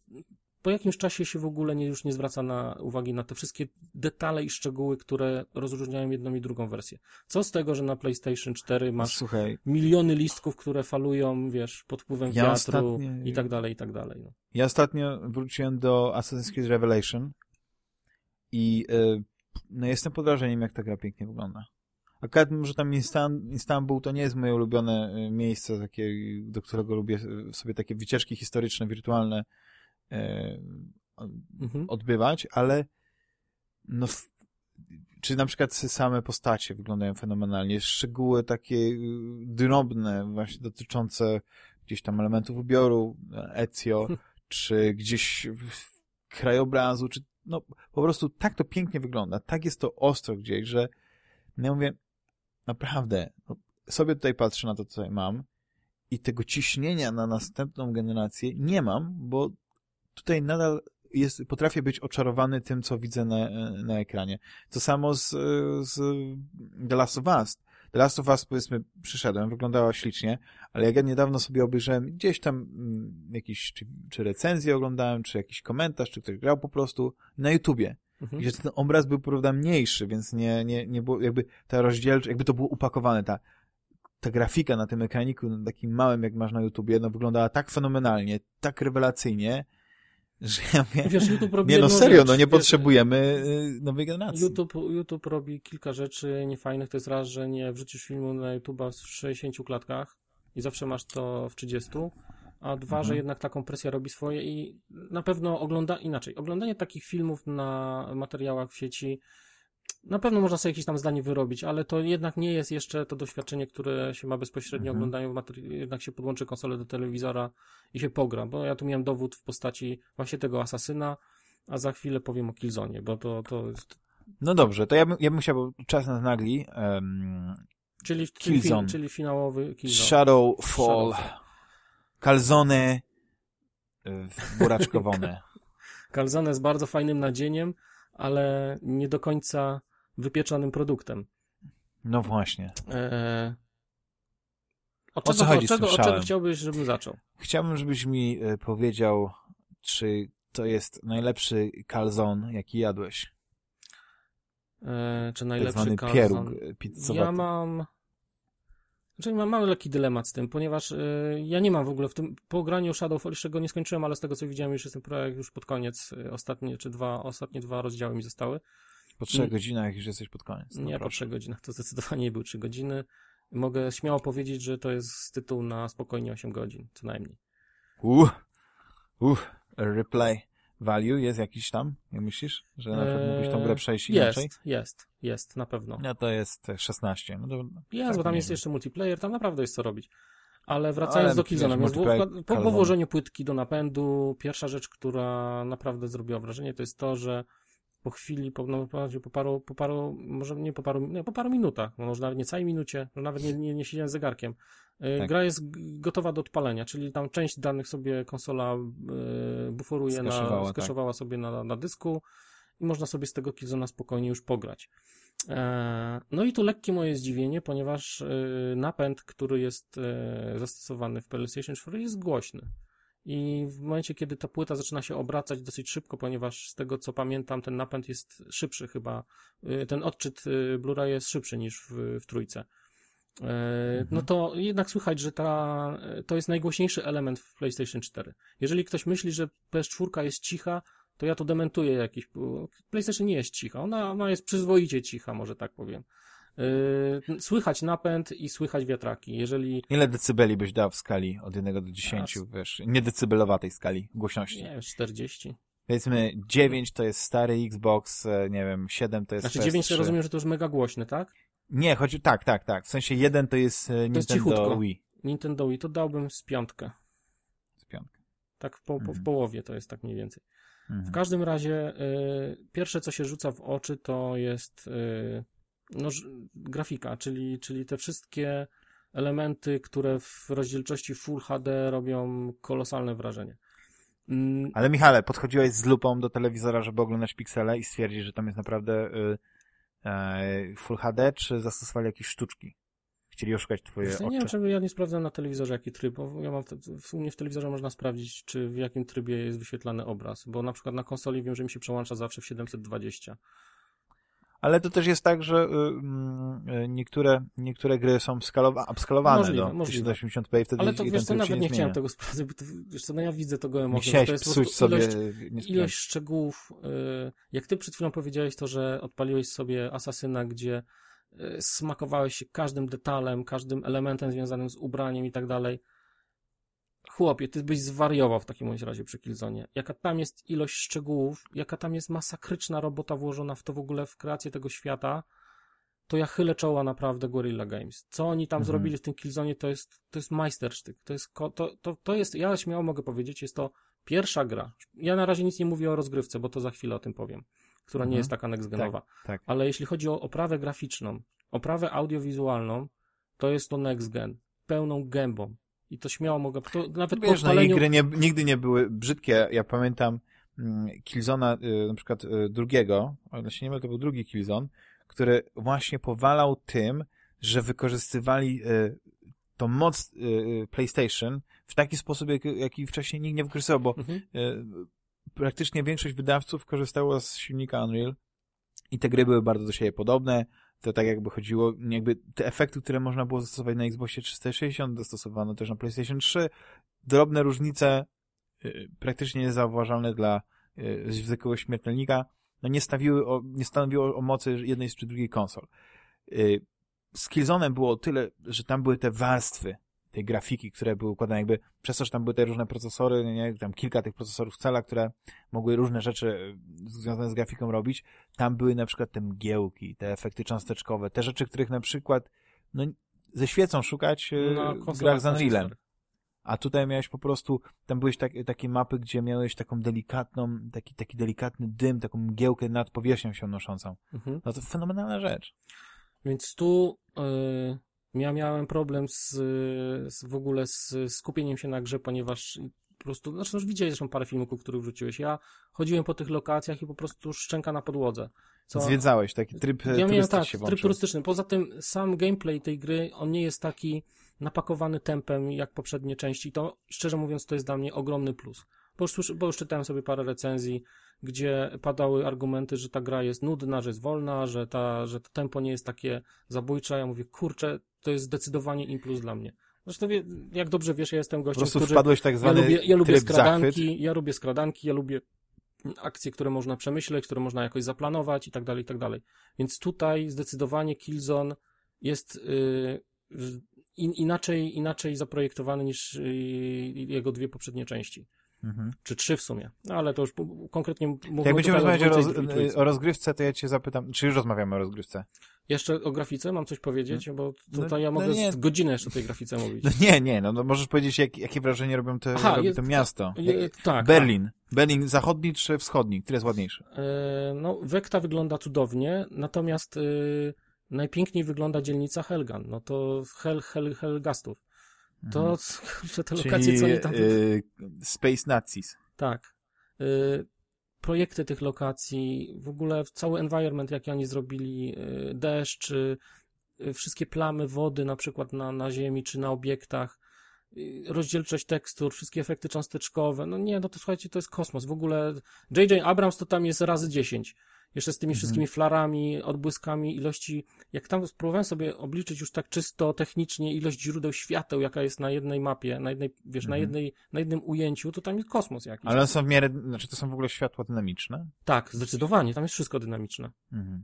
po jakimś czasie się w ogóle nie, już nie zwraca na, uwagi na te wszystkie detale i szczegóły, które rozróżniają jedną i drugą wersję. Co z tego, że na PlayStation 4 masz Słuchaj, miliony listków, które falują, wiesz, pod wpływem Ja wiatru ostatnio- i tak dalej, i tak dalej. No. ja ostatnio wróciłem do Assassin's Creed Revelation i e, no jestem pod wrażeniem, jak ta gra pięknie wygląda. Akurat może tam Instan Istanbul to nie jest moje ulubione e, miejsce, takie, do którego lubię e, sobie takie wycieczki historyczne, wirtualne e, Mhm. odbywać, ale no, czy na przykład same postacie wyglądają fenomenalnie, szczegóły takie y, drobne, właśnie dotyczące gdzieś tam elementów ubioru, e, Ezio, czy gdzieś w- krajobrazu, czy no po prostu tak to pięknie wygląda, tak jest to ostro gdzieś, że no ja mówię, naprawdę, no, sobie tutaj patrzę na to, co mam i tego ciśnienia na następną generację nie mam, bo tutaj nadal jest, potrafię być oczarowany tym, co widzę na, na ekranie. To samo z, z The Last of Us. The Last of Us, powiedzmy, przyszedłem, wyglądała ślicznie, ale jak ja niedawno sobie obejrzałem gdzieś tam mm, jakiś, czy, czy recenzję oglądałem, czy jakiś komentarz, czy ktoś grał po prostu na YouTubie, Mhm. gdzie ten obraz był, prawda, mniejszy, więc nie, nie, nie było, jakby ta rozdzielczość, jakby to było upakowane, ta, ta grafika na tym ekraniku, na takim małym, jak masz na YouTubie, no wyglądała tak fenomenalnie, tak rewelacyjnie, że ja mówię, Wiesz, YouTube robi nie no serio, rzecz. no nie Wiesz, potrzebujemy y, nowej generacji. YouTube, YouTube robi kilka rzeczy niefajnych. To jest raz, że nie wrzucisz filmu na YouTube w 60 klatkach i zawsze masz to w 30, a dwa, Mhm. że jednak ta kompresja robi swoje i na pewno ogląda inaczej. Oglądanie takich filmów na materiałach w sieci na pewno można sobie jakieś tam zdanie wyrobić, ale to jednak nie jest jeszcze to doświadczenie, które się ma bezpośrednio Mhm. oglądają w materi- jednak się podłączy konsolę do telewizora i się pogra, bo ja tu miałem dowód w postaci właśnie tego Asasyna, a za chwilę powiem o Killzone, bo to, to jest No dobrze, to ja bym, ja bym chciał, bo czas nas nagli, um, Czyli, czyli, fin, Killzone. czyli finałowy Killzone. Shadowfall, Shadowfall. Kalzony, y, buraczkowane. Calzone jest bardzo fajnym nadzieniem, ale nie do końca wypieczonym produktem. No właśnie. Eee, Od O co czego, chodzi od, z czego, od czego chciałbyś, żebym zaczął? Chciałbym, żebyś mi e, powiedział, czy to jest najlepszy calzone, jaki jadłeś. E, czy Tak najlepszy zwany calzone? pieróg e, pizzowaty. Ja mam... Znaczy mam, mam lekki dylemat z tym, ponieważ y, ja nie mam w ogóle w tym, po graniu Shadowfall jeszcze go nie skończyłem, ale z tego co widziałem już jestem projekt już pod koniec, y, ostatnie czy dwa, ostatnie dwa rozdziały mi zostały. Po trzech Mm. godzinach już jesteś pod koniec. No nie po proszę. trzech godzinach, to zdecydowanie nie były trzy godziny. Mogę śmiało powiedzieć, że to jest tytuł na spokojnie 8 godzin, co najmniej. Uff, uff, replay value jest jakiś tam, nie myślisz? Że na przykład mógłbyś tą grę przejść Jest, inaczej? jest, jest, na pewno. No to jest e, 16. No to, Jest, tak bo tam jest wiem. jeszcze multiplayer, tam naprawdę jest co robić. Ale wracając Ale do multiplayer po, po, włożeniu płytki do napędu, pierwsza rzecz, która naprawdę zrobiła wrażenie, to jest to, że po chwili, po, no, po, paru, po paru, może nie po paru, nie, po paru minutach, może nawet nie całej minucie, no nawet nie, nie, nie siedziałem z zegarkiem, y, Tak. gra jest gotowa do odpalenia, czyli tam część danych sobie konsola y, buforuje, na, Skaszowała, tak. sobie na, na dysku i można sobie z tego Killzone'a spokojnie już pograć. E, No i tu lekkie moje zdziwienie, ponieważ e, napęd, który jest e, zastosowany w PlayStation 4 jest głośny. I w momencie, kiedy ta płyta zaczyna się obracać dosyć szybko, ponieważ z tego co pamiętam, ten napęd jest szybszy chyba, e, ten odczyt e, Blu-ray jest szybszy niż w, w trójce. E, No to jednak słychać, że ta, to jest najgłośniejszy element w PlayStation 4. Jeżeli ktoś myśli, że PS4 jest cicha, to ja to dementuję jakiś. PlayStation nie jest cicha, ona, ona jest przyzwoicie cicha, może tak powiem. Yy, słychać napęd i słychać wiatraki. Jeżeli, Ile decybeli byś dał w skali od 1 do 10, Raz. wiesz, nie decybelowatej skali głośności? nie wiem, 40. Powiedzmy 9 to jest stary Xbox, e, nie wiem, 7 to jest Znaczy PS3. 9 to rozumiem, że to już mega głośny, tak? Nie, chodzi, tak, tak, tak. W sensie 1 to jest e, jest Nintendo cichutko. Wii. Nintendo i to dałbym z piątkę. Z piątki. Tak w, po, po, w Mhm. połowie to jest tak mniej więcej. W Mhm. każdym razie y, pierwsze, co się rzuca w oczy, to jest y, no, grafika, czyli, czyli te wszystkie elementy, które w rozdzielczości Full HD robią kolosalne wrażenie. Mm, Ale Michale, podchodziłeś z lupą do telewizora, żeby oglądać piksele i stwierdzić, że tam jest naprawdę y, e, Full HD, czy zastosowali jakieś sztuczki? Chcieli oszukać twoje co, oczy. nie wiem, czy ja nie sprawdzam na telewizorze jaki tryb, bo ja mam w, w, u mnie w telewizorze można sprawdzić, czy w jakim trybie jest wyświetlany obraz, bo na przykład na konsoli wiem, że mi się przełącza zawsze w 720. Ale to też jest tak, że y, mm, y, niektóre, niektóre gry są skalowa skalowane Możliwe, do możliwe. 1080p i wtedy Ale to wiesz co, nawet nie nie chciałem tego sprawdzać, bo to, wiesz co, no ja widzę to gołym okiem, chciałeś to jest psuć sobie ilość, ilość szczegółów. y, Jak ty przed chwilą powiedziałeś to, że odpaliłeś sobie Asasyna, gdzie smakowałeś się każdym detalem, każdym elementem związanym z ubraniem i tak dalej. Chłopie, ty byś zwariował w takim bądź razie przy Killzonie. Jaka tam jest ilość szczegółów, jaka tam jest masakryczna robota włożona w to w ogóle, w kreację tego świata, to ja chylę czoła naprawdę Guerrilla Games. Co oni tam Mhm. zrobili w tym Killzonie, to jest, to jest majstersztyk. To jest, to, to, to jest, ja śmiało mogę powiedzieć, jest to pierwsza gra. Ja na razie nic nie mówię o rozgrywce, bo to za chwilę o tym powiem, która nie Mhm. jest taka nextgenowa. tak. Ale jeśli chodzi o oprawę graficzną, oprawę audiowizualną, to jest to next gen. Pełną gębą. I to śmiało mogę, to nawet po Wiesz, no i odpaleniu... gry nie, nigdy nie były brzydkie. Ja pamiętam mm, Killzona, y, na przykład y, drugiego, o ile się nie mylę, to był drugi Killzone, który właśnie powalał tym, że wykorzystywali y, tą moc PlayStation w taki sposób, jak, jaki wcześniej nikt nie wykorzystywał, bo Mhm. praktycznie większość wydawców korzystało z silnika Unreal i te gry były bardzo do siebie podobne. To tak jakby chodziło, jakby te efekty, które można było zastosować na Xboxie 360, dostosowano też na PlayStation 3. Drobne różnice, y, praktycznie niezauważalne dla y, zwykłego śmiertelnika, no nie, stawiły o, nie stanowiło o mocy jednej czy drugiej konsol. Y, Z Killzone'em było tyle, że tam były te warstwy tej grafiki, które były układane jakby, przez to, że tam były te różne procesory, nie, tam kilka tych procesorów cala, które mogły różne rzeczy y, związane z grafiką robić, tam były na przykład te mgiełki, te efekty cząsteczkowe, te rzeczy, których na przykład no, ze świecą szukać y, Na w grach z Unrealem. A tutaj miałeś po prostu, tam byłeś tak, takie mapy, gdzie miałeś taką delikatną, taki, taki delikatny dym, taką mgiełkę nad powierzchnią się unoszącą. Mhm. No to fenomenalna rzecz. Więc tu y, ja miałem problem z, z w ogóle z skupieniem się na grze, ponieważ po prostu, znaczy już widziałeś zresztą parę filmików, których wrzuciłeś. Ja chodziłem po tych lokacjach i po prostu szczęka na podłodze. Co, Zwiedzałeś, taki tryb ja turystyczny tak, się tryb turystyczny. Poza tym sam gameplay tej gry, on nie jest taki napakowany tempem jak poprzednie części. I to, szczerze mówiąc, to jest dla mnie ogromny plus. Bo już, bo już czytałem sobie parę recenzji, gdzie padały argumenty, że ta gra jest nudna, że jest wolna, że, ta, że to tempo nie jest takie zabójcze. Ja mówię, kurczę, to jest zdecydowanie impuls dla mnie. Zresztą, wie- jak dobrze wiesz, ja jestem gościem, który... wpadłeś tak Ja zwany lubię, ja lubię tryb zachwyt. skradanki, ja lubię skradanki, ja lubię akcje, które można przemyśleć, które można jakoś zaplanować i tak dalej, i tak dalej. Więc tutaj zdecydowanie Killzone jest yy, in, inaczej, inaczej zaprojektowany niż yy, jego dwie poprzednie części. Mhm. Czy trzy w sumie. No ale to już konkretnie mówimy Jak będziemy rozmawiać o, roz, o rozgrywce, to ja cię zapytam, czy już rozmawiamy o rozgrywce? Jeszcze o grafice mam coś powiedzieć, bo No- tutaj ja no mogę z godzinę jeszcze o tej grafice mówić. No nie, nie, no, no możesz powiedzieć, jak, jakie wrażenie robią te, Aha, robi to miasto. Je- tak. Berlin. Berlin zachodni czy wschodni? Który jest ładniejszy? E, No, Wekta wygląda cudownie, natomiast y, najpiękniej wygląda dzielnica Helgan. No to Hel, Hel, Helgastów. To, Mhm. kurczę, te lokacje, Czyli co oni tam... y, Space Nazis. Tak. Y, projekty tych lokacji, w ogóle cały environment, jaki oni zrobili, y, deszcz, y, y, wszystkie plamy wody na przykład na, na ziemi czy na obiektach, y, rozdzielczość tekstur, wszystkie efekty cząsteczkowe. No nie, no to słuchajcie, to jest kosmos. W ogóle J.J. Abrams to tam jest razy 10. Jeszcze z tymi Mhm. wszystkimi flarami, odbłyskami, ilości. Jak tam spróbowałem sobie obliczyć już tak czysto technicznie ilość źródeł świateł, jaka jest na jednej mapie, na jednej, wiesz, na Mhm. jednej, na jednym ujęciu, to tam jest kosmos jakiś. Ale są w miarę, znaczy to są w ogóle światła dynamiczne? Tak, zdecydowanie, tam jest wszystko dynamiczne. Mhm.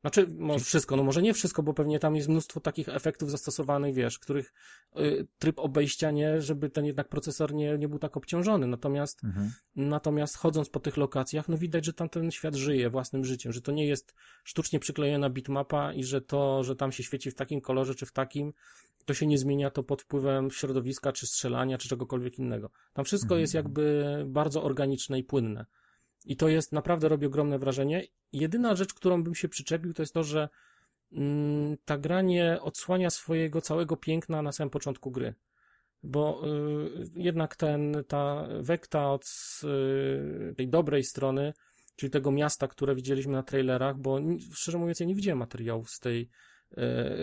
Znaczy, może wszystko, no może nie wszystko, bo pewnie tam jest mnóstwo takich efektów zastosowanych, wiesz, których y, tryb obejścia nie, żeby ten jednak procesor nie, nie był tak obciążony. Natomiast, Mhm. natomiast chodząc po tych lokacjach, no widać, że tam ten świat żyje własnym życiem, że to nie jest sztucznie przyklejona bitmapa i że to, że tam się świeci w takim kolorze czy w takim, to się nie zmienia to pod wpływem środowiska, czy strzelania, czy czegokolwiek innego. Tam wszystko Mhm. jest jakby bardzo organiczne i płynne. I to jest, naprawdę robi ogromne wrażenie. Jedyna rzecz, którą bym się przyczepił, to jest to, że mm, ta gra nie odsłania swojego całego piękna na samym początku gry. Bo y, jednak ten, ta wekta od y, tej dobrej strony, czyli tego miasta, które widzieliśmy na trailerach, bo szczerze mówiąc, ja nie widziałem materiałów z tej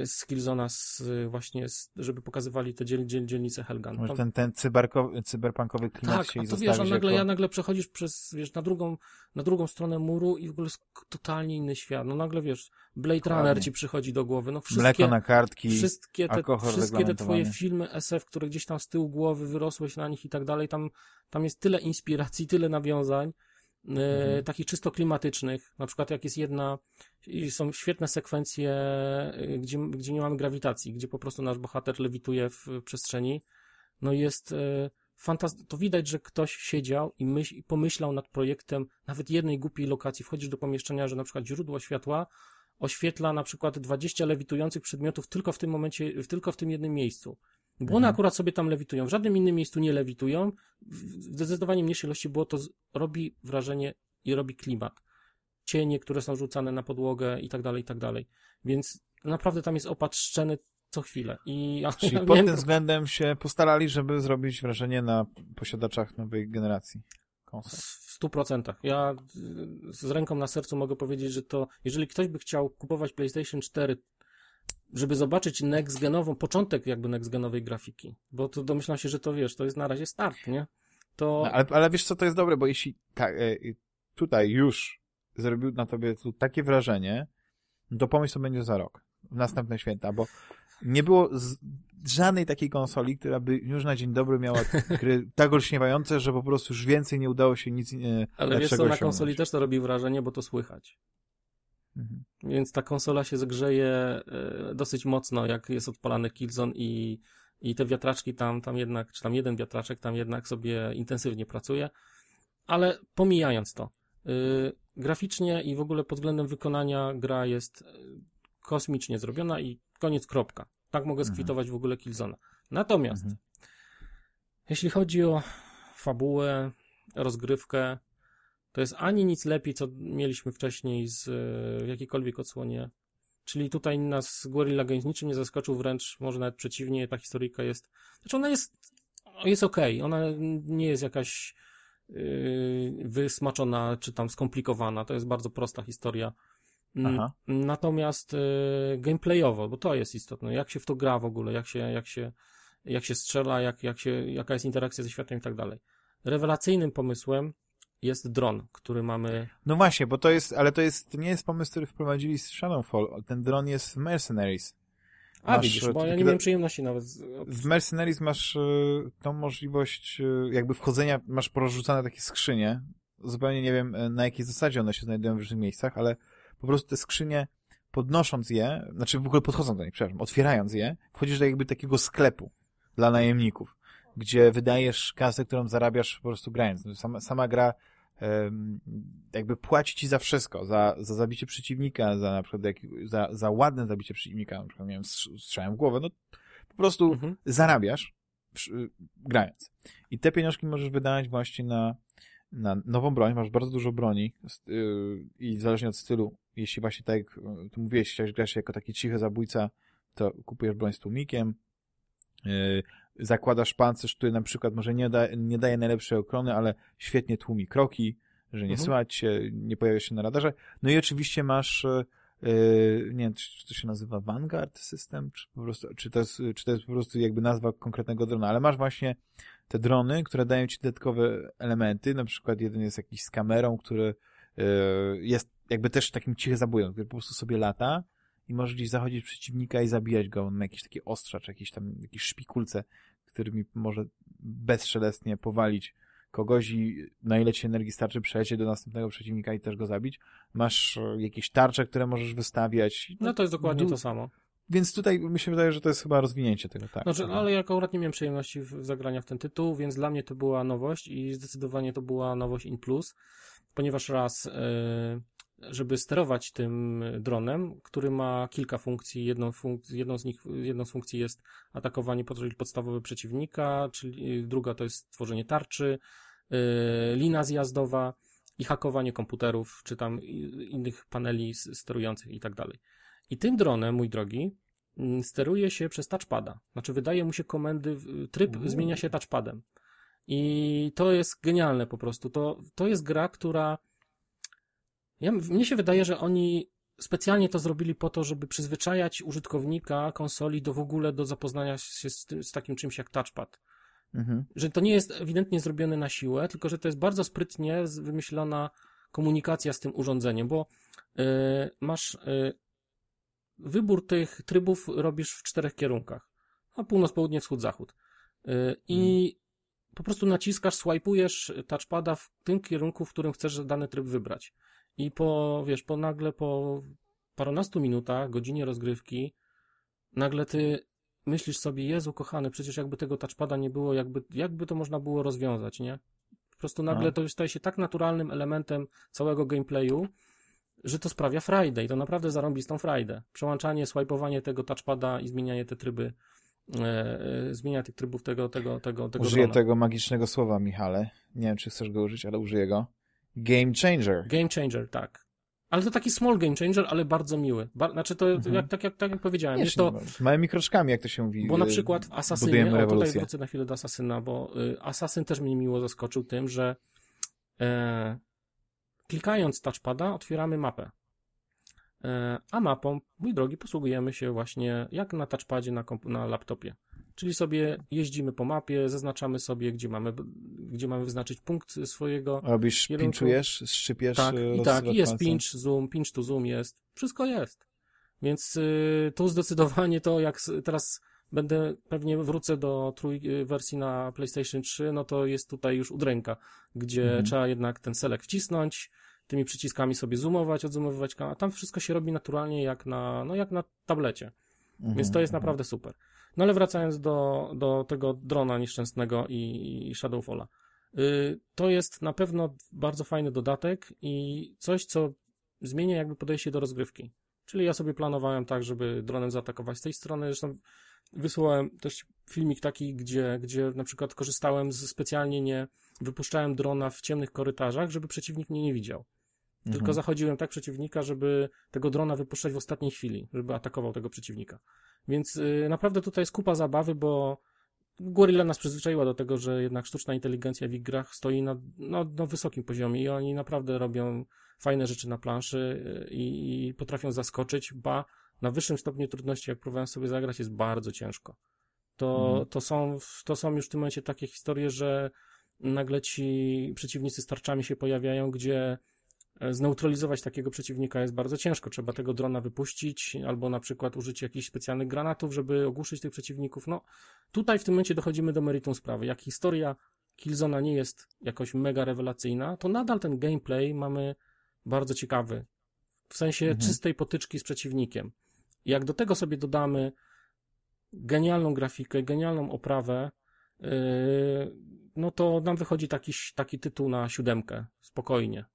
z Killzona, z, właśnie, z, żeby pokazywali te dziel, dziel, dzielnice Helgan. Może ten, ten cyberko, cyberpunkowy klimat tak, się a to wiesz, a nagle, jako... ja nagle przechodzisz przez, wiesz, na drugą, na drugą stronę muru i w ogóle jest totalnie inny świat. No nagle, wiesz, Blade Dokładnie. Runner ci przychodzi do głowy. No wszystkie, Mleko na kartki. wszystkie, te, wszystkie te twoje filmy SF, które gdzieś tam z tyłu głowy wyrosłeś na nich i tak dalej, tam, tam jest tyle inspiracji, tyle nawiązań, e, Mhm. takich czysto klimatycznych. Na przykład jak jest jedna, są świetne sekwencje, e, gdzie, gdzie nie mamy grawitacji, gdzie po prostu nasz bohater lewituje w przestrzeni. No jest e, fantastyczne. To widać, że ktoś siedział i, myśl, i pomyślał nad projektem nawet jednej głupiej lokacji. Wchodzisz do pomieszczenia, że na przykład źródło światła oświetla na przykład 20 lewitujących przedmiotów tylko w tym momencie, tylko w tym jednym miejscu. Bo one Mhm. akurat sobie tam lewitują. W żadnym innym miejscu nie lewitują. W zdecydowanie mniejszej ilości było to robi wrażenie i robi klimat. Cienie, które są rzucane na podłogę i tak dalej, i tak dalej. Więc naprawdę tam jest opad szczeny co chwilę. I ja, Czyli pod tym względem się postarali, żeby zrobić wrażenie na posiadaczach nowej generacji konsol. W stu procentach. Ja y, z ręką na sercu mogę powiedzieć, że to, jeżeli ktoś by chciał kupować PlayStation 4, żeby zobaczyć next-genową, początek jakby next-genowej grafiki, bo to domyślam się, że to wiesz, to jest na razie start, nie? To No, ale, ale wiesz co, to jest dobre, bo jeśli ta, e, tutaj już zrobił na tobie tu takie wrażenie, to pomyśl, co będzie za rok, w następne święta, bo nie było żadnej takiej konsoli, która by już na dzień dobry miała gry tak olśniewające, że po prostu już więcej nie udało się nic e, ale wiesz co, na konsoli też to robi wrażenie, bo to słychać. Mhm. Więc ta konsola się zgrzeje e, dosyć mocno, jak jest odpalany Killzone i, i te wiatraczki tam, tam jednak, czy tam jeden wiatraczek tam jednak sobie intensywnie pracuje. Ale pomijając to, y, graficznie i w ogóle pod względem wykonania gra jest y, kosmicznie zrobiona i koniec kropka. Tak mogę Mhm. skwitować w ogóle Killzona. Natomiast, Mhm. jeśli chodzi o fabułę, rozgrywkę, to jest ani nic lepiej, co mieliśmy wcześniej z, e, w jakiejkolwiek odsłonie. Czyli tutaj nas Guerrilla Games niczym nie zaskoczył, wręcz może nawet przeciwnie, ta historyjka jest, znaczy ona jest, jest okej, ona nie jest jakaś yy, wysmaczona, czy tam skomplikowana, to jest bardzo prosta historia. Aha. Natomiast y, gameplayowo, bo to jest istotne, jak się w to gra w ogóle, jak się, jak się, jak się strzela, jak, jak się, jaka jest interakcja ze światem i tak dalej. Rewelacyjnym pomysłem jest dron, który mamy. No właśnie, bo to jest, ale to jest, nie jest pomysł, który wprowadzili z Shadowfall. Ten dron jest w Mercenaries. A Masz, widzisz, bo to ja nie miałem przyjemności nawet. Z... W Mercenaries masz y, tą możliwość y, jakby wchodzenia, masz porozrzucane takie skrzynie. Zupełnie nie wiem y, na jakiej zasadzie one się znajdują w różnych miejscach, ale po prostu te skrzynie podnosząc je, znaczy w ogóle podchodząc do nich, przepraszam, otwierając je, wchodzisz do jakby takiego sklepu dla najemników, gdzie wydajesz kasę, którą zarabiasz po prostu grając. No, Sama, sama gra jakby płaci ci za wszystko, za, za zabicie przeciwnika, za na przykład jak, za, za ładne zabicie przeciwnika, na przykład nie wiem, strz- strzałem w głowę, no po prostu Mhm. zarabiasz przy- grając. I te pieniążki możesz wydać właśnie na, na nową broń. Masz bardzo dużo broni yy, i zależnie od stylu, jeśli właśnie tak jak yy, tu mówiłeś, chciałeś grać jako taki cichy zabójca, to kupujesz broń z tłumikiem, yy, zakładasz pancerz, który na przykład może nie, da, nie daje najlepszej ochrony, ale świetnie tłumi kroki, że nie Mhm. słychać się, nie pojawia się na radarze. No i oczywiście masz yy, nie wiem, czy to się nazywa Vanguard System, czy po prostu, czy to jest, czy to jest po prostu jakby nazwa konkretnego drona, ale masz właśnie te drony, które dają ci dodatkowe elementy, na przykład jeden jest jakiś z kamerą, który yy, jest jakby też takim cichym zabójcą, który po prostu sobie lata i możesz gdzieś zachodzić przeciwnika i zabijać go, on ma jakieś takie ostrza, czy jakieś tam, jakieś szpikulce, którymi może bezszelestnie powalić kogoś i na ile ci energii starczy, przelecieć do następnego przeciwnika i też go zabić. Masz e, jakieś tarcze, które możesz wystawiać. No to jest dokładnie no, to samo. Więc tutaj mi się wydaje, że to jest chyba rozwinięcie tego, tak. Znaczy, ale ja akurat nie miałem przyjemności w, zagrania w ten tytuł, więc dla mnie to była nowość i zdecydowanie to była nowość in plus, ponieważ raz, e, żeby sterować tym dronem, który ma kilka funkcji, jedną, funk jedną z nich, jedną z funkcji jest atakowanie pod- podstawowe przeciwnika, czyli druga to jest tworzenie tarczy, e, lina zjazdowa i hakowanie komputerów, czy tam i- innych paneli sterujących i tak dalej. I tym dronem, mój drogi, mm, steruje się przez touchpada. Znaczy wydaje mu się komendy, tryb Uuu. zmienia się touchpadem. I to jest genialne po prostu. To, to jest gra, która. Ja, mnie się wydaje, że oni specjalnie to zrobili po to, żeby przyzwyczajać użytkownika konsoli do w ogóle do zapoznania się z, z takim czymś jak touchpad. Mhm. Że to nie jest ewidentnie zrobione na siłę, tylko że to jest bardzo sprytnie wymyślona komunikacja z tym urządzeniem, bo y, masz y, wybór tych trybów robisz w czterech kierunkach. A północ, południe, wschód, zachód. Y, I po prostu naciskasz, swajpujesz touchpada w tym kierunku, w którym chcesz dany tryb wybrać. I po, wiesz, po nagle po parunastu minutach, godzinie rozgrywki, nagle ty myślisz sobie, Jezu kochany, przecież jakby tego touchpada nie było, jakby, jakby to można było rozwiązać, nie? Po prostu nagle No. to już staje się tak naturalnym elementem całego gameplayu, że to sprawia frajdę i to naprawdę zarąbistą frajdę. Przełączanie, swajpowanie tego touchpada i zmienianie te tryby, e, e, zmienianie tych trybów tego, tego, tego, tego Użyję drona. tego magicznego słowa, Michale. Nie wiem, czy chcesz go użyć, ale użyję go. Game changer. Game changer, tak. Ale to taki small game changer, ale bardzo miły. Znaczy to, Mhm. jak, tak, jak, tak jak powiedziałem, jest to, z małymi kroczkami, jak to się mówi. Bo na y, przykład w Asasynie, budujemy o tutaj wrócę na chwilę do Asasyna, bo y, Asasyn też mnie miło zaskoczył tym, że e, klikając touchpada otwieramy mapę. E, a mapą, mój drogi, posługujemy się właśnie jak na touchpadzie na, na laptopie. Czyli sobie jeździmy po mapie, zaznaczamy sobie, gdzie mamy, gdzie mamy wyznaczyć punkt swojego. Robisz, kierunku. pinczujesz, szczypiesz. Tak, i tak, i jest pinch, zoom, pinch to zoom jest. Wszystko jest. Więc y, tu zdecydowanie to, jak teraz będę, pewnie wrócę do trój, y, wersji na PlayStation 3, no to jest tutaj już udręka, gdzie Mhm. trzeba jednak ten select wcisnąć, tymi przyciskami sobie zoomować, odzoomowywać, a tam wszystko się robi naturalnie jak na, no jak na tablecie. Mhm, Więc to jest naprawdę super. No ale wracając do, do tego drona nieszczęsnego i, i Shadowfalla. Y, to jest na pewno bardzo fajny dodatek i coś, co zmienia jakby podejście do rozgrywki. Czyli ja sobie planowałem tak, żeby dronem zaatakować z tej strony. Zresztą wysłałem też filmik taki, gdzie, gdzie na przykład korzystałem z specjalnie nie wypuszczałem drona w ciemnych korytarzach, żeby przeciwnik mnie nie widział. Tylko Mhm. zachodziłem tak przeciwnika, żeby tego drona wypuszczać w ostatniej chwili, żeby atakował tego przeciwnika. Więc y, naprawdę tutaj jest kupa zabawy, bo Gorilla nas przyzwyczaiła do tego, że jednak sztuczna inteligencja w ich grach stoi na, no, na wysokim poziomie i oni naprawdę robią fajne rzeczy na planszy y, i, i potrafią zaskoczyć, ba na wyższym stopniu trudności, jak próbowałem sobie zagrać, jest bardzo ciężko. To, Mhm. to, są, to są już w tym momencie takie historie, że nagle ci przeciwnicy z tarczami się pojawiają, gdzie zneutralizować takiego przeciwnika jest bardzo ciężko. Trzeba tego drona wypuścić, albo na przykład użyć jakichś specjalnych granatów, żeby ogłuszyć tych przeciwników. No, tutaj w tym momencie dochodzimy do meritum sprawy. Jak historia Killzona nie jest jakoś mega rewelacyjna, to nadal ten gameplay mamy bardzo ciekawy. W sensie Mhm. czystej potyczki z przeciwnikiem. Jak do tego sobie dodamy genialną grafikę, genialną oprawę, yy, no to nam wychodzi taki, taki tytuł na siódemkę. Spokojnie.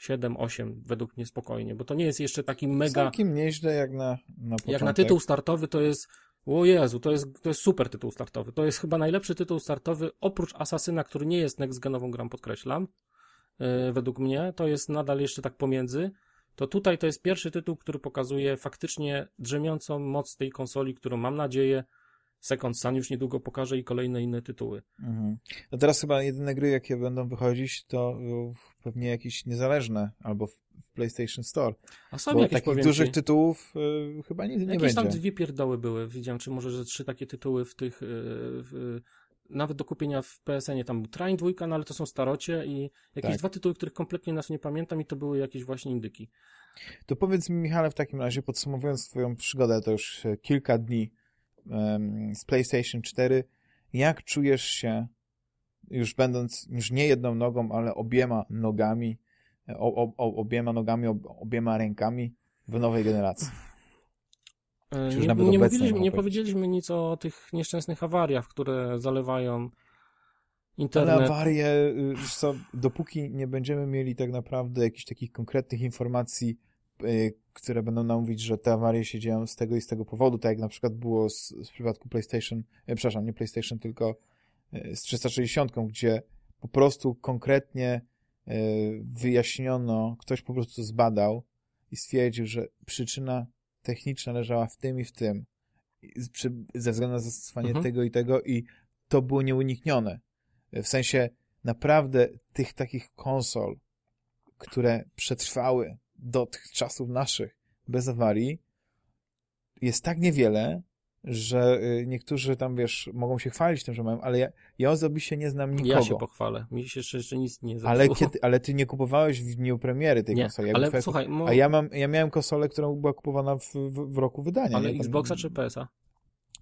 7, 8 według mnie spokojnie, bo to nie jest jeszcze taki mega... Całkiem nieźle jak na, na początek. Jak na tytuł startowy to jest. O Jezu, to jest, to jest super tytuł startowy. To jest chyba najlepszy tytuł startowy oprócz Asasyna, który nie jest next-genową grą, podkreślam. Yy, według mnie to jest nadal jeszcze tak pomiędzy. To tutaj to jest pierwszy tytuł, który pokazuje faktycznie drzemiącą moc tej konsoli, którą mam nadzieję Second Sun już niedługo pokaże i kolejne inne tytuły. Mhm. No teraz chyba jedyne gry, jakie będą wychodzić, to y, pewnie jakieś niezależne, albo w, PlayStation Store. A są Bo jakieś takich powiem dużych ci, tytułów y, chyba nie, nie jakieś będzie. tam dwie pierdoły były. Widziałem, czy może, że trzy takie tytuły w tych. w, nawet do kupienia w PSN-ie tam był Train 2, no ale to są starocie i jakieś Tak. dwa tytuły, których kompletnie nas nie pamiętam i to były jakieś właśnie indyki. To powiedz mi, Michale, w takim razie, podsumowując Twoją przygodę, to już kilka dni z PlayStation 4, jak czujesz się, już będąc już nie jedną nogą, ale obiema nogami, e, o, o, o, obiema nogami, ob, obiema rękami w nowej generacji? E, Czy już Nie, nawet nie, mówiliśmy, nie powiedzieliśmy nic o tych nieszczęsnych awariach, które zalewają Ale internet. awarie, y, co, dopóki nie będziemy mieli tak naprawdę jakichś takich konkretnych informacji, które będą nam mówić, że te awarie się dzieją z tego i z tego powodu, tak jak na przykład było z, z przypadku PlayStation, e, przepraszam, nie PlayStation, tylko e, z 360, gdzie po prostu konkretnie wyjaśniono, ktoś po prostu zbadał i stwierdził, że przyczyna techniczna leżała w tym i w tym, przy, ze względu na zastosowanie Mhm. tego i tego i to było nieuniknione. W sensie naprawdę tych takich konsol, które przetrwały do tych czasów naszych bez awarii, jest tak niewiele, że y, niektórzy tam, wiesz, mogą się chwalić tym, że mają, ale ja, ja osobiście nie znam nikogo. Ja się pochwalę. Mi się jeszcze, jeszcze nic nie zepsuło. ale, kiedy, ale ty nie kupowałeś w dniu premiery tej Nie, konsoli. jakby ale słuchaj, mo... A ja, mam, ja miałem konsolę, która była kupowana w, w, w roku wydania. ale? Tam- Xboxa czy PS-a?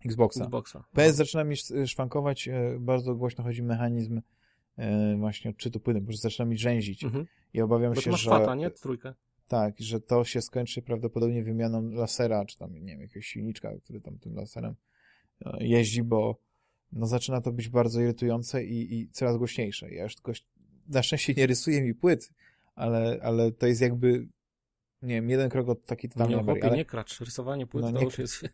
Xboxa. Xboxa. PS zaczyna mi sz- szwankować, e, bardzo głośno chodzi mechanizm e, właśnie odczytu płynu, bo zaczyna mi rzęzić. Mhm. I obawiam Bo się, masz że fata, nie? Trójkę. Tak, że to się skończy prawdopodobnie wymianą lasera, czy tam, nie wiem, jakiegoś silniczka, który tam tym laserem e, jeździ, bo no zaczyna to być bardzo irytujące i, i coraz głośniejsze. Ja już tylko na szczęście nie rysuję mi płyt, ale, ale to jest jakby nie wiem, jeden krok od takiej totalnej Nie, awarii, chłopie, ale, nie kracz. Rysowanie płyt No to nie już jest,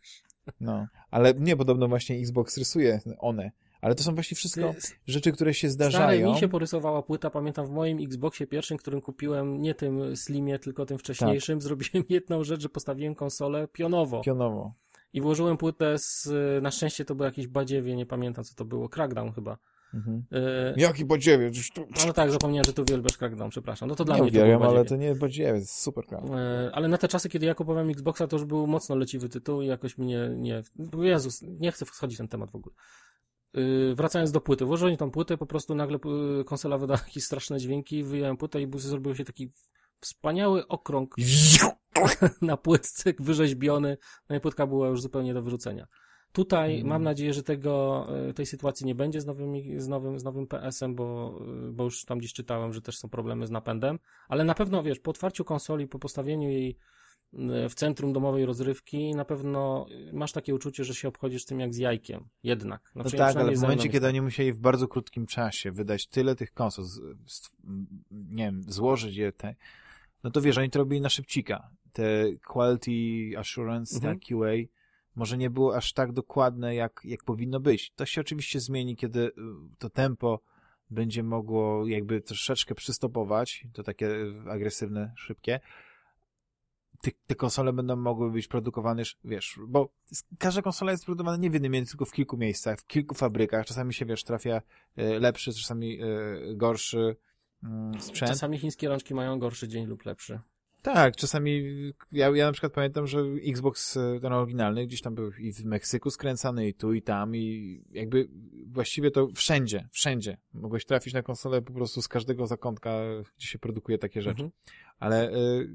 no, ale nie, podobno właśnie Xbox rysuje one, ale to są właśnie wszystko rzeczy, które się Stary, zdarzają. mi się porysowała płyta, pamiętam w moim Xboxie pierwszym, którym kupiłem nie tym Slimie, tylko tym wcześniejszym, zrobiłem jedną rzecz, że postawiłem konsolę pionowo Pionowo. i włożyłem płytę z, na szczęście to było jakieś badziewie, nie pamiętam co to było, Crackdown chyba. Mhm. E, Jaki tu... no tak, zapomniałem, że tu uwielbiasz Crackdown, przepraszam. No to dla nie mnie to uwielbiam, było ale to nie to jest super gra. E, Ale na te czasy, kiedy ja kupowałem Xboxa, to już był mocno leciwy tytuł i jakoś mnie nie... Jezus, nie chcę wchodzić w ten temat w ogóle. Yy, wracając do płyty. Włożyłem tą płytę, po prostu nagle yy, konsola wydała jakieś straszne dźwięki, wyjąłem płytę i buzy zrobił się taki wspaniały okrąg na płytce wyrzeźbiony, no i płytka była już zupełnie do wyrzucenia. Tutaj Mhm. mam nadzieję, że tego, yy, tej sytuacji nie będzie z nowym, z nowym, z nowym PS-em, bo, bo już tam gdzieś czytałem, że też są problemy z napędem, ale na pewno, wiesz, po otwarciu konsoli, po postawieniu jej w centrum domowej rozrywki, na pewno masz takie uczucie, że się obchodzisz tym jak z jajkiem. Jednak. No Znaczy, tak, ale w momencie, kiedy oni musieli w bardzo krótkim czasie wydać tyle tych konsol, z, z, nie wiem, złożyć je, te, no to wiesz, oni to robili na szybcika. Te quality assurance, Mhm. te QA, może nie było aż tak dokładne, jak, jak powinno być. To się oczywiście zmieni, kiedy y, to tempo będzie mogło jakby troszeczkę przystopować, to takie agresywne, szybkie. Te, te konsole będą mogły być produkowane, już, wiesz, bo każda konsola jest produkowana nie w jednym miejscu, tylko w kilku miejscach, w kilku fabrykach. Czasami się, wiesz, trafia e, lepszy, czasami e, gorszy mm, sprzęt. Czasami chińskie rączki mają gorszy dzień lub lepszy. Tak, czasami ja, ja na przykład pamiętam, że Xbox e, ten oryginalny gdzieś tam był i w Meksyku skręcany, i tu, i tam, i jakby właściwie to wszędzie, wszędzie. Mogłeś trafić na konsolę po prostu z każdego zakątka, gdzie się produkuje takie rzeczy. Mhm. Ale y,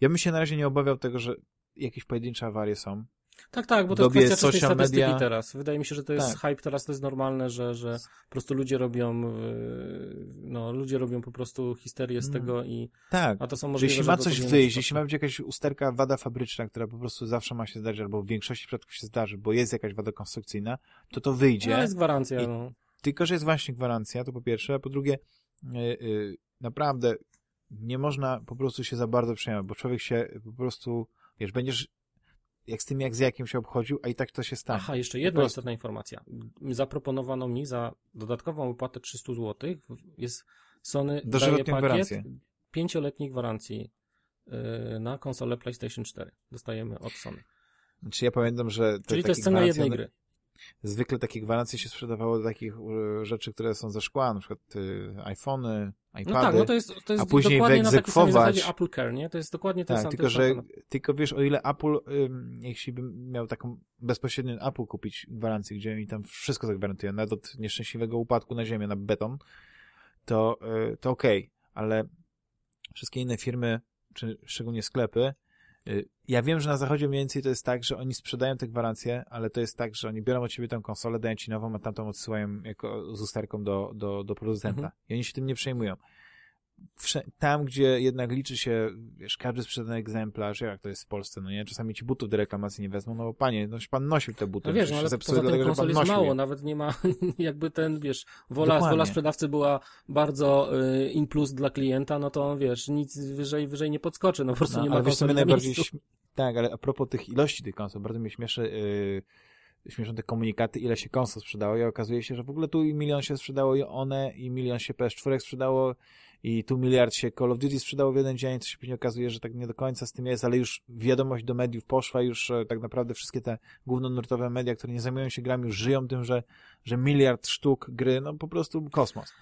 ja bym się na razie nie obawiał tego, że jakieś pojedyncze awarie są. Tak, tak, bo to jest kwestia czystej statystyki media- teraz. Wydaje mi się, że to jest Tak. hype teraz, to jest normalne, że, że po prostu ludzie robią yy, no, ludzie robią po prostu histerię z Mm. tego i Tak, a to są że jeśli ma coś wyjść, jeśli ma być jakaś usterka, wada fabryczna, która po prostu zawsze ma się zdarzyć, albo w większości przypadków się zdarzy, bo jest jakaś wada konstrukcyjna, to to wyjdzie. No, jest gwarancja, I- no. Tylko, że jest właśnie gwarancja, to po pierwsze, a po drugie, y, y, naprawdę nie można po prostu się za bardzo przejmować, bo człowiek się po prostu, wiesz, będziesz jak z tym, jak z jakim się obchodził, a i tak to się stanie. Aha, jeszcze jedna prostu. istotna informacja. Zaproponowano mi za dodatkową wypłatę 300 zł jest Sony daje pakiet gwarancję. pięcioletniej gwarancji yy, na konsolę PlayStation 4. Dostajemy od Sony. Znaczy ja pamiętam, że... Czyli to jest cena jednej gry. Zwykle takie gwarancje się sprzedawało do takich e, rzeczy, które są ze szkła, na przykład y, iPhony, iPady. No tak, no to jest, to jest a później na wyegzekwować- zasadzie Apple Care, nie? To jest dokładnie ten Tak, sam. tylko że, tylko wiesz, o ile Apple, ym, jeśli bym miał taką bezpośrednią Apple kupić gwarancję, gdzie mi tam wszystko zagwarantuje, nawet od nieszczęśliwego upadku na ziemię, na beton, to, y, to okej, ale wszystkie inne firmy, czy szczególnie sklepy, ja wiem, że na zachodzie mniej więcej to jest tak, że oni sprzedają te gwarancje, ale to jest tak, że oni biorą od ciebie tę konsolę, dają ci nową, a tamtą odsyłają jako z usterką do, do, do producenta. Mhm. I oni się tym nie przejmują. Tam, gdzie jednak liczy się, wiesz, każdy sprzedany egzemplarz, jak to jest w Polsce, no nie? Czasami ci butów do reklamacji nie wezmą, no bo panie, noś pan nosił te buty. No wiesz, no ale zepsuły poza tym dlatego, konsol jest mało, je. nawet nie ma jakby ten, wiesz, wola, Dokładnie. wola sprzedawcy była bardzo y, in plus dla klienta, no to wiesz, nic wyżej, wyżej nie podskoczy, no po prostu No, nie ma konsoli na najbardziej... śm- Tak, ale a propos tych ilości tych konsol, bardzo mnie śmieszy, yy, śmieszą te komunikaty, ile się konsol sprzedało i okazuje się, że w ogóle tu i milion się sprzedało i one, i milion się PS4 sprzedało i tu miliard się Call of Duty sprzedało w jeden dzień, co się później okazuje, że tak nie do końca z tym jest, ale już wiadomość do mediów poszła, już e, tak naprawdę wszystkie te głównonurtowe media, które nie zajmują się grami, już żyją tym, że, że miliard sztuk gry, no po prostu kosmos.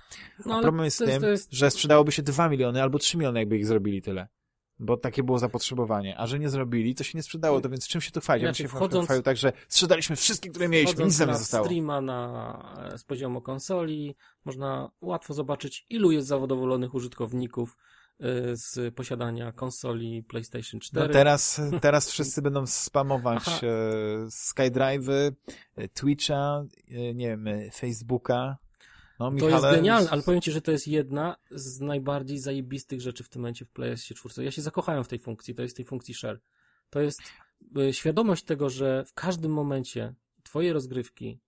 No, problem jest z tym, jest- że sprzedałoby się 2 miliony albo 3 miliony, jakby ich zrobili tyle. Bo takie było zapotrzebowanie. A że nie zrobili, to się nie sprzedało, to więc czym się to chwali? Ja bym Inaczej, się wchodząc... chwalił tak, że sprzedaliśmy wszystkie, które mieliśmy, nic nam nie zostało. streama na, z poziomu konsoli, można łatwo zobaczyć, ilu jest zadowolonych użytkowników y, z posiadania konsoli PlayStation 4. No teraz, teraz wszyscy będą spamować Aha. e, SkyDrive'y, e, Twitcha, e, nie wiem, e, Facebooka. No, To Michale, jest genialne, ale powiem Ci, że to jest jedna z najbardziej zajebistych rzeczy w tym momencie w PS4. Ja się zakochałem w tej funkcji, to jest tej funkcji share. To jest y, świadomość tego, że w każdym momencie Twoje rozgrywki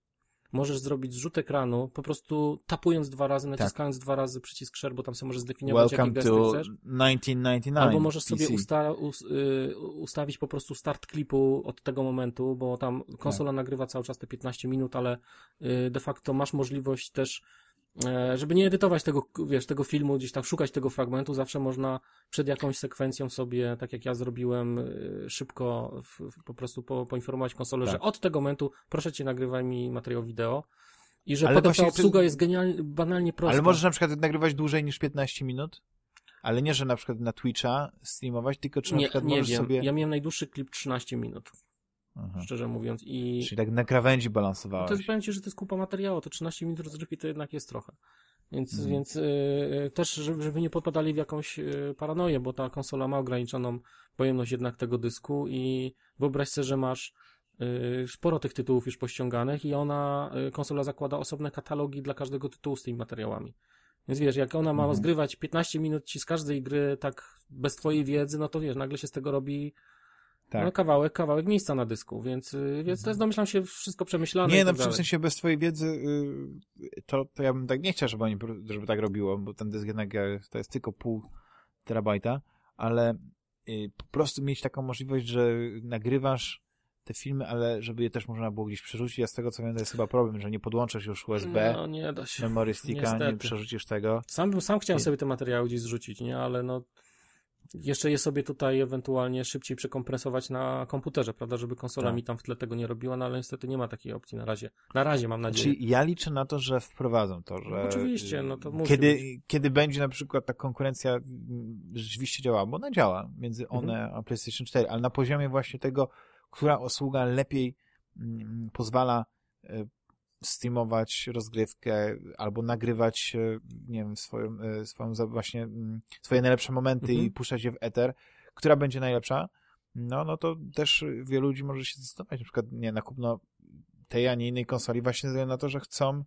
możesz zrobić zrzut ekranu, po prostu tapując dwa razy, naciskając dwa razy przycisk share, bo tam sobie możesz zdefiniować, Welcome gesty to chcesz. 1999 Albo możesz sobie PC. usta us y, ustawić po prostu start klipu od tego momentu, bo tam konsola nagrywa cały czas te 15 minut, ale y, de facto masz możliwość też, żeby nie edytować tego, wiesz, tego filmu, gdzieś tam szukać tego fragmentu, zawsze można przed jakąś sekwencją sobie, tak jak ja zrobiłem, y, szybko w, po prostu po, poinformować konsolę, Tak. że od tego momentu proszę cię nagrywaj mi materiał wideo i że potem ta właśnie ty- obsługa jest genialnie, banalnie prosta. Ale możesz na przykład nagrywać dłużej niż 15 minut? Ale nie, że na przykład na Twitcha streamować, tylko czy na nie, przykład nie możesz wiem, sobie... ja miałem najdłuższy klip 13 minut. Aha. szczerze mówiąc. I Czyli tak na krawędzi no balansowałeś. to jest, powiem ci, że to jest kupa materiału, to 13 minut rozrywki to jednak jest trochę. Więc, Mhm. więc yy, też, żeby, żeby nie popadali w jakąś yy, paranoję, bo ta konsola ma ograniczoną pojemność jednak tego dysku i wyobraź sobie, że masz yy, sporo tych tytułów już pościąganych i ona, yy, konsola zakłada osobne katalogi dla każdego tytułu z tymi materiałami. Więc wiesz, jak ona ma Mhm. zgrywać 15 minut ci z każdej gry tak bez twojej wiedzy, no to wiesz, nagle się z tego robi Tak. no, kawałek, kawałek miejsca na dysku, więc, yy, więc to jest domyślam się wszystko przemyślane. Nie, i no tak w tym sensie bez twojej wiedzy y, to, to ja bym tak nie chciał, żeby, oni, żeby tak robiło, bo ten dysk jednak to jest tylko pół terabajta, ale y, po prostu mieć taką możliwość, że nagrywasz te filmy, ale żeby je też można było gdzieś przerzucić. Ja z tego co wiem, to jest chyba problem, że nie podłączasz już USB, No, nie da się. memory sticka, nie przerzucisz tego. Sam sam chciał Nie. sobie te materiały gdzieś zrzucić, nie? Ale no, Jeszcze je sobie tutaj ewentualnie szybciej przekompresować na komputerze, prawda, żeby konsola Tak. mi tam w tle tego nie robiła, no ale niestety nie ma takiej opcji na razie. Na razie mam nadzieję. Czyli ja liczę na to, że wprowadzą to, że... Oczywiście, no to musi kiedy, być. kiedy będzie na przykład ta konkurencja mm, rzeczywiście działała, bo ona działa między Mhm. one a PlayStation 4, ale na poziomie właśnie tego, która usługa lepiej mm, pozwala e, streamować rozgrywkę albo nagrywać, e, nie wiem, swoją, e, swoją właśnie mm, swoje najlepsze momenty Mhm. i puszczać je w ether, która będzie najlepsza, no, no to też wielu ludzi może się zdecydować na przykład nie na kupno tej, a nie innej konsoli właśnie ze względu na to, że chcą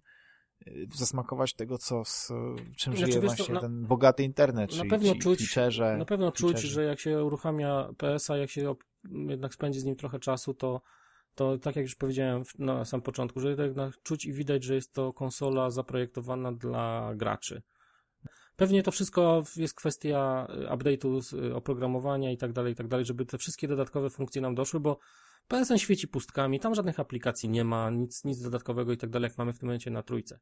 y, zasmakować tego, co z, czym Znaczy, żyje właśnie na- ten bogaty internet, na czyli pewno ci czuć- Twitcherze, Na pewno czuć, że jak się uruchamia PS-a, jak się jednak spędzi z nim trochę czasu, to, to tak jak już powiedziałem na samym początku, że jednak czuć i widać, że jest to konsola zaprojektowana dla graczy. Pewnie to wszystko jest kwestia y, update'u, y, oprogramowania i tak dalej, i tak dalej, żeby te wszystkie dodatkowe funkcje nam doszły, bo PSN świeci pustkami, tam żadnych aplikacji nie ma, nic, nic dodatkowego i tak dalej, jak mamy w tym momencie na trójce.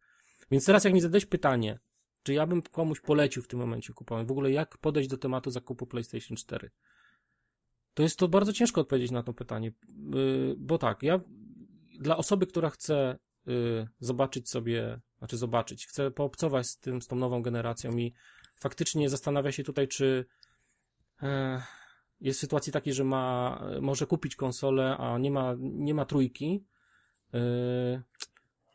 Więc teraz jak mi zadać pytanie, czy ja bym komuś polecił w tym momencie kupować, w ogóle jak podejść do tematu zakupu PlayStation 4? To jest to bardzo ciężko odpowiedzieć na to pytanie, Yy, bo tak, ja dla osoby, która chce yy, zobaczyć sobie, znaczy zobaczyć, chce poobcować z tym, z tą nową generacją i faktycznie zastanawia się tutaj, czy e, jest w sytuacji takiej, że ma, może kupić konsolę, a nie ma, nie ma trójki, yy,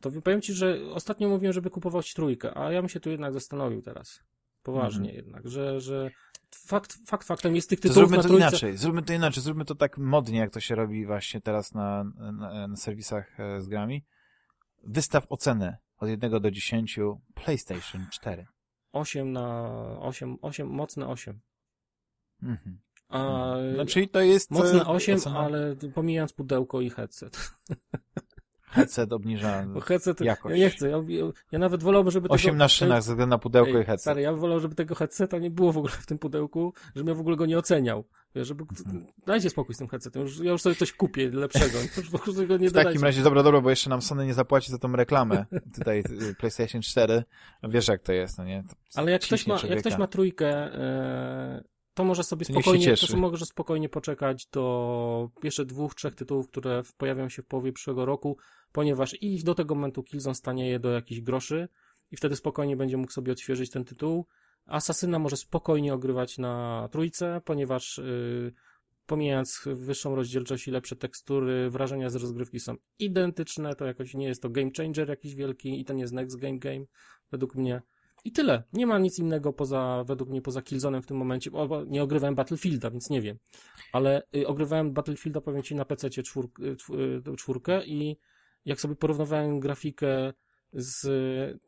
to powiem Ci, że ostatnio mówiłem, żeby kupować trójkę, a ja bym się tu jednak zastanowił teraz. Poważnie Mhm. jednak, że, że fakt, fakt faktem jest tych To tytułów zróbmy na to trójce. inaczej, zróbmy to inaczej, zróbmy to tak modnie, jak to się robi właśnie teraz na, na, na serwisach e, z grami. Wystaw ocenę od 1 do 10 PlayStation 4. 8 na 8, 8 mocne 8. Mhm. A, No, czyli to jest... e, mocne 8, ocena- ale pomijając pudełko i headset. Headset obniża Bo headset, jakość. ja nie chcę, ja, ja nawet wolałbym, żeby 8 tego... na szynach ze względu na pudełko Ej, i headset. Stary, ja bym wolał, żeby tego headseta nie było w ogóle w tym pudełku, żebym ja w ogóle go nie oceniał. Wiesz, żeby... Mhm. Dajcie spokój z tym headsetem, już, ja już sobie coś kupię lepszego, już po prostu go nie W takim dodajcie. razie, dobra, dobra, bo jeszcze nam Sony nie zapłaci za tą reklamę. Tutaj y, PlayStation 4. Wiesz jak to jest, no nie? To Ale jak ktoś, ma, jak ktoś ma trójkę, e, to może sobie spokojnie, to może spokojnie poczekać do jeszcze dwóch, trzech tytułów, które pojawią się w połowie przyszłego roku, ponieważ i do tego momentu Killzone stanieje do jakichś groszy i wtedy spokojnie będzie mógł sobie odświeżyć ten tytuł. Asasyna może spokojnie ogrywać na trójce, ponieważ y, pomijając wyższą rozdzielczość i lepsze tekstury, wrażenia z rozgrywki są identyczne, to jakoś nie jest to game changer jakiś wielki i nie jest next game game, według mnie. I tyle. Nie ma nic innego poza, według mnie, poza Killzone'em w tym momencie, bo nie ogrywałem Battlefielda, więc nie wiem. Ale y, ogrywałem Battlefielda, powiem Ci, na PC czwór, y, y, czwórkę i jak sobie porównywałem grafikę z,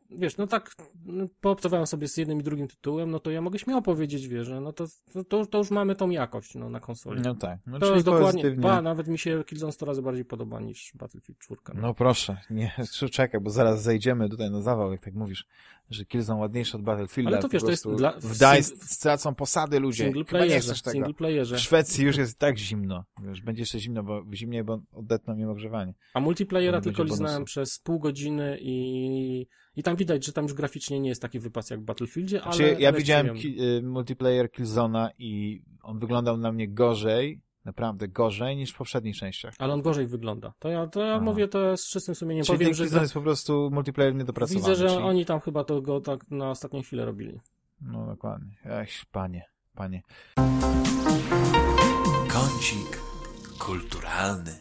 wiesz, no tak, no, poobcowałem sobie z jednym i drugim tytułem, no to ja mogę śmiało powiedzieć, wiesz, że no to, to, to, to już mamy tą jakość, no, na konsoli. No tak. No, to jest dokładnie, pozytywnie. ba, nawet mi się Killzone 100 razy bardziej podoba niż Battlefield 4. No proszę, nie, czekaj, bo zaraz zejdziemy tutaj na zawał, jak tak mówisz, że Killzone ładniejsze od Battlefielda. Ale to wiesz, to jest dla- W DICE stracą posady ludzie. Single Chyba nie playerze, chcesz tego. playerze. W Szwecji już jest tak zimno. Wiesz, będzie jeszcze zimno, bo zimniej, bo odetną im ogrzewanie. A multiplayera tylko liznałem przez pół godziny i, i tam widać, że tam już graficznie nie jest taki wypas jak w Battlefieldzie, ale... Znaczy, ja ale widziałem przyjemny. ki- y, multiplayer Killzona i on wyglądał na mnie gorzej, naprawdę gorzej niż w poprzednich częściach. Ale on gorzej wygląda. To ja, to ja Aha. mówię to z czystym sumieniem. Czyli Powiem, ten że Killzone jest po prostu multiplayer niedopracowany. widzę, że czyli... oni tam chyba to go tak na ostatnią chwilę robili. No dokładnie. Ech, panie, panie. Kącik kulturalny.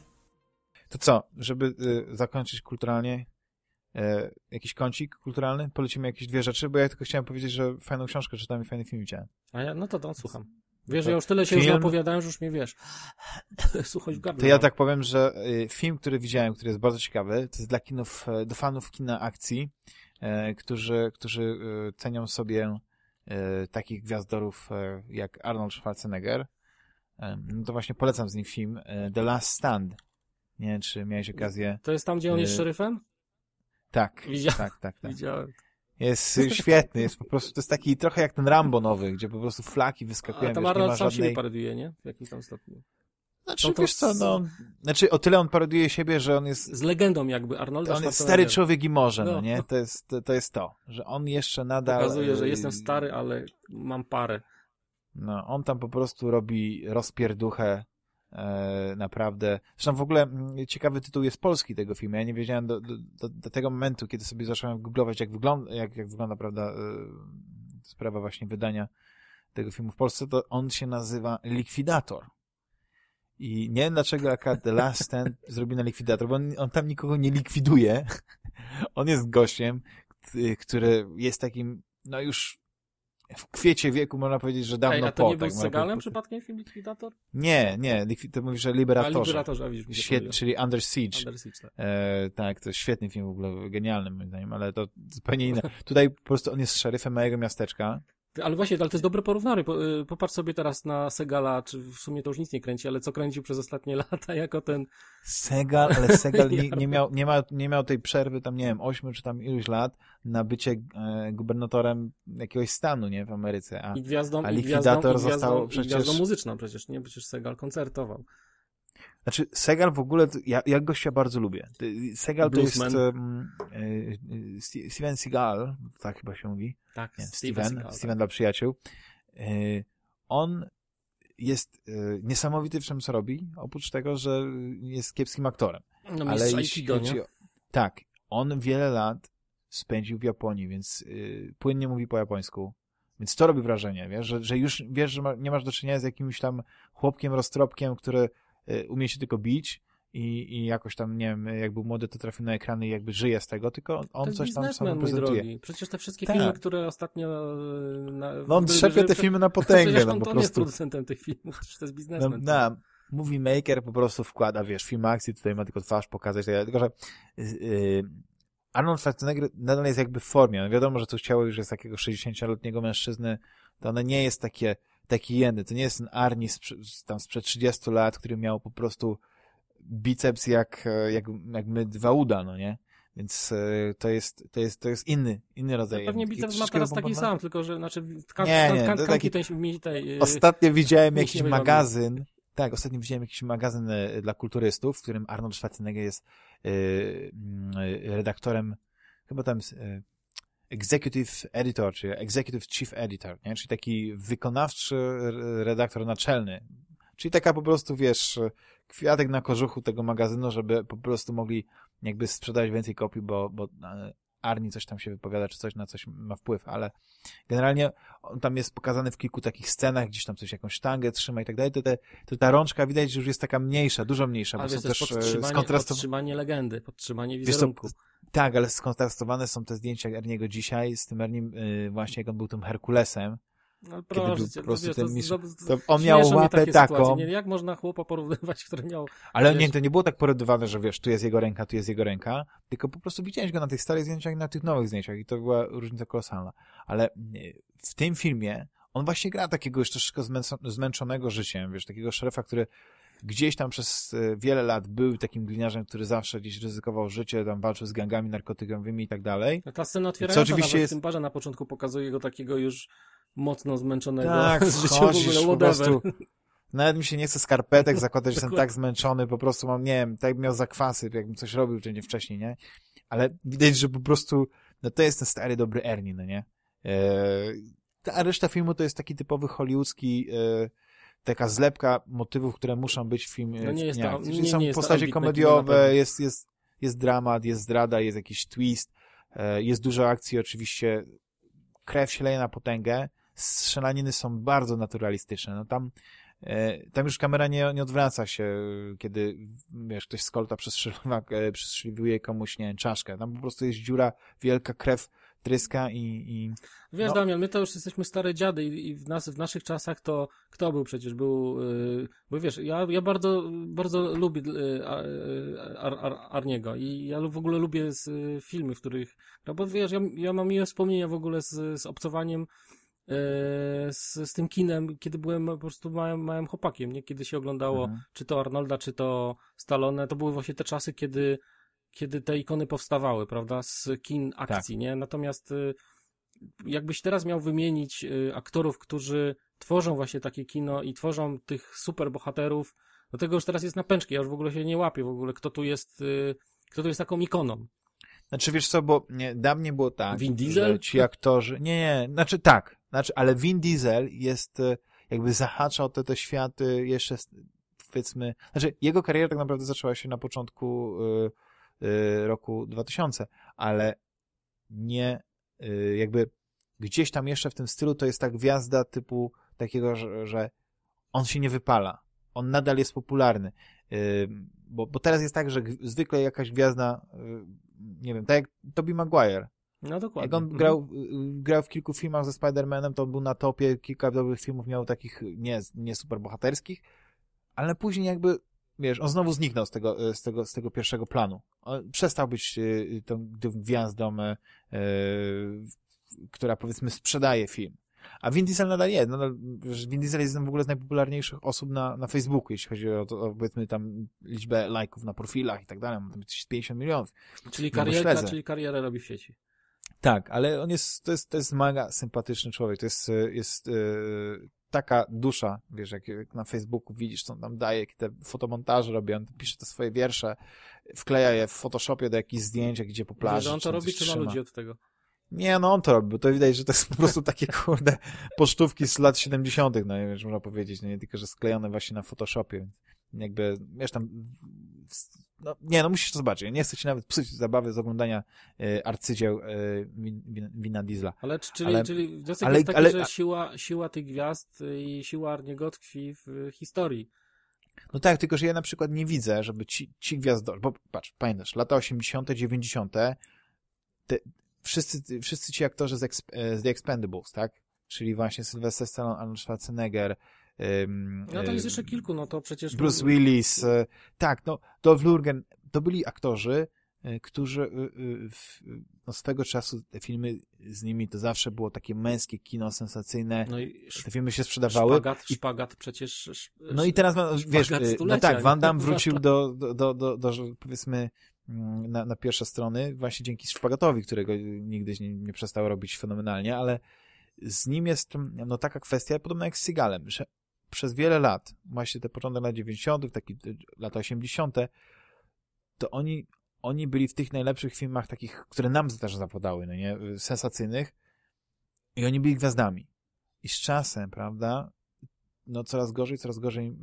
To co, żeby y, zakończyć kulturalnie, y, jakiś kącik kulturalny? Polecimy jakieś dwie rzeczy, bo ja tylko chciałem powiedzieć, że fajną książkę czytałem i fajny film widziałem. A ja, no to, to słucham. Wiesz, To ja już tyle się już film- opowiadałem, że już mnie wiesz. Słuchaj w. To ja tak powiem, że y, film, który widziałem, który jest bardzo ciekawy, to jest dla kinów, e, do fanów kina akcji, e, którzy, którzy e, cenią sobie takich gwiazdorów jak Arnold Schwarzenegger. No to właśnie polecam z nim film The Last Stand. Nie wiem, czy miałeś okazję. To jest tam, gdzie on jest szeryfem? Tak, Widziałem. tak, tak, tak. Widziałem. Jest y, świetny, jest po prostu, to jest taki trochę jak ten Rambo nowy, gdzie po prostu flaki wyskakują, A tam Arnold sam siebie żadnej... paroduje, nie? W jakimś tam stopniu. Znaczy, No to wiesz co, no... Znaczy, o tyle on paroduje siebie, że on jest Z legendą jakby Arnolda on jest stary człowiek i może, no, No. nie? To jest, to, to jest to, że on jeszcze nadal... Pokazuje, że e, jestem stary, ale mam parę. No, on tam po prostu robi rozpierduchę naprawdę. Zresztą w ogóle mm, ciekawy tytuł jest polski tego filmu. Ja nie wiedziałem do, do, do, tego momentu, kiedy sobie zacząłem googlować, jak wygląda, jak, jak wygląda prawda, e, sprawa właśnie wydania tego filmu w Polsce, to on się nazywa Likwidator. I nie wiem dlaczego akurat The Last Stand zrobi na Likwidator, bo on, on tam nikogo nie likwiduje. On jest gościem, który jest takim, no już w kwiecie wieku można powiedzieć, że dawno Ej, a to po. nie był tak, Segalem przypadkiem film Likwidator? Nie, nie, to mówisz o A Liberatorze. Liberatorze, a widzisz, mi czyli Under Siege. Under Siege, tak. E, tak, to jest świetny film w ogóle, genialny moim zdaniem, ale to zupełnie inne. Tutaj po prostu on jest szeryfem małego miasteczka. Ale właśnie, ale to jest dobre porównanie. Po, y, popatrz sobie teraz na Segala, czy w sumie to już nic nie kręci, ale co kręcił przez ostatnie lata jako ten... Segal, ale Segal nie, nie, miał, nie, ma, nie miał tej przerwy tam, nie wiem, ośmiu czy tam iluś lat na bycie e, gubernatorem jakiegoś stanu, nie, w Ameryce. A, I gwiazdą, a i Likwidator gwiazdą, i został gwiazdą, przecież- i gwiazdą muzyczną przecież, nie? Przecież Segal koncertował. Znaczy, Segal w ogóle, ja, ja gościa bardzo lubię. Segal to jest um, e, e, Ste- Steven Seagal, tak chyba się mówi. Tak, Nie, Steven Steven, Seagal, Steven dla przyjaciół. E, on jest e, niesamowity w czym, co robi, oprócz tego, że jest kiepskim aktorem. tak. No, Ale jeśli chodzi o... Tak, on wiele lat spędził w Japonii, więc y, płynnie mówi po japońsku. Więc to robi wrażenie, wiesz, że, że już wiesz, że ma, nie masz do czynienia z jakimś tam chłopkiem, roztropkiem, który umie się tylko bić i, i jakoś tam, nie wiem, jak był młody, to trafił na ekrany i jakby żyje z tego, tylko on coś tam sam prezentuje. drogi. Przecież te wszystkie Tak. filmy, które ostatnio... e, Na, No on trzepie te filmy na potęgę, Przecież no on po nie jest prostu. producentem tych filmów, przecież to jest No, biznesmen. na, movie maker po prostu wkłada, wiesz, film akcji, tutaj ma tylko twarz pokazać, tak tylko że yy, Arnold Schwarzenegger nadal jest jakby w formie. No wiadomo, że to ciało już jest takiego 60-letniego mężczyzny, to ono nie jest takie, taki jeny, to nie jest ten Arnie sprze, tam sprzed 30 lat, który miał po prostu biceps jak, e, jak, jak my dwa uda, no nie? Więc e, to jest, to jest, to jest inny, inny rodzaj. Pewnie Taki biceps ma teraz taki sam, tylko że, znaczy, tkan, Nie, nie, tkanki taki- tej, e, Ostatnio widziałem jakiś magazyn, tak, ostatnio widziałem jakiś magazyn dla kulturystów, w którym Arnold Schwarzenegger jest redaktorem, chyba tam jest, executive editor, czy executive chief editor, nie? czyli taki wykonawczy redaktor naczelny. Czyli taka po prostu, wiesz, kwiatek na kożuchu tego magazynu, żeby po prostu mogli jakby sprzedać więcej kopii, bo, bo e, Arni coś tam się wypowiada, czy coś na coś ma wpływ, ale generalnie on tam jest pokazany w kilku takich scenach, gdzieś tam coś, jakąś sztangę trzyma i tak dalej, to, te, to ta rączka widać, że już jest taka mniejsza, dużo mniejsza, Ale bo są też e, podtrzymanie, skontrastowane. podtrzymanie legendy, podtrzymanie wizerunku. tak, ale skontrastowane są te zdjęcia Erniego dzisiaj z tym Ernim, y, właśnie jak on był tym Herkulesem, No, proszę cię, po prostu wiesz, ten to- mistrz- to- to on miał łapę taką. sytuacje. Nie, jak można chłopa porównywać, który miał... Ale Wiesz- nie, to nie było tak porównywane, że wiesz, tu jest jego ręka, tu jest jego ręka, tylko po prostu widziałeś go na tych starych zdjęciach i na tych nowych zdjęciach i to była różnica kolosalna. Ale y, w tym filmie on właśnie gra takiego już troszeczkę zmęczonego życiem, wiesz, takiego szerefa, który gdzieś tam przez y, wiele lat był takim gliniarzem, który zawsze gdzieś ryzykował życie, tam walczył z gangami narkotykowymi i tak dalej. Ta scena otwierająca oczywiście nawet jest- w tym barze na początku pokazuje go takiego już mocno zmęczonego Tak, z życia w ogóle, po prostu. Nawet mi się nie chce skarpetek zakładać, że jestem tak zmęczony, po prostu mam, nie wiem, tak miał zakwasy, jakbym coś robił czy nie wcześniej, nie? Ale widać, że po prostu, no to jest ten stary, dobry Ernie, no nie? Eee, a reszta filmu to jest taki typowy hollywoodzki, e, taka zlepka motywów, które muszą być w filmie. No nie jest to- nie- Czyli są nie postacie komediowe, jest, jest, jest dramat, jest zdrada, jest jakiś twist, e, jest dużo akcji oczywiście, krew się leje na potęgę, strzelaniny są bardzo naturalistyczne. No tam, e, tam już kamera nie, nie odwraca się, kiedy wiesz, ktoś z kolta przestrzeliwa, e, przestrzeliwuje komuś, nie wiem, czaszkę. Tam po prostu jest dziura, wielka krew tryska i, i Wiesz, No. Damian, my to już jesteśmy stare dziady i, i w, nas, w naszych czasach to kto był przecież? Był, yy, bo wiesz, ja, ja bardzo, bardzo lubię yy, Ar, Ar, Ar, Arniego i ja w ogóle lubię z, y, filmy, w których, no bo wiesz, ja, ja mam miłe wspomnienia w ogóle z, z obcowaniem z, z tym kinem, kiedy byłem po prostu małym, małym chłopakiem, nie? Kiedy się oglądało Mhm. czy to Arnolda, czy to Stallone, to były właśnie te czasy, kiedy, kiedy te ikony powstawały, prawda, z kin akcji, nie? Natomiast y, jakbyś teraz miał wymienić y, aktorów, którzy tworzą właśnie takie kino i tworzą tych super bohaterów, do tego już teraz jest na pęczki, ja już w ogóle się nie łapię w ogóle, kto tu jest, y, kto tu jest taką ikoną. Znaczy, wiesz co, bo nie, dawniej było tak, Vin Diesel? że ci aktorzy... Nie, nie, znaczy tak, znaczy, ale Vin Diesel jest, e, jakby zahaczał te, te światy jeszcze, powiedzmy, znaczy jego kariera tak naprawdę zaczęła się na początku y, y, roku 2000, ale nie, y, jakby gdzieś tam jeszcze w tym stylu to jest ta gwiazda typu takiego, że, że on się nie wypala. On nadal jest popularny. Bo, bo teraz jest tak, że zwykle jakaś gwiazda, nie wiem, tak jak Tobey Maguire. No dokładnie. Jak on Mhm. grał, grał w kilku filmach ze Spider-Manem, to był na topie, kilka dobrych filmów miał takich nie, nie super bohaterskich, ale później jakby, wiesz, on znowu zniknął z tego, y, z tego, z tego pierwszego planu. On przestał być y, tą, gwiazdą, y, y, która powiedzmy sprzedaje film. A Vin Diesel nadal jest. Nadal, Vin Diesel jest w ogóle z najpopularniejszych osób na, na Facebooku, jeśli chodzi o, to, o powiedzmy tam liczbę lajków na profilach i tak dalej. Ma tam gdzieś 50 milionów. Czyli, no śledzę. czyli karierę robi w sieci. Tak, ale on jest, to jest, to jest mega sympatyczny człowiek. To jest, jest yy, taka dusza, wiesz, jak, jak na Facebooku widzisz, co on tam daje, jakie te fotomontaże robi, on pisze te swoje wiersze, wkleja je w Photoshopie do jakichś zdjęć, jak idzie po Plaży, że on to robi, czy ma ludzi od tego? Nie, no on to robi, bo to widać, że to jest po prostu takie, kurde, pocztówki z lat 70., no nie wiem, można powiedzieć, no nie tylko, że sklejone właśnie na Photoshopie, więc jakby, wiesz, tam, no nie, no musisz to zobaczyć, nie chcę ci nawet psuć zabawy z oglądania y, arcydzieł y, win, win, Wina Diesla. Ale, czy- czyli, Ale- czyli wniosek ale- jest taki, ale- że siła, siła tych gwiazd y, i siła Arniego tkwi w historii. No tak, tylko że ja na przykład nie widzę, żeby ci, ci bo patrz, pamiętasz, lata 80., 90., te, wszyscy, wszyscy ci aktorzy z, Exp, e, z The Expendables, tak? Czyli właśnie Sylvester Stallone, Arnold Schwarzenegger, ym, No to jest jeszcze kilku, no to przecież... Bruce Willis, e, tak, no, Dolph Lundgren, to byli aktorzy, e, którzy e, w, no, swego czasu te filmy z nimi to zawsze było takie męskie kino sensacyjne, No i te filmy się sprzedawały. szpagat, I, szpagat przecież... sz- no i teraz, wiesz, no tak, Van? Damme wrócił do, do, do, do, do powiedzmy, na, na pierwsze strony, właśnie dzięki szpagatowi, którego nigdy nie, nie przestał robić fenomenalnie, ale z nim jest no, taka kwestia, podobna jak z Seagalem, że przez wiele lat, właśnie te początek lat 90., takie e, lata 80., to oni, oni byli w tych najlepszych filmach takich, które nam też zapadały, no nie, sensacyjnych i oni byli gwiazdami. I z czasem, prawda, no coraz gorzej, coraz gorzej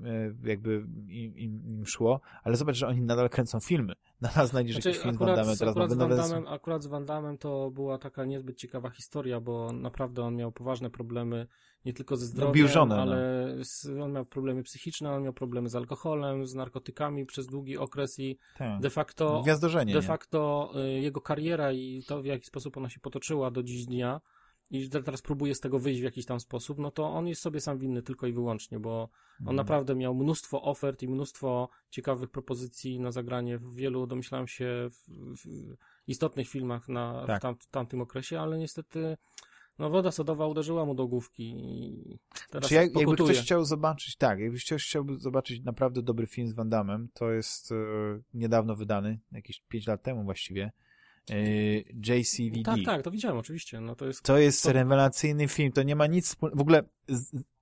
e, jakby im, im, im szło, ale zobacz, że oni nadal kręcą filmy. Nadal znajdziesz Znaczy, jakiś film z Van Damme, teraz akurat, z nowe, Van. Damme, akurat z Van Damme to była taka niezbyt ciekawa historia, bo naprawdę on miał poważne problemy nie tylko ze zdrowiem, bił żonę, no. ale z, on miał problemy psychiczne, on miał problemy z alkoholem, z narkotykami przez długi okres i Tak. de facto, de facto y, jego kariera i to w jaki sposób ona się potoczyła do dziś dnia i że teraz próbuje z tego wyjść w jakiś tam sposób, no to on jest sobie sam winny tylko i wyłącznie, bo on Mhm. naprawdę miał mnóstwo ofert i mnóstwo ciekawych propozycji na zagranie w wielu, domyślałem się, w, w istotnych filmach na, Tak. w, tam, w tamtym okresie, ale niestety no woda sodowa uderzyła mu do główki i teraz Czy jak, jakby ktoś chciał zobaczyć, tak, jakby ktoś chciałby zobaczyć naprawdę dobry film z Van Damme, to jest e, niedawno wydany, jakieś 5 lat temu właściwie, e, JCVD. Tak, tak, to widziałem oczywiście, no to jest To jest To- rewelacyjny film, to nie ma nic wspólnego, w ogóle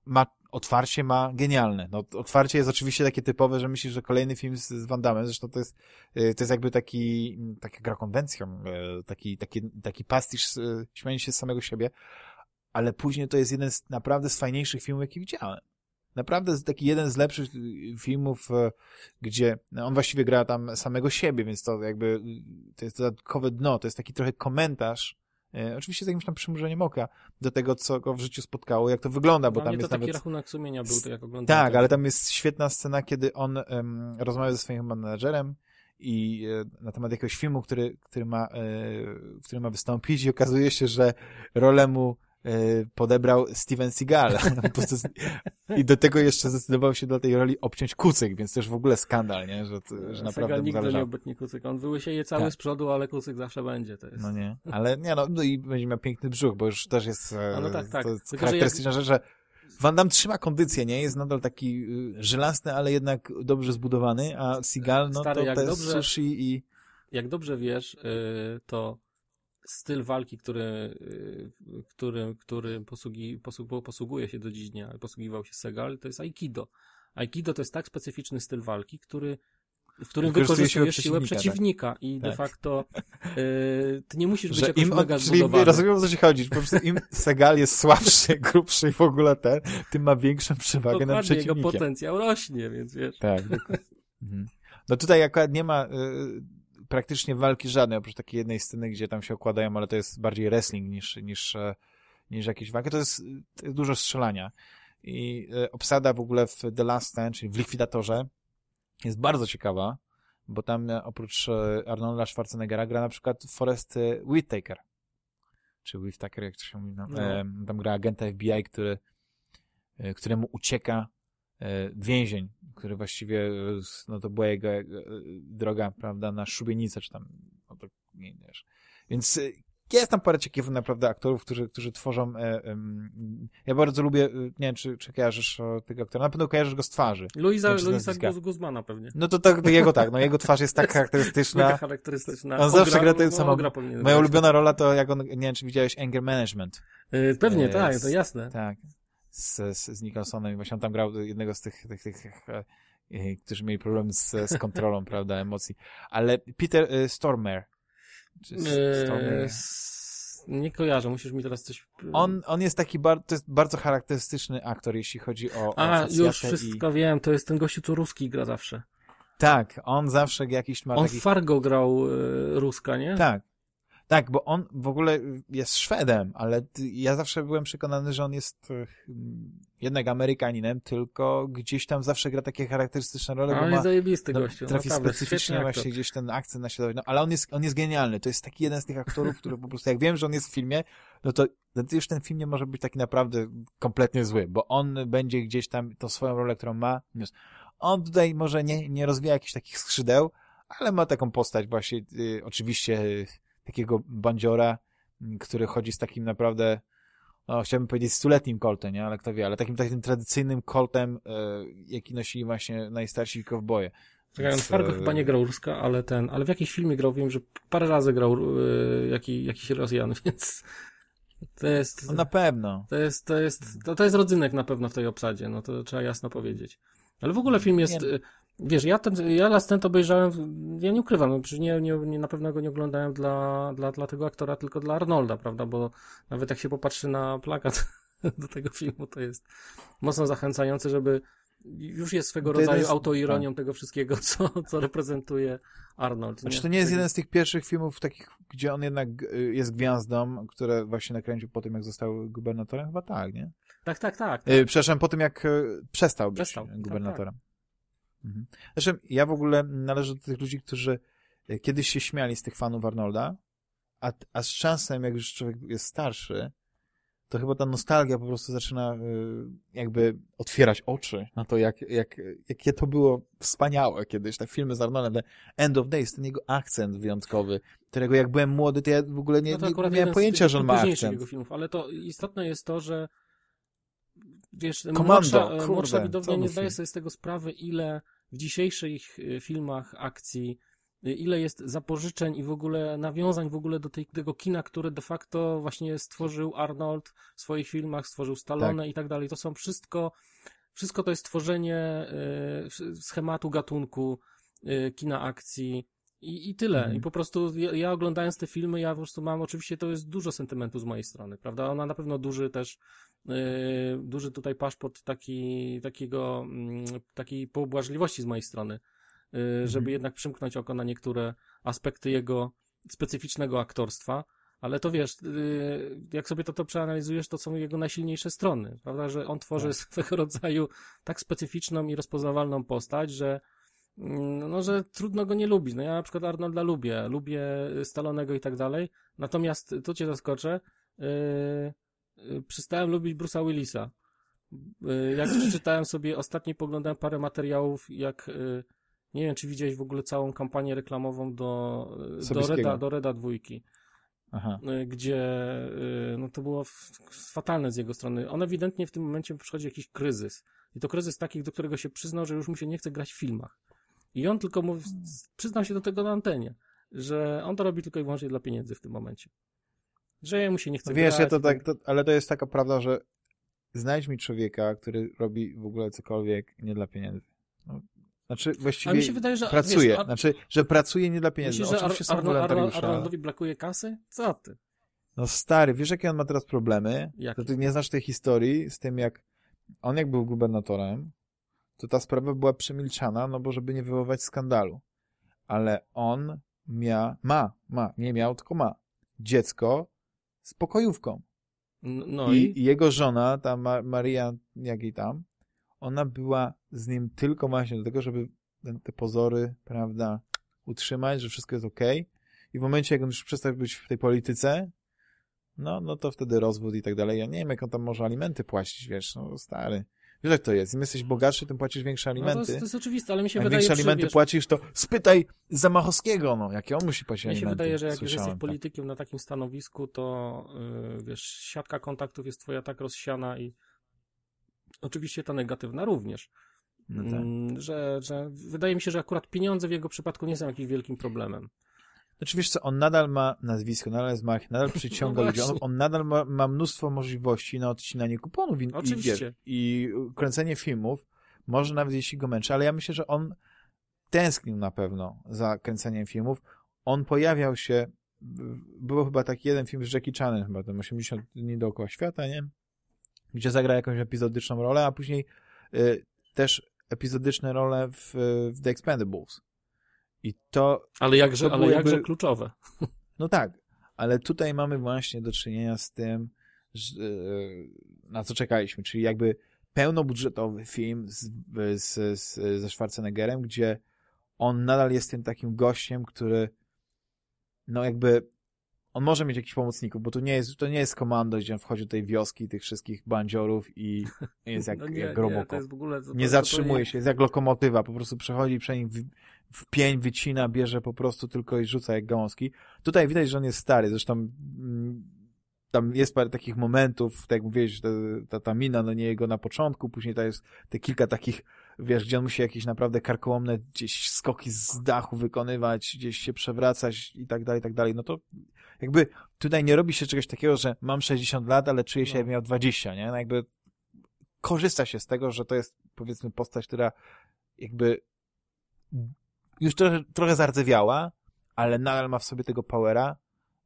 ma, otwarcie ma genialne. No, otwarcie jest oczywiście takie typowe, że myślisz, że kolejny film z, z Van Damme, zresztą to jest, y, to jest jakby taki, taka gra konwencją, y, taki, taki, taki pastisz, y, śmianie się z samego siebie, ale później to jest jeden z naprawdę z fajniejszych filmów, jaki widziałem. Naprawdę jest taki jeden z lepszych y, filmów, y, gdzie on właściwie gra tam samego siebie, więc to jakby y, to jest dodatkowe dno, to jest taki trochę komentarz, oczywiście z jakimś tam przymrużeniem oka, do tego, co go w życiu spotkało, jak to wygląda, bo tam mnie to jest taki nawet... rachunek sumienia był, to jak oglądałem. Tak, ale tam jest świetna scena, kiedy on em, rozmawia ze swoim menadżerem i e, na temat jakiegoś filmu, który, który ma, e, w którym ma wystąpić i okazuje się, że rolę mu podebrał Steven Seagal. Z- I do tego jeszcze zdecydował się dla tej roli obciąć kucyk, więc już w ogóle skandal, nie? Że, to- że naprawdę nigdy nie zależało. obetnie kucyk. On wyłysieje cały Tak. z przodu, ale kucyk zawsze będzie. To jest. No nie, ale nie no, no i będzie miał piękny brzuch, bo już też jest, e, A no tak, tak. to charakterystyczna rzecz, że Van Damme trzyma kondycję, nie? Jest nadal taki y, żelazny, ale jednak dobrze zbudowany, a Seagal, no Stary, to, jak to jest dobrze- sushi i... Jak dobrze wiesz, y, to styl walki, który, y, który, który posługi, posług, posługuje się do dziś dnia, posługiwał się Segal, to jest Aikido. Aikido to jest tak specyficzny styl walki, który w którym siłę wykorzystujesz siłę przeciwnika, przeciwnika i Tak. de facto y, ty nie musisz być Że jakoś im, mega od, czyli zbudowany. rozumiem, o co ci chodzi. Po prostu im Segal jest słabszy, grubszy i w ogóle ten, tym ma większą przewagę nad Dokładnie, jego przeciwnikiem. potencjał rośnie, więc wiesz. Tak. Mhm. No tutaj akurat nie ma y, praktycznie walki żadnej, oprócz takiej jednej sceny, gdzie tam się okładają, ale to jest bardziej wrestling niż, niż, e, niż jakieś walki. To jest, to jest dużo strzelania. I e, obsada w ogóle w The Last Stand, czyli w Likwidatorze, jest bardzo ciekawa, bo tam e, oprócz Arnolda Schwarzeneggera gra na przykład Forrest Whitaker. Czy Whitaker, jak to się mówi. No. No. Tam gra agenta FBI, który, któremu ucieka więzień, który właściwie, e, no to była jego e, droga, prawda, na szubienicę, czy tam, no to nie wiesz. Więc e, jest tam parę ciekawych naprawdę aktorów, którzy, którzy tworzą, e, em, ja bardzo lubię, e, nie wiem, czy, czy kojarzysz e, tego aktora, na pewno kojarzysz go z twarzy. Luisa, Luisa. Guz- Guzmana pewnie. No to, tak, jego tak, no jego twarz jest tak charakterystyczna. charakterystyczna. On zawsze gra tę no, samą- Moja ulubiona rola to, jak on, nie wiem, czy widziałeś Anger Management. Pewnie, e, tak, to jasne. Tak, z, z, z Nicholsonem. Właśnie on tam grał jednego z tych, tych, tych, tych e, e, którzy mieli problem z, z kontrolą, prawda, emocji. Ale Peter e, Stormer. Czy Stormer? Nie kojarzę, musisz mi teraz coś... On, on jest taki bar, to jest bardzo charakterystyczny aktor, jeśli chodzi o, o A, facjatę już wszystko wiem, to jest ten gościu, co Ruski gra zawsze. Tak, on zawsze jakiś ma On taki... w Fargo grał y, Ruska, nie? Tak. Tak, bo on w ogóle jest Szwedem, ale ja zawsze byłem przekonany, że on jest e, jednak Amerykaninem, tylko gdzieś tam zawsze gra takie charakterystyczne role, on jest zajebisty no, gościu. trafi naprawdę, specyficznie właśnie gdzieś ten akcent naśladować. No, ale on jest, on jest genialny. To jest taki jeden z tych aktorów, który po prostu, jak wiem, że on jest w filmie, no to no to już ten film nie może być taki naprawdę kompletnie zły, bo on będzie gdzieś tam tą swoją rolę, którą ma. niósł. On tutaj może nie, nie rozwija jakichś takich skrzydeł, ale ma taką postać właśnie, y, oczywiście y, takiego bandziora, y, który chodzi z takim naprawdę, no, chciałbym powiedzieć stuletnim koltem, nie? Ale kto wie, ale takim takim tradycyjnym koltem, y, jaki nosili właśnie najstarsi kowboje. Czekaj, on w Więc, Fargo e, chyba nie grał Ruska, ale ten, ale w jakiejś filmie grał, wiem, że parę razy grał y, jaki, jakiś Rosjan, więc to jest, No na pewno. to jest, to jest, to, to jest rodzynek na pewno w tej obsadzie, no to trzeba jasno powiedzieć. Ale w ogóle film jest, y, wiesz, ja ten, ja Last Stand obejrzałem, ja nie ukrywam, no nie, nie, nie, na pewno go nie oglądałem dla, dla, dla tego aktora, tylko dla Arnolda, prawda, bo nawet jak się popatrzy na plakat do tego filmu, to jest mocno zachęcający, żeby już jest swego rodzaju z- autoironią tego wszystkiego, co, co reprezentuje Arnold. Znaczy to nie jest jeden z tych pierwszych filmów takich, gdzie on jednak jest gwiazdą, które właśnie nakręcił po tym, jak został gubernatorem? Chyba tak, nie? Tak, tak, tak. Y, przepraszam, po tym, jak y, przestał być Przestał, tak, gubernatorem. Mhm. Zresztą ja w ogóle należę do tych ludzi, którzy y, kiedyś się śmiali z tych fanów Arnolda, a, a z czasem, jak już człowiek jest starszy, to chyba ta nostalgia po prostu zaczyna y, jakby otwierać oczy na to, jak, jak, jakie to było wspaniałe kiedyś, te filmy z Arnoldem, The End of Days, ten jego akcent wyjątkowy, którego jak byłem młody, to ja w ogóle nie, No nie, miałem pojęcia, że on ma akcent. jego filmów, ale to istotne jest to, że wiesz, Komando, młodsza, kurde, młodsza widownia nie zdaje sobie z tego sprawy, ile w dzisiejszych y, filmach akcji, y, ile jest zapożyczeń i w ogóle nawiązań w ogóle do tej, tego kina, które de facto właśnie stworzył Arnold w swoich filmach, stworzył Stallone i tak dalej. To są wszystko, wszystko to jest tworzenie y, schematu gatunku kina akcji i, i tyle. Mhm. I po prostu ja, ja oglądając te filmy, ja po prostu mam, oczywiście to jest dużo sentymentu z mojej strony, prawda? Ona na pewno duży też, duży tutaj paszport taki, takiego, mm, takiej pobłażliwości z mojej strony, yy, żeby jednak przymknąć oko na niektóre aspekty jego specyficznego aktorstwa. Ale to wiesz, yy, jak sobie to, to przeanalizujesz, to są jego najsilniejsze strony, prawda? Że on tworzy Tak. swego rodzaju tak specyficzną i rozpoznawalną postać, że Mm, no, że trudno go nie lubić. No ja na przykład Arnolda lubię, lubię Stalonego i tak dalej, natomiast tu cię zaskoczę, yy, przestałem lubić Bruce'a Willisa. Yy, jak przeczytałem sobie, ostatnio poglądałem parę materiałów, jak, yy, nie wiem, czy widziałeś w ogóle całą kampanię reklamową do, do. Reda, do Reda dwójki Aha. y, gdzie y, no to było fatalne z jego strony. On ewidentnie w tym momencie przychodzi jakiś kryzys. I to kryzys taki, do którego się przyznał, że już mu się nie chce grać w filmach. I on tylko mówi, przyznał się do tego na antenie, że on to robi tylko i wyłącznie dla pieniędzy w tym momencie. Że mu się nie chce wiesz, grać. ja to tak, to, ale to jest taka prawda, że znajdź mi człowieka, który robi w ogóle cokolwiek nie dla pieniędzy. No, Znaczy, właściwie mi się wydaje, że pracuje. Wiesz, Znaczy, że pracuje nie dla pieniędzy. myślisz, że Ar Oczywiście są Arno Arno wolontariusze. Arnoldowi brakuje kasy? Co ty? No stary, wiesz jakie on ma teraz problemy? To ty nie znasz tej historii z tym, jak on jak był gubernatorem, to ta sprawa była przemilczana, no bo żeby nie wywoływać skandalu. Ale on mia, ma, ma, nie miał, tylko ma dziecko z pokojówką. No I, i, jego żona, ta Ma Maria, jak i tam, ona była z nim tylko właśnie do tego, żeby te pozory, prawda, utrzymać, że wszystko jest okej. I w momencie, jak on już przestał być w tej polityce, no, no to wtedy rozwód i tak dalej. Ja nie wiem, jak on tam może alimenty płacić, wiesz, no stary. Wiesz, jak to jest? Im jesteś bogatszy, tym płacisz większe no to, alimenty. jest, to jest oczywiste, ale mi się jak wydaje, większe alimenty wiesz, płacisz, to spytaj Zamachowskiego, no, jakie on musi płacić Mnie się alimenty. wydaje, że jak Słyszałem, jesteś tak. politykiem na takim stanowisku, to yy, wiesz, siatka kontaktów jest twoja tak rozsiana i oczywiście ta negatywna również. No tak. Mm, że, że wydaje mi się, że akurat pieniądze w jego przypadku nie są jakimś wielkim problemem. Znaczy wiesz co, on nadal ma nazwisko, nadal jest mark, nadal przyciąga No ludzi, on, on nadal ma, ma mnóstwo możliwości na odcinanie kuponów i, i, Oczywiście. wiesz, i kręcenie filmów, może nawet jeśli go męczy, ale ja myślę, że on tęsknił na pewno za kręceniem filmów. On pojawiał się, był chyba taki jeden film z Jackie Chanem, chyba tam 80 dni dookoła świata, nie? Gdzie zagrał jakąś epizodyczną rolę, a później y, też epizodyczne role w, w The Expendables. I to Ale jakże, To ale jakże jakby- kluczowe. no tak, ale tutaj mamy właśnie do czynienia z tym, na co czekaliśmy, czyli jakby pełnobudżetowy film z, z, z, ze Schwarzeneggerem, gdzie on nadal jest tym takim gościem, który no jakby on może mieć jakichś pomocników, bo to nie jest, to nie jest komando, gdzie on wchodzi do tej wioski tych wszystkich bandziorów i jest jak, no nie, jak nie, Robocop. w ogóle... Nie zatrzymuje się, jest jak lokomotywa, po prostu przechodzi przez nich w, pień, wycina, bierze po prostu tylko i rzuca jak gałązki. Tutaj widać, że on jest stary, zresztą mm, tam jest parę takich momentów, tak jak mówiłeś, ta, ta, ta mina, no nie jego na początku, później to jest te kilka takich, wiesz, gdzie on musi jakieś naprawdę karkołomne gdzieś skoki z dachu wykonywać, gdzieś się przewracać i tak dalej, i tak dalej. No to jakby tutaj nie robi się czegoś takiego, że mam 60 lat, ale czuję się, No. jak miał 20, nie? No jakby korzysta się z tego, że to jest powiedzmy postać, która jakby już trochę, trochę zardzewiała, ale nadal ma w sobie tego powera,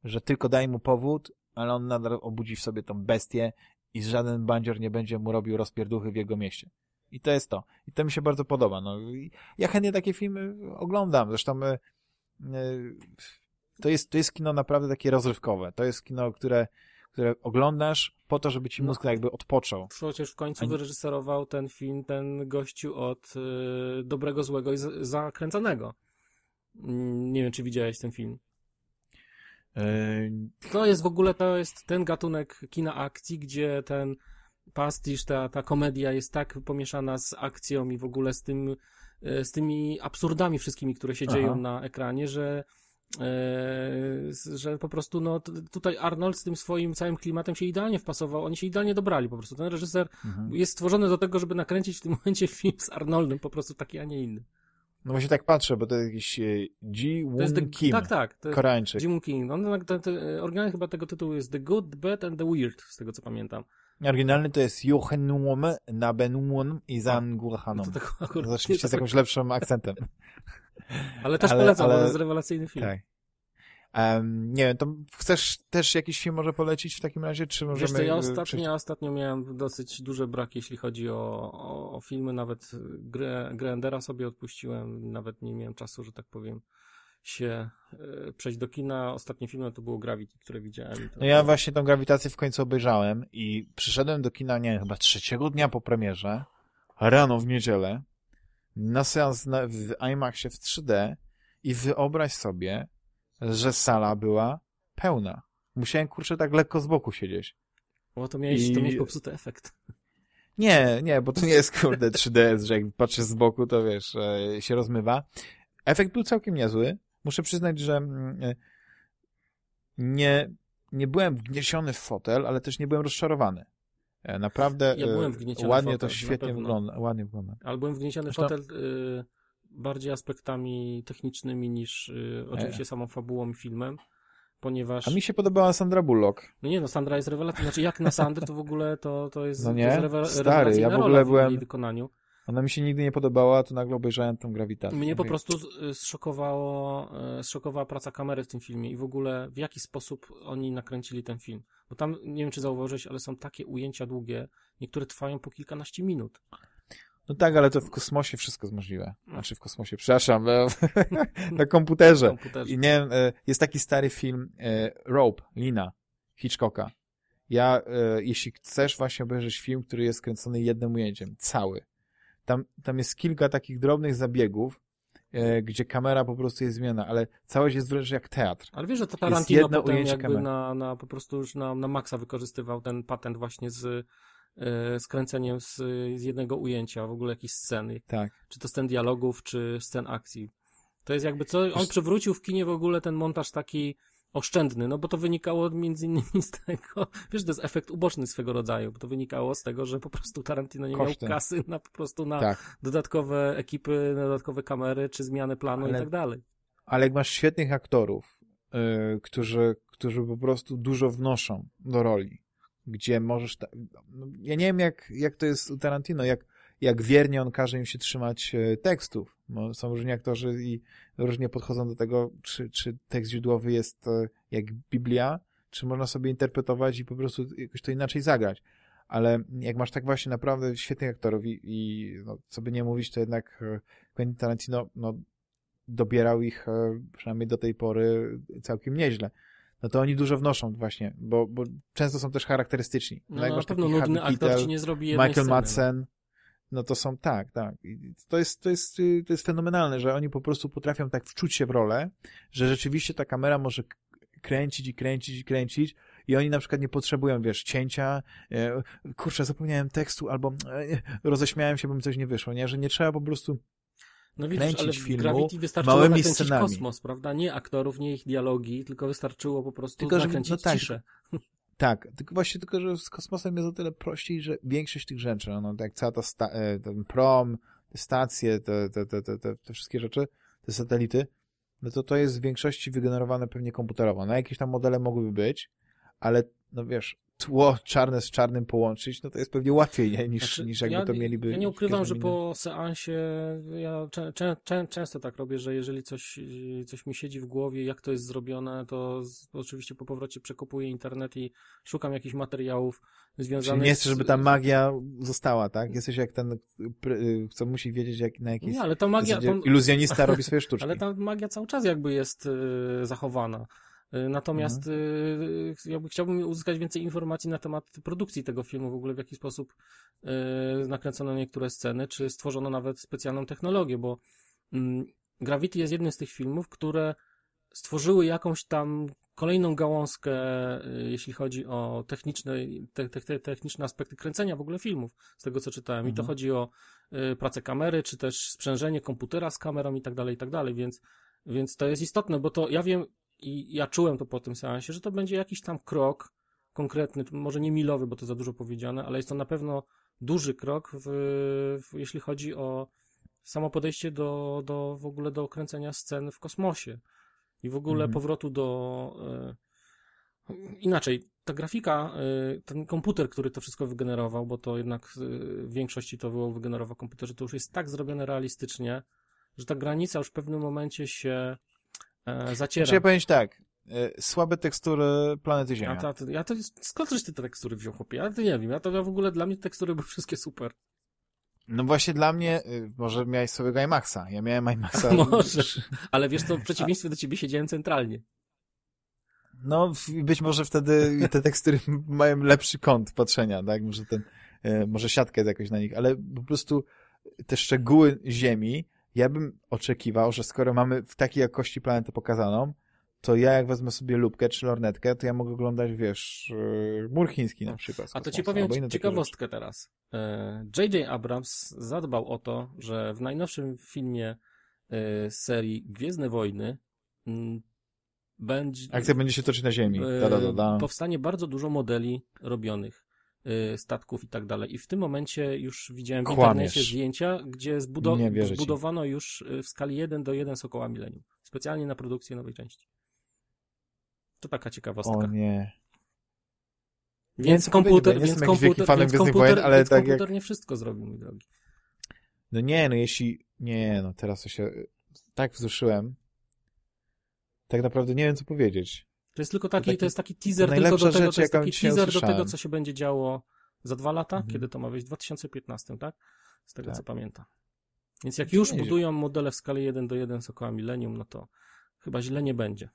że tylko daj mu powód, ale on nadal obudzi w sobie tą bestię i żaden bandzior nie będzie mu robił rozpierduchy w jego mieście. I to jest to. I to mi się bardzo podoba. No, ja chętnie takie filmy oglądam. Zresztą e, to, jest, to jest kino naprawdę takie rozrywkowe. To jest kino, które, które oglądasz po to, żeby ci No. mózg jakby odpoczął. Przecież w końcu Ani- wyreżyserował ten film ten gościu od y, Dobrego, Złego i z- Zakręcanego. Mm, Nie wiem, czy widziałeś ten film. E, To jest w ogóle, to jest ten gatunek kina akcji, gdzie ten pastisz, ta, ta komedia jest tak pomieszana z akcją i w ogóle z tym, e, z tymi absurdami wszystkimi, które się Aha. dzieją na ekranie, że że po prostu no tutaj Arnold z tym swoim całym klimatem się idealnie wpasował, oni się idealnie dobrali po prostu. Ten reżyser mhm. jest stworzony do tego, żeby nakręcić w tym momencie film z Arnoldem, po prostu taki, a nie inny. No właśnie tak patrzę, bo to jest jakiś e, Ji To Woon Kim, Tak, tak. To Koreańczyk. Jim King. On, ten, ten, oryginalnie chyba tego tytułu jest The Good, The Bad and The Weird, z tego co pamiętam. Oryginalny to jest Jochenuom, Nabenuon i Zangulhanom. To tak akurat No, oczywiście z jakimś lepszym akcentem. Ale też ale- polecam, ale- to jest rewelacyjny film. Tak. Em, nie wiem, to chcesz też jakiś film może polecić w takim razie, czy możemy... Wiesz co, ja e, ostatnio, ja ostatnio miałem dosyć duży brak, jeśli chodzi o, o, o filmy, nawet grę, grę Endera sobie odpuściłem, nawet nie miałem czasu, że tak powiem, się e, przejść do kina. Ostatnim filmem to było Gravity, które widziałem. No ja właśnie tą grawitację w końcu obejrzałem i przyszedłem do kina, nie wiem, chyba trzeciego dnia po premierze, rano w niedzielę, na seans na, w IMAXie w 3D i wyobraź sobie, że sala była pełna. Musiałem, kurczę, tak lekko z boku siedzieć. Bo to miałeś, to I- miałeś popsuty efekt. Nie, nie, bo to nie jest, kurde, 3D, że jak patrzysz z boku, to wiesz, e, się rozmywa. Efekt był całkiem niezły. Muszę przyznać, że mm, e, nie, nie byłem wgniesiony w fotel, ale też nie byłem rozczarowany. E, Naprawdę Ja e, byłem wgnieciony ładnie fotel, to świetnie wygląda. Ładnie wygląda. Ale byłem wgniesiony Zresztą- fotel y, bardziej aspektami technicznymi niż y, oczywiście samą fabułą i filmem, ponieważ... A mi się podobała Sandra Bullock. No nie no, Sandra jest rewelacyjna. Znaczy jak na Sandrę to w ogóle to, to jest, No to nie? jest rewe- Stary, ja w ogóle rola w byłem- jej wykonaniu. Ona mi się nigdy nie podobała, to nagle obejrzałem tą grawitację. Mnie po prostu y, zszokowało, y, zszokowała praca kamery w tym filmie i w ogóle w jaki sposób oni nakręcili ten film. Bo tam, nie wiem czy zauważyłeś, ale są takie ujęcia długie, niektóre trwają po kilkanaście minut. No tak, ale to w kosmosie wszystko jest możliwe. Znaczy w kosmosie, przepraszam, na komputerze. komputerze. I nie wiem, e, jest taki stary film e, Rope, Lina, Hitchcocka. Ja, e, jeśli chcesz właśnie obejrzeć film, który jest kręcony jednym ujęciem, cały, tam, tam jest kilka takich drobnych zabiegów, e, gdzie kamera po prostu jest zmieniona, ale całość jest wręcz jak teatr. Ale wiesz, że to Tarantino jedno potem jakby kamery. na, na po prostu już na, na maksa wykorzystywał ten patent właśnie z e, skręceniem z, z jednego ujęcia, w ogóle jakichś sceny. Tak. Czy to scen dialogów, czy scen akcji. To jest jakby co, on przywrócił w kinie w ogóle ten montaż taki oszczędny, no bo to wynikało między innymi z tego, wiesz, to jest efekt uboczny swego rodzaju, bo to wynikało z tego, że po prostu Tarantino nie Koszty. miał kasy na po prostu na Tak. dodatkowe ekipy, na dodatkowe kamery, czy zmianę planu Ale- i tak dalej. Ale jak masz świetnych aktorów, y, którzy, którzy po prostu dużo wnoszą do roli, gdzie możesz... Ta... no, Ja nie wiem, jak, jak to jest u Tarantino, jak, jak wiernie on każe im się trzymać e, tekstów. Są różni aktorzy i różnie podchodzą do tego, czy, czy tekst źródłowy jest e, jak Biblia, czy można sobie interpretować i po prostu jakoś to inaczej zagrać. Ale jak masz tak właśnie naprawdę świetnych aktorów i, i no, co by nie mówić, to jednak e, Quentin Tarantino no, dobierał ich przynajmniej do tej pory całkiem nieźle. No to oni dużo wnoszą właśnie, bo, bo często są też charakterystyczni. No, jak na masz pewno nudny aktor ci nie zrobi Michael sceny, no. Madsen, no to są, tak, tak. To jest, to jest, to jest fenomenalne, że oni po prostu potrafią tak wczuć się w rolę, że rzeczywiście ta kamera może kręcić i kręcić i kręcić i oni na przykład nie potrzebują, wiesz, cięcia, e, kurczę, zapomniałem tekstu albo e, roześmiałem się, bo mi coś nie wyszło, nie? Że nie trzeba po prostu No widzisz, kręcić ale filmu Gravity wystarczyło małymi scenami. kosmos, prawda? Nie aktorów, nie ich dialogi, tylko wystarczyło po prostu Tylko, że- no tak, ciszę. Tak, tylko właśnie tylko, że z kosmosem jest o tyle prościej, że większość tych rzeczy, no tak cała ta sta- e, ten prom, te stacje, te, te, te, te, te, wszystkie rzeczy, te satelity, no to to jest w większości wygenerowane pewnie komputerowo. No jakieś tam modele mogłyby być, ale no wiesz, tło czarne z czarnym połączyć, no to jest pewnie łatwiej nie? niż, Znaczy, niż jakby ja, to mieliby... Ja nie ukrywam, że po seansie ja czę, czę, czę, często tak robię, że jeżeli coś, coś mi siedzi w głowie, jak to jest zrobione, to z, oczywiście po powrocie przekopuję internet i szukam jakichś materiałów Czyli związanych nie chcesz, żeby ta magia została, tak? Jesteś jak ten, pr- co musi wiedzieć, jak, na jakiej Nie, ale ta magia... To, iluzjonista robi swoje sztuczki. ale ta magia cały czas jakby jest y, zachowana. Y, Natomiast y, jakby chciałbym uzyskać więcej informacji na temat produkcji tego filmu, w ogóle w jaki sposób y, nakręcono niektóre sceny, czy stworzono nawet specjalną technologię, bo mm, Gravity jest jednym z tych filmów, które stworzyły jakąś tam kolejną gałązkę, jeśli chodzi o techniczne, te, te, te, techniczne aspekty kręcenia w ogóle filmów, z tego co czytałem. I to Mhm. chodzi o y, pracę kamery, czy też sprzężenie komputera z kamerą i tak dalej, i tak dalej, więc, więc to jest istotne, bo to ja wiem i ja czułem to po tym seansie, że to będzie jakiś tam krok konkretny, może nie milowy, bo to za dużo powiedziane, ale jest to na pewno duży krok, w, w, jeśli chodzi o samo podejście do, do w ogóle do kręcenia scen w kosmosie i w ogóle Mhm. powrotu do e, inaczej, ta grafika, e, ten komputer, który to wszystko wygenerował, bo to jednak e, w większości to było wygenerował komputer, że to już jest tak zrobione realistycznie, że ta granica już w pewnym momencie się e, zaciera. Powiem ci tak, e, słabe tekstury planety Ziemia. Ja to, ja to skąd żeś te tekstury wziął, chłopie? Ja to nie wiem, ja to ja w ogóle dla mnie te tekstury były wszystkie super. No właśnie dla mnie, y, może miałeś swojego IMAXa. Ja miałem IMAXa. Może. Ale wiesz co, w przeciwieństwie do ciebie siedziałem centralnie. No być może wtedy te tekstury mają lepszy kąt patrzenia, tak? Może ten, e, może siatka jest jakoś na nich, ale po prostu te szczegóły Ziemi, ja bym oczekiwał, że skoro mamy w takiej jakości planetę pokazaną, to ja jak wezmę sobie lubkę czy lornetkę, to ja mogę oglądać, wiesz, e, mur chiński na przykład. z A to ci powiem ciekawostkę teraz. E, J.J. Abrams zadbał o to, że w najnowszym filmie e, z serii Gwiezdne Wojny mm, będzie. Akcja będzie się toczyć na Ziemi. e, Da, da, da, powstanie bardzo dużo modeli robionych, e, statków i tak dalej. I w tym momencie już widziałem w Kłamiesz. internecie zdjęcia, gdzie zbudowano już e, w skali 1 do 1 Sokoła Millennium. Specjalnie na produkcję nowej części. To taka ciekawostka. O nie. Więc komputer, więc komputer, więc komputer, ale więc tak komputer jak- nie wszystko zrobił, mój drogi. No nie, no jeśli... Nie, no teraz to się tak wzruszyłem. Tak naprawdę nie wiem, co powiedzieć. To jest tylko taki, to, taki- jest taki teaser tylko do tego, to jest taki teaser do tego, co się będzie działo za dwa lata, Mhm. kiedy to ma wyjść? W 2015, tak? Z tego, Tak. co pamiętam. Więc jak To już budują modele w skali 1 do 1 Sokoła Millennium, no to chyba źle nie będzie.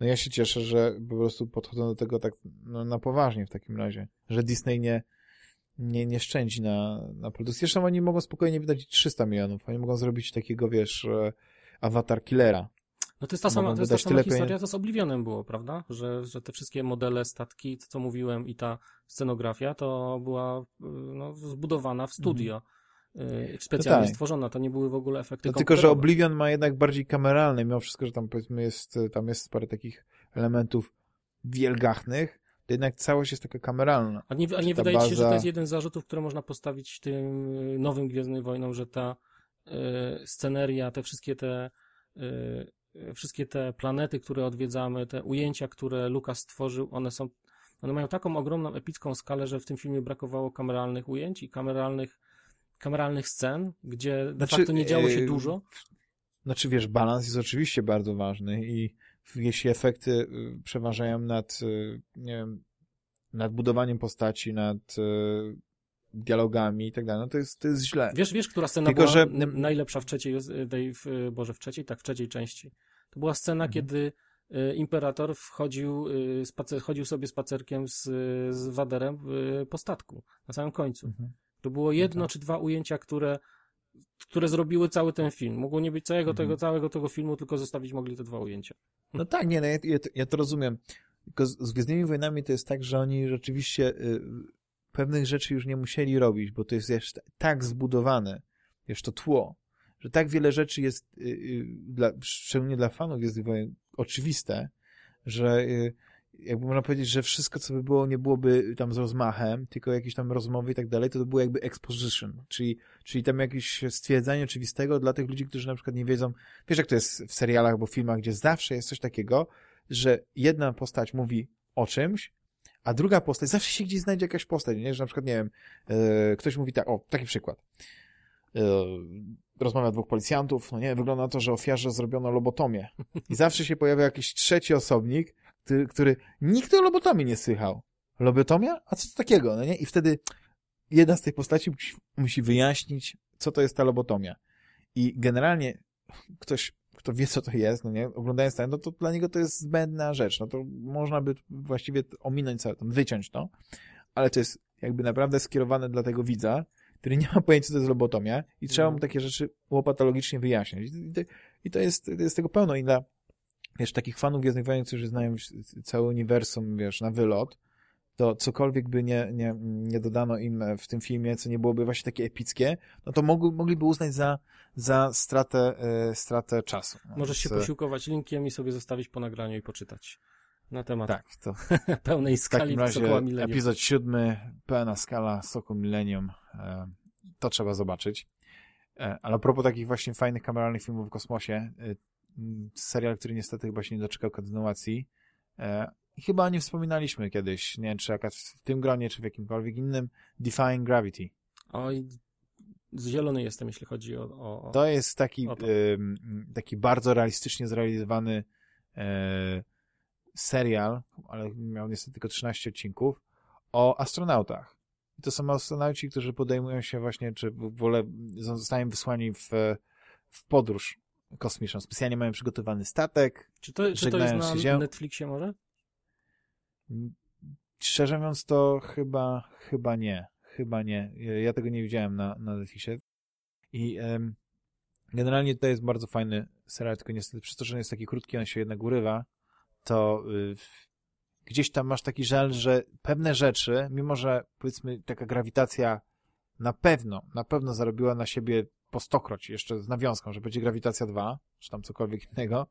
No ja się cieszę, że po prostu podchodzą do tego tak no, na poważnie w takim razie. Że Disney nie, nie, nie szczędzi na, na produkcję. Zresztą oni mogą spokojnie wydać 300 milionów. Oni mogą zrobić takiego, wiesz, e, awatar killera. No to jest ta sama, to jest ta sama historia, pieniędzy. co z Oblivionem było, prawda? Że, że te wszystkie modele, statki, to co mówiłem i ta scenografia, to była y, no, zbudowana w studio. y, Specjalnie No tak. stworzona, to nie były w ogóle efekty No tylko, że. Oblivion ma jednak bardziej kameralny, mimo wszystko, że tam powiedzmy jest, e, tam jest parę takich elementów wielgachnych, to jednak całość jest taka kameralna. A nie, a nie wydaje ci się, że baza- to jest jeden z zarzutów, które można postawić tym y, nowym Gwiezdnym Wojnom, że ta y, sceneria, te wszystkie te y, y, wszystkie te planety, które odwiedzamy, te ujęcia, które Lucas stworzył, one są one mają taką ogromną, epicką skalę, że w tym filmie brakowało kameralnych ujęć i kameralnych kameralnych scen, gdzie de Znaczy, facto nie działo się e, dużo. Znaczy, wiesz, balans jest oczywiście bardzo ważny i jeśli efekty y, przeważają nad, y, nie wiem, nad budowaniem postaci, nad y, dialogami i tak dalej, no to jest, to jest źle. Wiesz, wiesz, która scena Tylko, była że- najlepsza w trzeciej, tej, w, Boże, w trzeciej? Tak, w trzeciej części. To była scena, Mhm. kiedy y, Imperator wchodził, y, spacer, chodził sobie spacerkiem z, z Waderem y, po statku, na samym końcu. Mhm. To było jedno tak. czy dwa ujęcia, które, które zrobiły cały ten film. Mogło nie być całego, Mhm. tego, całego tego filmu, tylko zostawić mogli te dwa ujęcia. No tak, nie, no ja, ja, to- ja to rozumiem. Tylko z, z Gwiezdnymi Wojnami to jest tak, że oni rzeczywiście y, pewnych rzeczy już nie musieli robić, bo to jest jeszcze tak zbudowane, wiesz, to tło, że tak wiele rzeczy jest, y, y, dla, szczególnie dla fanów Wojen, oczywiste, że y, jakby można powiedzieć, że wszystko, co by było, nie byłoby tam z rozmachem, tylko jakieś tam rozmowy i tak dalej, to to było jakby exposition, czyli, czyli tam jakieś stwierdzenie oczywistego dla tych ludzi, którzy na przykład nie wiedzą, wiesz jak to jest w serialach albo filmach, gdzie zawsze jest coś takiego, że jedna postać mówi o czymś, a druga postać, zawsze się gdzieś znajdzie jakaś postać, nie? że na przykład, nie wiem, e, ktoś mówi tak, o, taki przykład. E, rozmawia dwóch policjantów, no nie, wygląda na to, że ofiarze zrobiono lobotomię. I zawsze się pojawia jakiś trzeci osobnik, który, który nikt o lobotomii nie słychał. Lobotomia? A co to takiego, no nie? I wtedy jedna z tych postaci musi wyjaśnić, co to jest ta lobotomia. I generalnie ktoś, kto wie, co to jest, no nie, oglądając ten, no to dla niego to jest zbędna rzecz, no to można by właściwie ominąć całe, tam, wyciąć to, ale to jest jakby naprawdę skierowane dla tego widza, który nie ma pojęcia, co to jest lobotomia i trzeba mu No. takie rzeczy łopatologicznie wyjaśniać. I to, i to, jest, to jest tego pełno i dla, wiesz, takich fanów Gwiezdnych Wojen, którzy znają całe uniwersum, wiesz, na wylot, to cokolwiek by nie, nie, nie dodano im w tym filmie, co nie byłoby właśnie takie epickie, no to mogli, mogliby uznać za, za stratę, e, stratę czasu. No, Możesz się więc, e, posiłkować linkiem i sobie zostawić po nagraniu i poczytać na temat Tak, to pełnej w skali takim razie Millennium. epizod siódmy, pełna skala Soku Millennium, e, to trzeba zobaczyć. E, ale a propos takich właśnie fajnych kameralnych filmów w kosmosie, e, serial, który niestety chyba się nie doczekał kontynuacji, e, chyba nie wspominaliśmy kiedyś, nie wiem czy jakaś w tym gronie, czy w jakimkolwiek innym, Defying Gravity. Oj, zielony jestem, jeśli chodzi o... o, o... To jest taki, to. em, taki bardzo realistycznie zrealizowany e, serial, ale miał niestety tylko 13 odcinków, o astronautach. I to są astronauci, którzy podejmują się właśnie, czy w ogóle zostają wysłani w, w podróż kosmiczną. Specjalnie mają przygotowany statek. Czy to, czy to jest na. Netflixie może? Szczerze mówiąc, to chyba, chyba nie. Chyba nie. Ja tego nie widziałem na, na Netflixie. I em, generalnie to jest bardzo fajny serial, tylko niestety przez to, że jest taki krótki, on się jednak urywa, to y, gdzieś tam masz taki żal, że pewne rzeczy, mimo że powiedzmy taka grawitacja na pewno, na pewno zarobiła na siebie po stokroć, jeszcze z nawiązką, że będzie grawitacja 2, czy tam cokolwiek innego,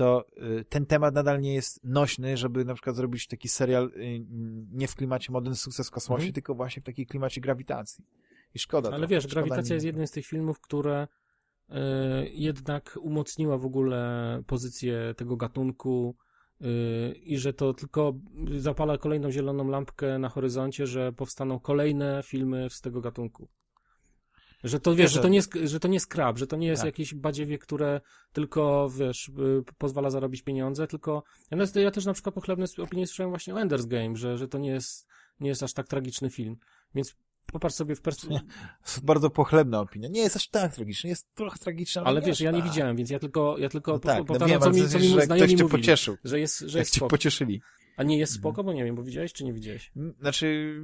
to y, ten temat nadal nie jest nośny, żeby na przykład zrobić taki serial y, nie w klimacie modern sukces w kosmosie, Mhm. tylko właśnie w takiej klimacie grawitacji. I szkoda. Ale trochę, wiesz, szkoda Grawitacja jest jednym z tych filmów, które e, jednak umocniła w ogóle pozycję tego gatunku e, i że to tylko zapala kolejną zieloną lampkę na horyzoncie, że powstaną kolejne filmy z tego gatunku. Że to, wiesz, że to nie że to nie jest krab, że to nie jest Tak. jakieś badziewie, które tylko, wiesz, y, pozwala zarobić pieniądze, tylko ja, ja też na przykład pochlebne opinie słyszałem właśnie o Ender's Game, że, że to nie jest, nie jest aż tak tragiczny film. Więc popatrz sobie w perspektywie, bardzo pochlebna opinia. Nie jest aż tak tragiczny, jest trochę tragiczny, ale nie wiesz, ja nie tak. widziałem, więc ja tylko, ja tylko No po- tak, no powtarzam, wiem, co ale mi, co mi że znajomi cię mówili, pocieszył. że jest, że Jak jest cię spoko. pocieszyli. A nie jest Mhm. spoko, bo nie wiem, bo widziałeś czy nie widziałeś? Znaczy,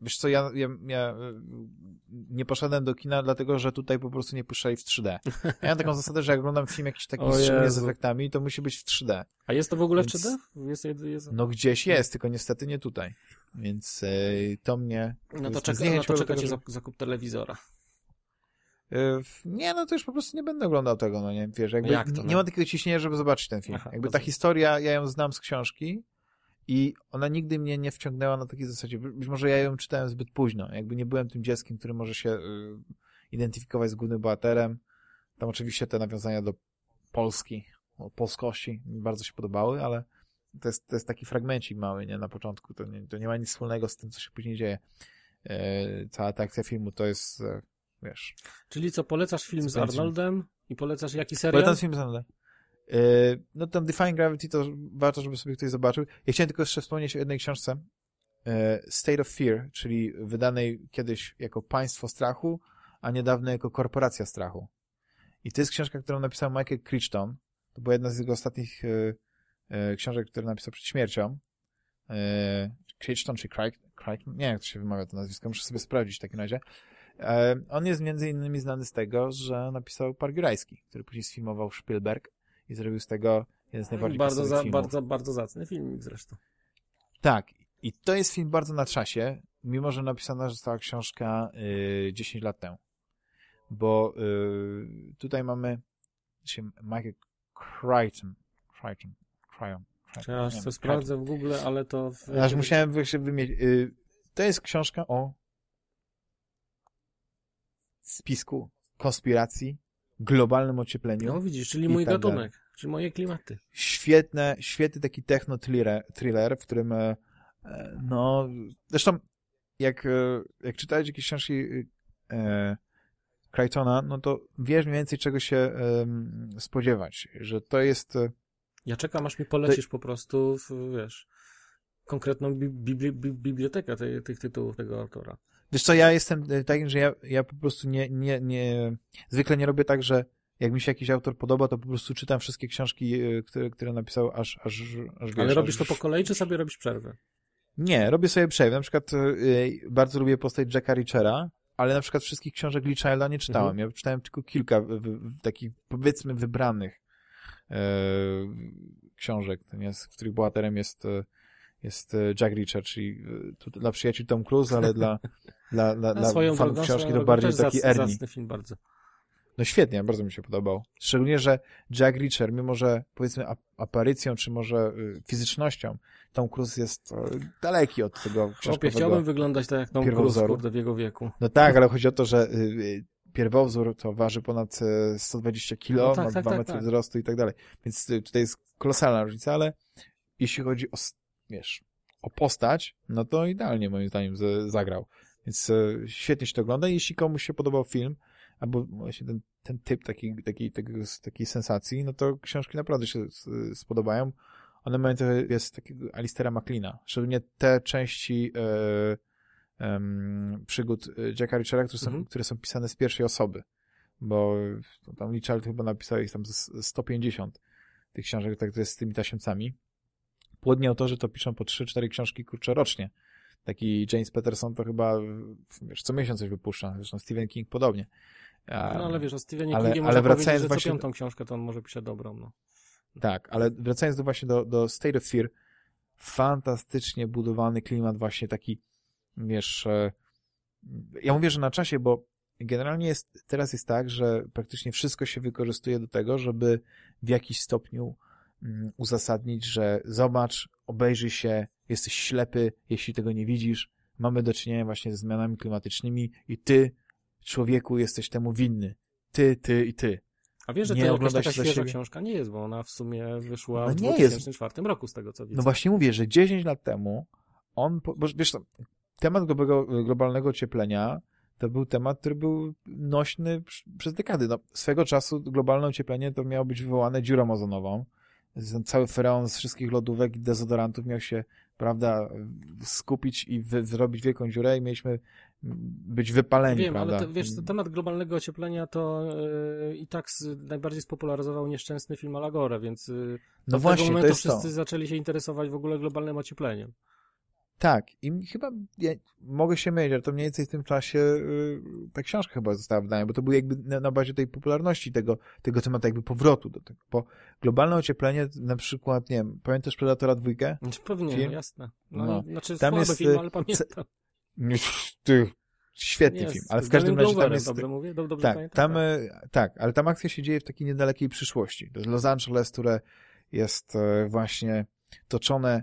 wiesz co, ja, ja, ja y, nie poszedłem do kina, dlatego że tutaj po prostu nie puszczali w 3D. Ja mam taką zasadę, że jak oglądam film jakiś taki z efektami, to musi być w 3D. A jest to w ogóle Więc- w 3D? Jest, jest, jest... No gdzieś jest, tylko niestety nie tutaj. Więc y, to mnie... No to, czeka, no to czekacie że- za, zakup telewizora. W- Nie, no to już po prostu nie będę oglądał tego, no nie, wiesz, jakby Jak to, nie no? ma takiego ciśnienia, żeby zobaczyć ten film. Aha, jakby ta historia, ja ją znam z książki i ona nigdy mnie nie wciągnęła na takiej zasadzie, być może ja ją czytałem zbyt późno, jakby nie byłem tym dzieckiem, który może się y, identyfikować z głównym bohaterem. Tam oczywiście te nawiązania do Polski, o polskości mi bardzo się podobały, ale to jest, to jest taki fragmencik mały, nie, na początku, to nie, to nie ma nic wspólnego z tym, co się później dzieje. E, cała ta akcja filmu to jest, e, wiesz, Czyli co, polecasz film z Spędzimy. Arnoldem i polecasz jaki serial? Polecam film Sandler. E, No tam Defying Gravity to warto, żeby sobie ktoś zobaczył. Ja chciałem tylko jeszcze wspomnieć o jednej książce e, State of Fear, czyli wydanej kiedyś jako Państwo Strachu, a niedawno jako Korporacja Strachu. I to jest książka, którą napisał Michael Crichton. To była jedna z jego ostatnich e, e, książek, które napisał przed śmiercią. E, Crichton czy Crichton? Nie wiem, jak to się wymawia to nazwisko. Muszę sobie sprawdzić w takim razie. E, on jest między innymi znany z tego, że napisał Park Jurajski, który później sfilmował Spielberg i zrobił z tego jeden z najbardziej bardzo, za, filmów. bardzo, bardzo zacny filmik zresztą. Tak. I to jest film bardzo na czasie, mimo że napisana została książka y, 10 lat temu. Bo y, tutaj mamy się Michael Crichton. Crichton. Crichton. Czy ja aż to sprawdzę w Google, ale to... W, Crichton. Aż musiałem się wymienić. Y, to jest książka o spisku konspiracji, globalnym ociepleniu. No widzisz, czyli mój tak gatunek, czyli moje klimaty. świetne, świetny taki techno thriller, thriller w którym e, e, no, zresztą jak, e, jak czytałeś jakieś książki e, Crichtona, no to wiesz mniej więcej czego się em, spodziewać, że to jest e, Ja czekam, aż mi polecisz po prostu, w, wiesz, konkretną bi bibli bi bibliotekę tej, tych tytułów tego autora. Wiesz co, ja jestem e, takim, że ja, ja po prostu nie, nie, nie, zwykle nie robię tak, że jak mi się jakiś autor podoba, to po prostu czytam wszystkie książki, e, które, które napisał, aż, aż, aż wiesz, Ale robisz to aż, po kolei, czy sobie robisz przerwę? Nie, robię sobie przejście. Na przykład y, bardzo lubię postać Jacka Richera, ale na przykład wszystkich książek Lee Childa nie czytałem. Ja czytałem tylko kilka w, w, takich, powiedzmy, wybranych e, książek, to w których bohaterem jest, e, jest e, Jack Reacher, czyli e, dla przyjaciół Tom Cruise, ale dla, dla, dla, dla swoją fanów drogą, książki to bardziej taki zac- Ernie. Zacny film bardzo. No świetnie, bardzo mi się podobał. Szczególnie, że Jack Reacher, mimo że powiedzmy ap aparycją, czy może y, fizycznością, Tom Cruise jest e, daleki od tego książkowego. chciałbym wyglądać tak jak Tom Cruise, kurde, w jego wieku. No tak, ale chodzi o to, że y, y, pierwowzór to waży ponad e, 120 kilo, No tak, ma tak, 2 tak, metry tak. wzrostu i tak dalej. Więc y, tutaj jest kolosalna różnica, ale jeśli chodzi o, wiesz, o postać, no to idealnie moim zdaniem zagrał. Więc e, świetnie się to ogląda. Jeśli komuś się podobał film, albo właśnie ten, ten typ takiej, takiej sensacji, no to książki naprawdę się spodobają. One mają trochę, jest takiego Alistera McLeana. Szczególnie te części e, em, przygód e, Jacka Richera, które są, Mhm. które są pisane z pierwszej osoby. Bo tam Child chyba napisał ich tam z- 150 tych książek, tak to jest z tymi tasiemcami. Płodni autorzy to piszą po 3-4 książki kurczę rocznie. Taki James Peterson to chyba wiesz, co miesiąc coś wypuszcza. Zresztą Stephen King podobnie. A, No ale wiesz, o Stephenie ale- Kingie ale wracając że co właśnie do- piątą książkę to on może pisać dobrą, no. Tak, ale wracając do właśnie do, do State of Fear, fantastycznie budowany klimat właśnie taki, wiesz, e, ja mówię, że na czasie, bo generalnie jest, teraz jest tak, że praktycznie wszystko się wykorzystuje do tego, żeby w jakiś stopniu mm, uzasadnić, że zobacz, obejrzyj się, jesteś ślepy, jeśli tego nie widzisz, mamy do czynienia właśnie ze zmianami klimatycznymi i ty, człowieku, jesteś temu winny. Ty, ty i ty. A wiesz, że Nie to jakaś oglądasz taka świeża siebie? książka nie jest, bo ona w sumie wyszła No w nie jest. 2004 roku, z tego co widzę. No właśnie mówię, że 10 lat temu on, bo wiesz temat globalnego, ocieplenia to był temat, który był nośny przez dekady. No, swego czasu globalne ocieplenie to miało być wywołane dziurą ozonową. Ten Cały fereon z wszystkich lodówek i dezodorantów miał się, prawda, skupić i wy, zrobić wielką dziurę i mieliśmy być wypaleni, Wiem, prawda? ale to, wiesz, temat globalnego ocieplenia to yy, i tak z, najbardziej spopularyzował nieszczęsny film Alagore, więc yy, no od właśnie, tego to momentu jest wszyscy to. zaczęli się interesować w ogóle globalnym ociepleniem. Tak, i chyba ja mogę się mylić, ale to mniej więcej w tym czasie y, ta książka chyba została wydana, bo to był jakby na, na bazie tej popularności tego, tego tematu, jakby powrotu do tego. Bo globalne ocieplenie, na przykład, nie wiem, pamiętasz Predatora dwójkę? Znaczy, pewnie, Film? jasne. No, No. Znaczy, Tam jest, film, y, ale pamiętam. Ty, świetny Jest, film, ale w każdym razie tam jest... Dobrze mówię? Dob- Dobrze Tak, pamiętam? tam, e, tak, ale tam akcja się dzieje w takiej niedalekiej przyszłości. To jest Los Angeles, które jest e, właśnie toczone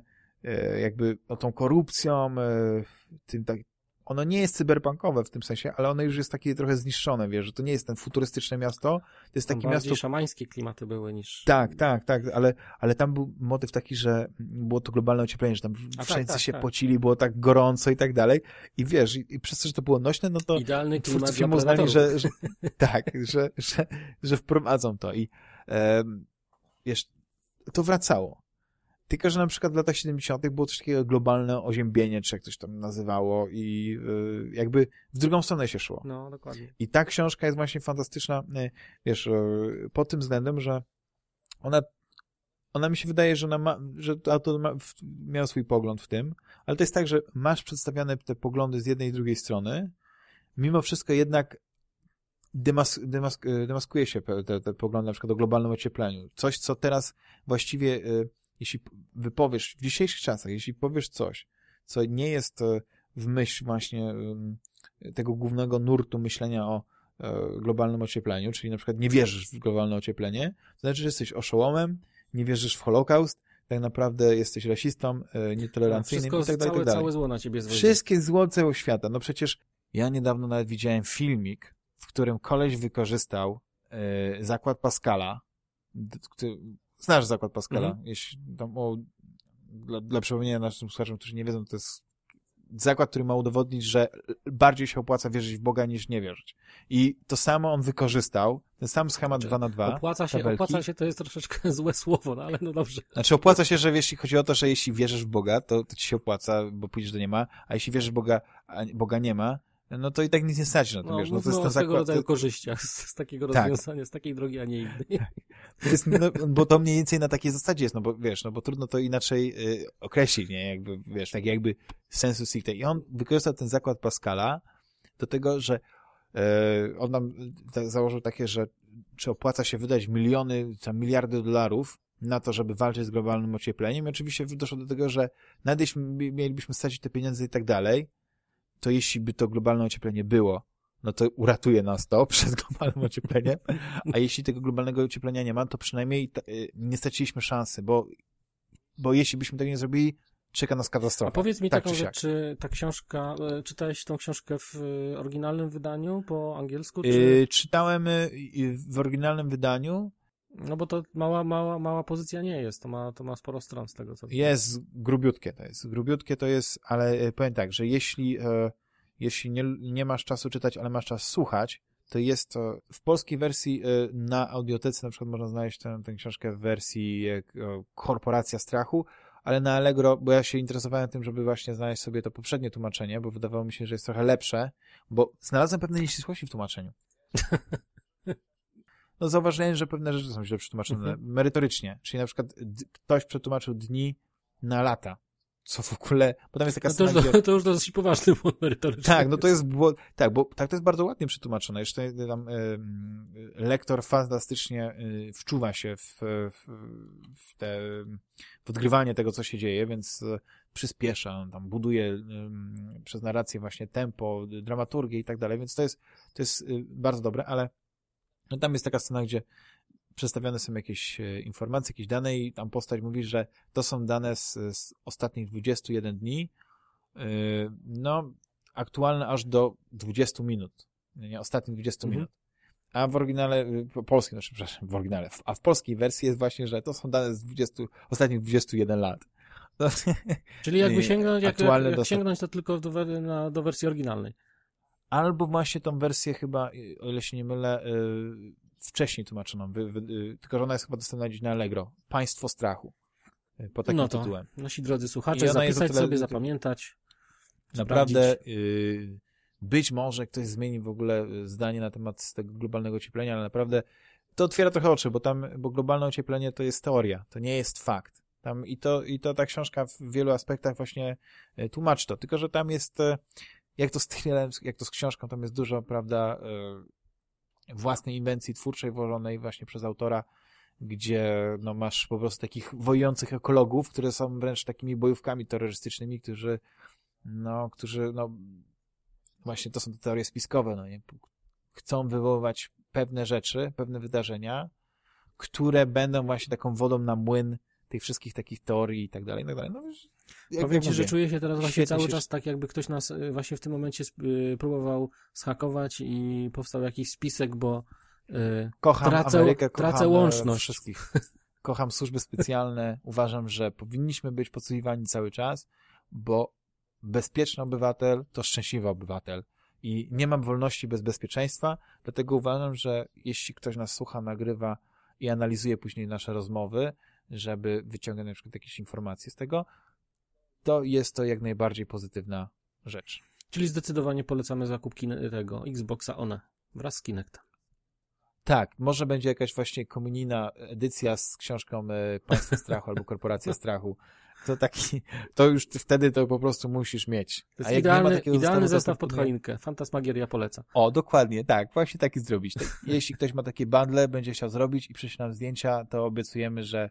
jakby no, tą korupcją, e, tym tak, ono nie jest cyberpunkowe w tym sensie, ale ono już jest takie trochę zniszczone, wiesz, że to nie jest ten futurystyczne miasto, to jest Tam takie miasto szamańskie klimaty były niż... tak, tak, tak, ale, ale tam był motyw taki, że było to globalne ocieplenie, że tam tak, wszędzie tak, się tak. pocili, było tak gorąco i tak dalej. I wiesz, i, i przez to, że to było nośne, no to Idealny klimat dla uznali, że, że tak, że, że, że wprowadzą to i em, wiesz, to wracało. Tylko, że na przykład w latach 70. było coś takiego globalne oziębienie, czy jak coś tam nazywało i y, jakby w drugą stronę się szło. No, dokładnie. I ta książka jest właśnie fantastyczna, y, wiesz, y, pod tym względem, że ona, ona mi się wydaje, że ona ma, że autor ma, miał swój pogląd w tym, ale to jest tak, że masz przedstawiane te poglądy z jednej i drugiej strony, mimo wszystko jednak demas, demas, demaskuje się te, te poglądy na przykład o globalnym ociepleniu. Coś, co teraz właściwie, jeśli wypowiesz w dzisiejszych czasach, jeśli powiesz coś, co nie jest y, w myśl właśnie tego głównego nurtu myślenia o y, globalnym ociepleniu, czyli na przykład nie wierzysz w globalne ocieplenie, to znaczy, że jesteś oszołomem, nie wierzysz w Holokaust, tak naprawdę jesteś rasistą, y, nietolerancyjnym Wszystko, i tak dalej, całe, tak dalej. całe zło na ciebie zwodzi. Wszystkie zło całego świata. No przecież ja niedawno nawet widziałem filmik, w którym koleś wykorzystał e, zakład Pascala. Znasz zakład Pascala? Mhm. Jeśli tam, o, dla, dla przypomnienia naszym słuchaczom, którzy nie wiedzą, to jest zakład, który ma udowodnić, że bardziej się opłaca wierzyć w Boga niż nie wierzyć. I to samo on wykorzystał, ten sam schemat Znaczy, 2 na 2 Opłaca się, tabelki. opłaca się to jest troszeczkę złe słowo, no ale no dobrze. Znaczy opłaca się, że jeśli chodzi o to, że jeśli wierzysz w Boga, to, to ci się opłaca, bo pójdziesz do niema, a jeśli wierzysz w Boga, a Boga nie ma, no to i tak nic nie stać na tym, No, wiesz, no to jest ten zakład, rodzaju to, korzyściach z, z takiego Tak. rozwiązania, z takiej drogi, a nie innej. to jest, no, bo to mniej więcej na takiej zasadzie jest, no bo wiesz, no bo trudno to inaczej y, określić, nie, jakby, wiesz, tak jakby sensu stricte. I on wykorzystał ten zakład Pascala do tego, że y, on nam założył takie, że czy opłaca się wydać miliony, tam miliardy dolarów na to, żeby walczyć z globalnym ociepleniem. I oczywiście doszło do tego, że mi- mielibyśmy stracić te pieniądze i tak dalej, to jeśli by to globalne ocieplenie było, no to uratuje nas to przed globalnym ociepleniem, a jeśli tego globalnego ocieplenia nie ma, to przynajmniej y, nie straciliśmy szansy, bo, bo jeśli byśmy tego nie zrobili, czeka nas katastrofa. A powiedz mi tak taką rzecz, czy ta książka, e, czytałeś tą książkę w e, oryginalnym wydaniu po angielsku, czy... Y, czytałem y, y, w oryginalnym wydaniu, No bo to mała, mała, mała pozycja nie jest, to ma, to ma sporo stron z tego, co... Jest grubiutkie to jest. Grubiutkie to jest, ale e, powiem tak, że jeśli, e, jeśli nie, nie masz czasu czytać, ale masz czas słuchać, to jest to w polskiej wersji e, na audiotece na przykład można znaleźć tę, tę książkę w wersji e, Korporacja Strachu, ale na Allegro, bo ja się interesowałem tym, żeby właśnie znaleźć sobie to poprzednie tłumaczenie, bo wydawało mi się, że jest trochę lepsze, bo znalazłem pewne nieścisłości w tłumaczeniu. No zauważyłem, że pewne rzeczy są źle przetłumaczone Mhm. merytorycznie, czyli na przykład ktoś przetłumaczył dni na lata, co w ogóle, bo tam jest taka No to, scena, już, gdzie... to już dosyć poważny błąd merytoryczny. Tak, no to jest, tak, bo tak to jest bardzo ładnie przetłumaczone. Jeszcze tam em, lektor fantastycznie y, wczuwa się w, w, w te, w odgrywanie tego, co się dzieje, więc przyspiesza, tam buduje em, przez narrację właśnie tempo, dramaturgię i tak dalej, więc to jest, to jest y, bardzo dobre, ale no tam jest taka scena, gdzie przedstawione są jakieś e, informacje, jakieś dane i tam postać mówi, że to są dane z, z ostatnich 21 dni, Yy, no, aktualne aż do 20 minut. Nie, ostatnich 20 Mhm. minut. A w oryginale, po- polskim, no, przepraszam, w oryginale, a w polskiej wersji jest właśnie, że to są dane z 20, ostatnich 21 lat. No, Czyli jakby sięgnąć, jak, jak dostęp- sięgnąć to tylko do, na, do wersji oryginalnej. Albo właśnie tą wersję chyba, y, o ile się nie mylę, y, wcześniej tłumaczoną, wy, wy, y, tylko że ona jest chyba dostępna gdzieś na Allegro. Państwo strachu. y, Po takim no to, tytułem. nasi drodzy słuchacze, zapisać tyle- sobie, zapamiętać. Naprawdę być może ktoś zmieni w ogóle zdanie na temat tego globalnego ocieplenia, ale naprawdę to otwiera trochę oczy, bo tam, bo globalne ocieplenie to jest teoria, to nie jest fakt. Tam i to, i to ta książka w wielu aspektach właśnie tłumaczy to, tylko że tam jest, jak to z jak to z książką, tam jest dużo, prawda, y, własnej inwencji twórczej włożonej właśnie przez autora, gdzie no, masz po prostu takich wojujących ekologów, które są wręcz takimi bojówkami terrorystycznymi, którzy no, którzy, no, właśnie to są te teorie spiskowe, no nie, chcą wywoływać pewne rzeczy, pewne wydarzenia, które będą właśnie taką wodą na młyn tych wszystkich takich teorii i tak dalej, i tak dalej. No, jak Powiem ci, mówię, że czuję się teraz właśnie cały się- czas tak, jakby ktoś nas y, właśnie w tym momencie y, próbował schakować i powstał jakiś spisek, bo y, kocham tracę- Amerykę, kocham tracę e, łączność. wszystkich. Kocham służby specjalne. Uważam, że powinniśmy być podsłuchiwani cały czas, bo bezpieczny obywatel to szczęśliwy obywatel. I nie mam wolności bez bezpieczeństwa, dlatego uważam, że jeśli ktoś nas słucha, nagrywa i analizuje później nasze rozmowy, żeby wyciągnąć na przykład jakieś informacje z tego, to jest to jak najbardziej pozytywna rzecz. czyli zdecydowanie polecamy zakup tego Xboxa One wraz z Kinectem. Tak, może będzie jakaś właśnie komunijna edycja z książką e, Państwo Strachu albo Korporacja Strachu. To taki, to już wtedy to po prostu musisz mieć. To A jest jak nie ma idealny, idealny zestaw pod choinkę. Fantasmagieria poleca. O, dokładnie, tak, właśnie taki zrobić. Tak, Jeśli ktoś ma takie bundle, będzie chciał zrobić i przyśle nam zdjęcia, to obiecujemy, że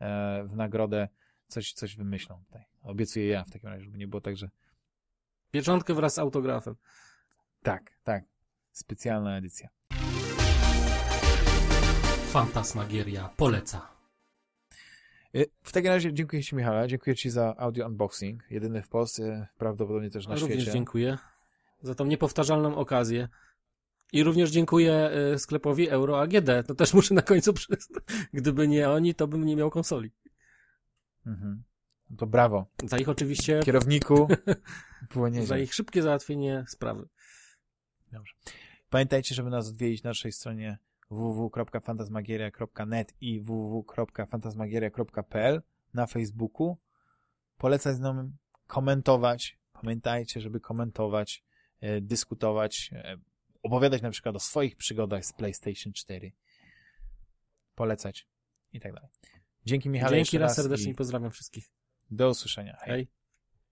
e, w nagrodę coś, coś wymyślą tutaj. Obiecuję ja w takim razie, żeby nie było tak, że Pieczątkę wraz z autografem. tak, tak, specjalna edycja. Fantasmagieria poleca. E, W takim razie dziękuję Ci, Michale, dziękuję Ci za audio unboxing, jedyny w Polsce, prawdopodobnie też na Również świecie. dziękuję za tą niepowtarzalną okazję. I również dziękuję y, sklepowi Euro AGD. To też muszę na końcu przyznać. Gdyby nie oni, to bym nie miał konsoli. Mhm. No To brawo. Za ich oczywiście, Kierowniku było nieźle. za ich szybkie załatwienie sprawy. Pamiętajcie, żeby nas odwiedzić na naszej stronie www.fantasmagieria.net i www.fantasmagieria.pl na Facebooku. Polecać znajomym, komentować. Pamiętajcie, żeby komentować, e, dyskutować, e, opowiadać na przykład o swoich przygodach z PlayStation 4. Polecać i tak dalej. Dzięki Michale Dzięki raz serdecznie i pozdrawiam wszystkich. do usłyszenia. Hej. Hej.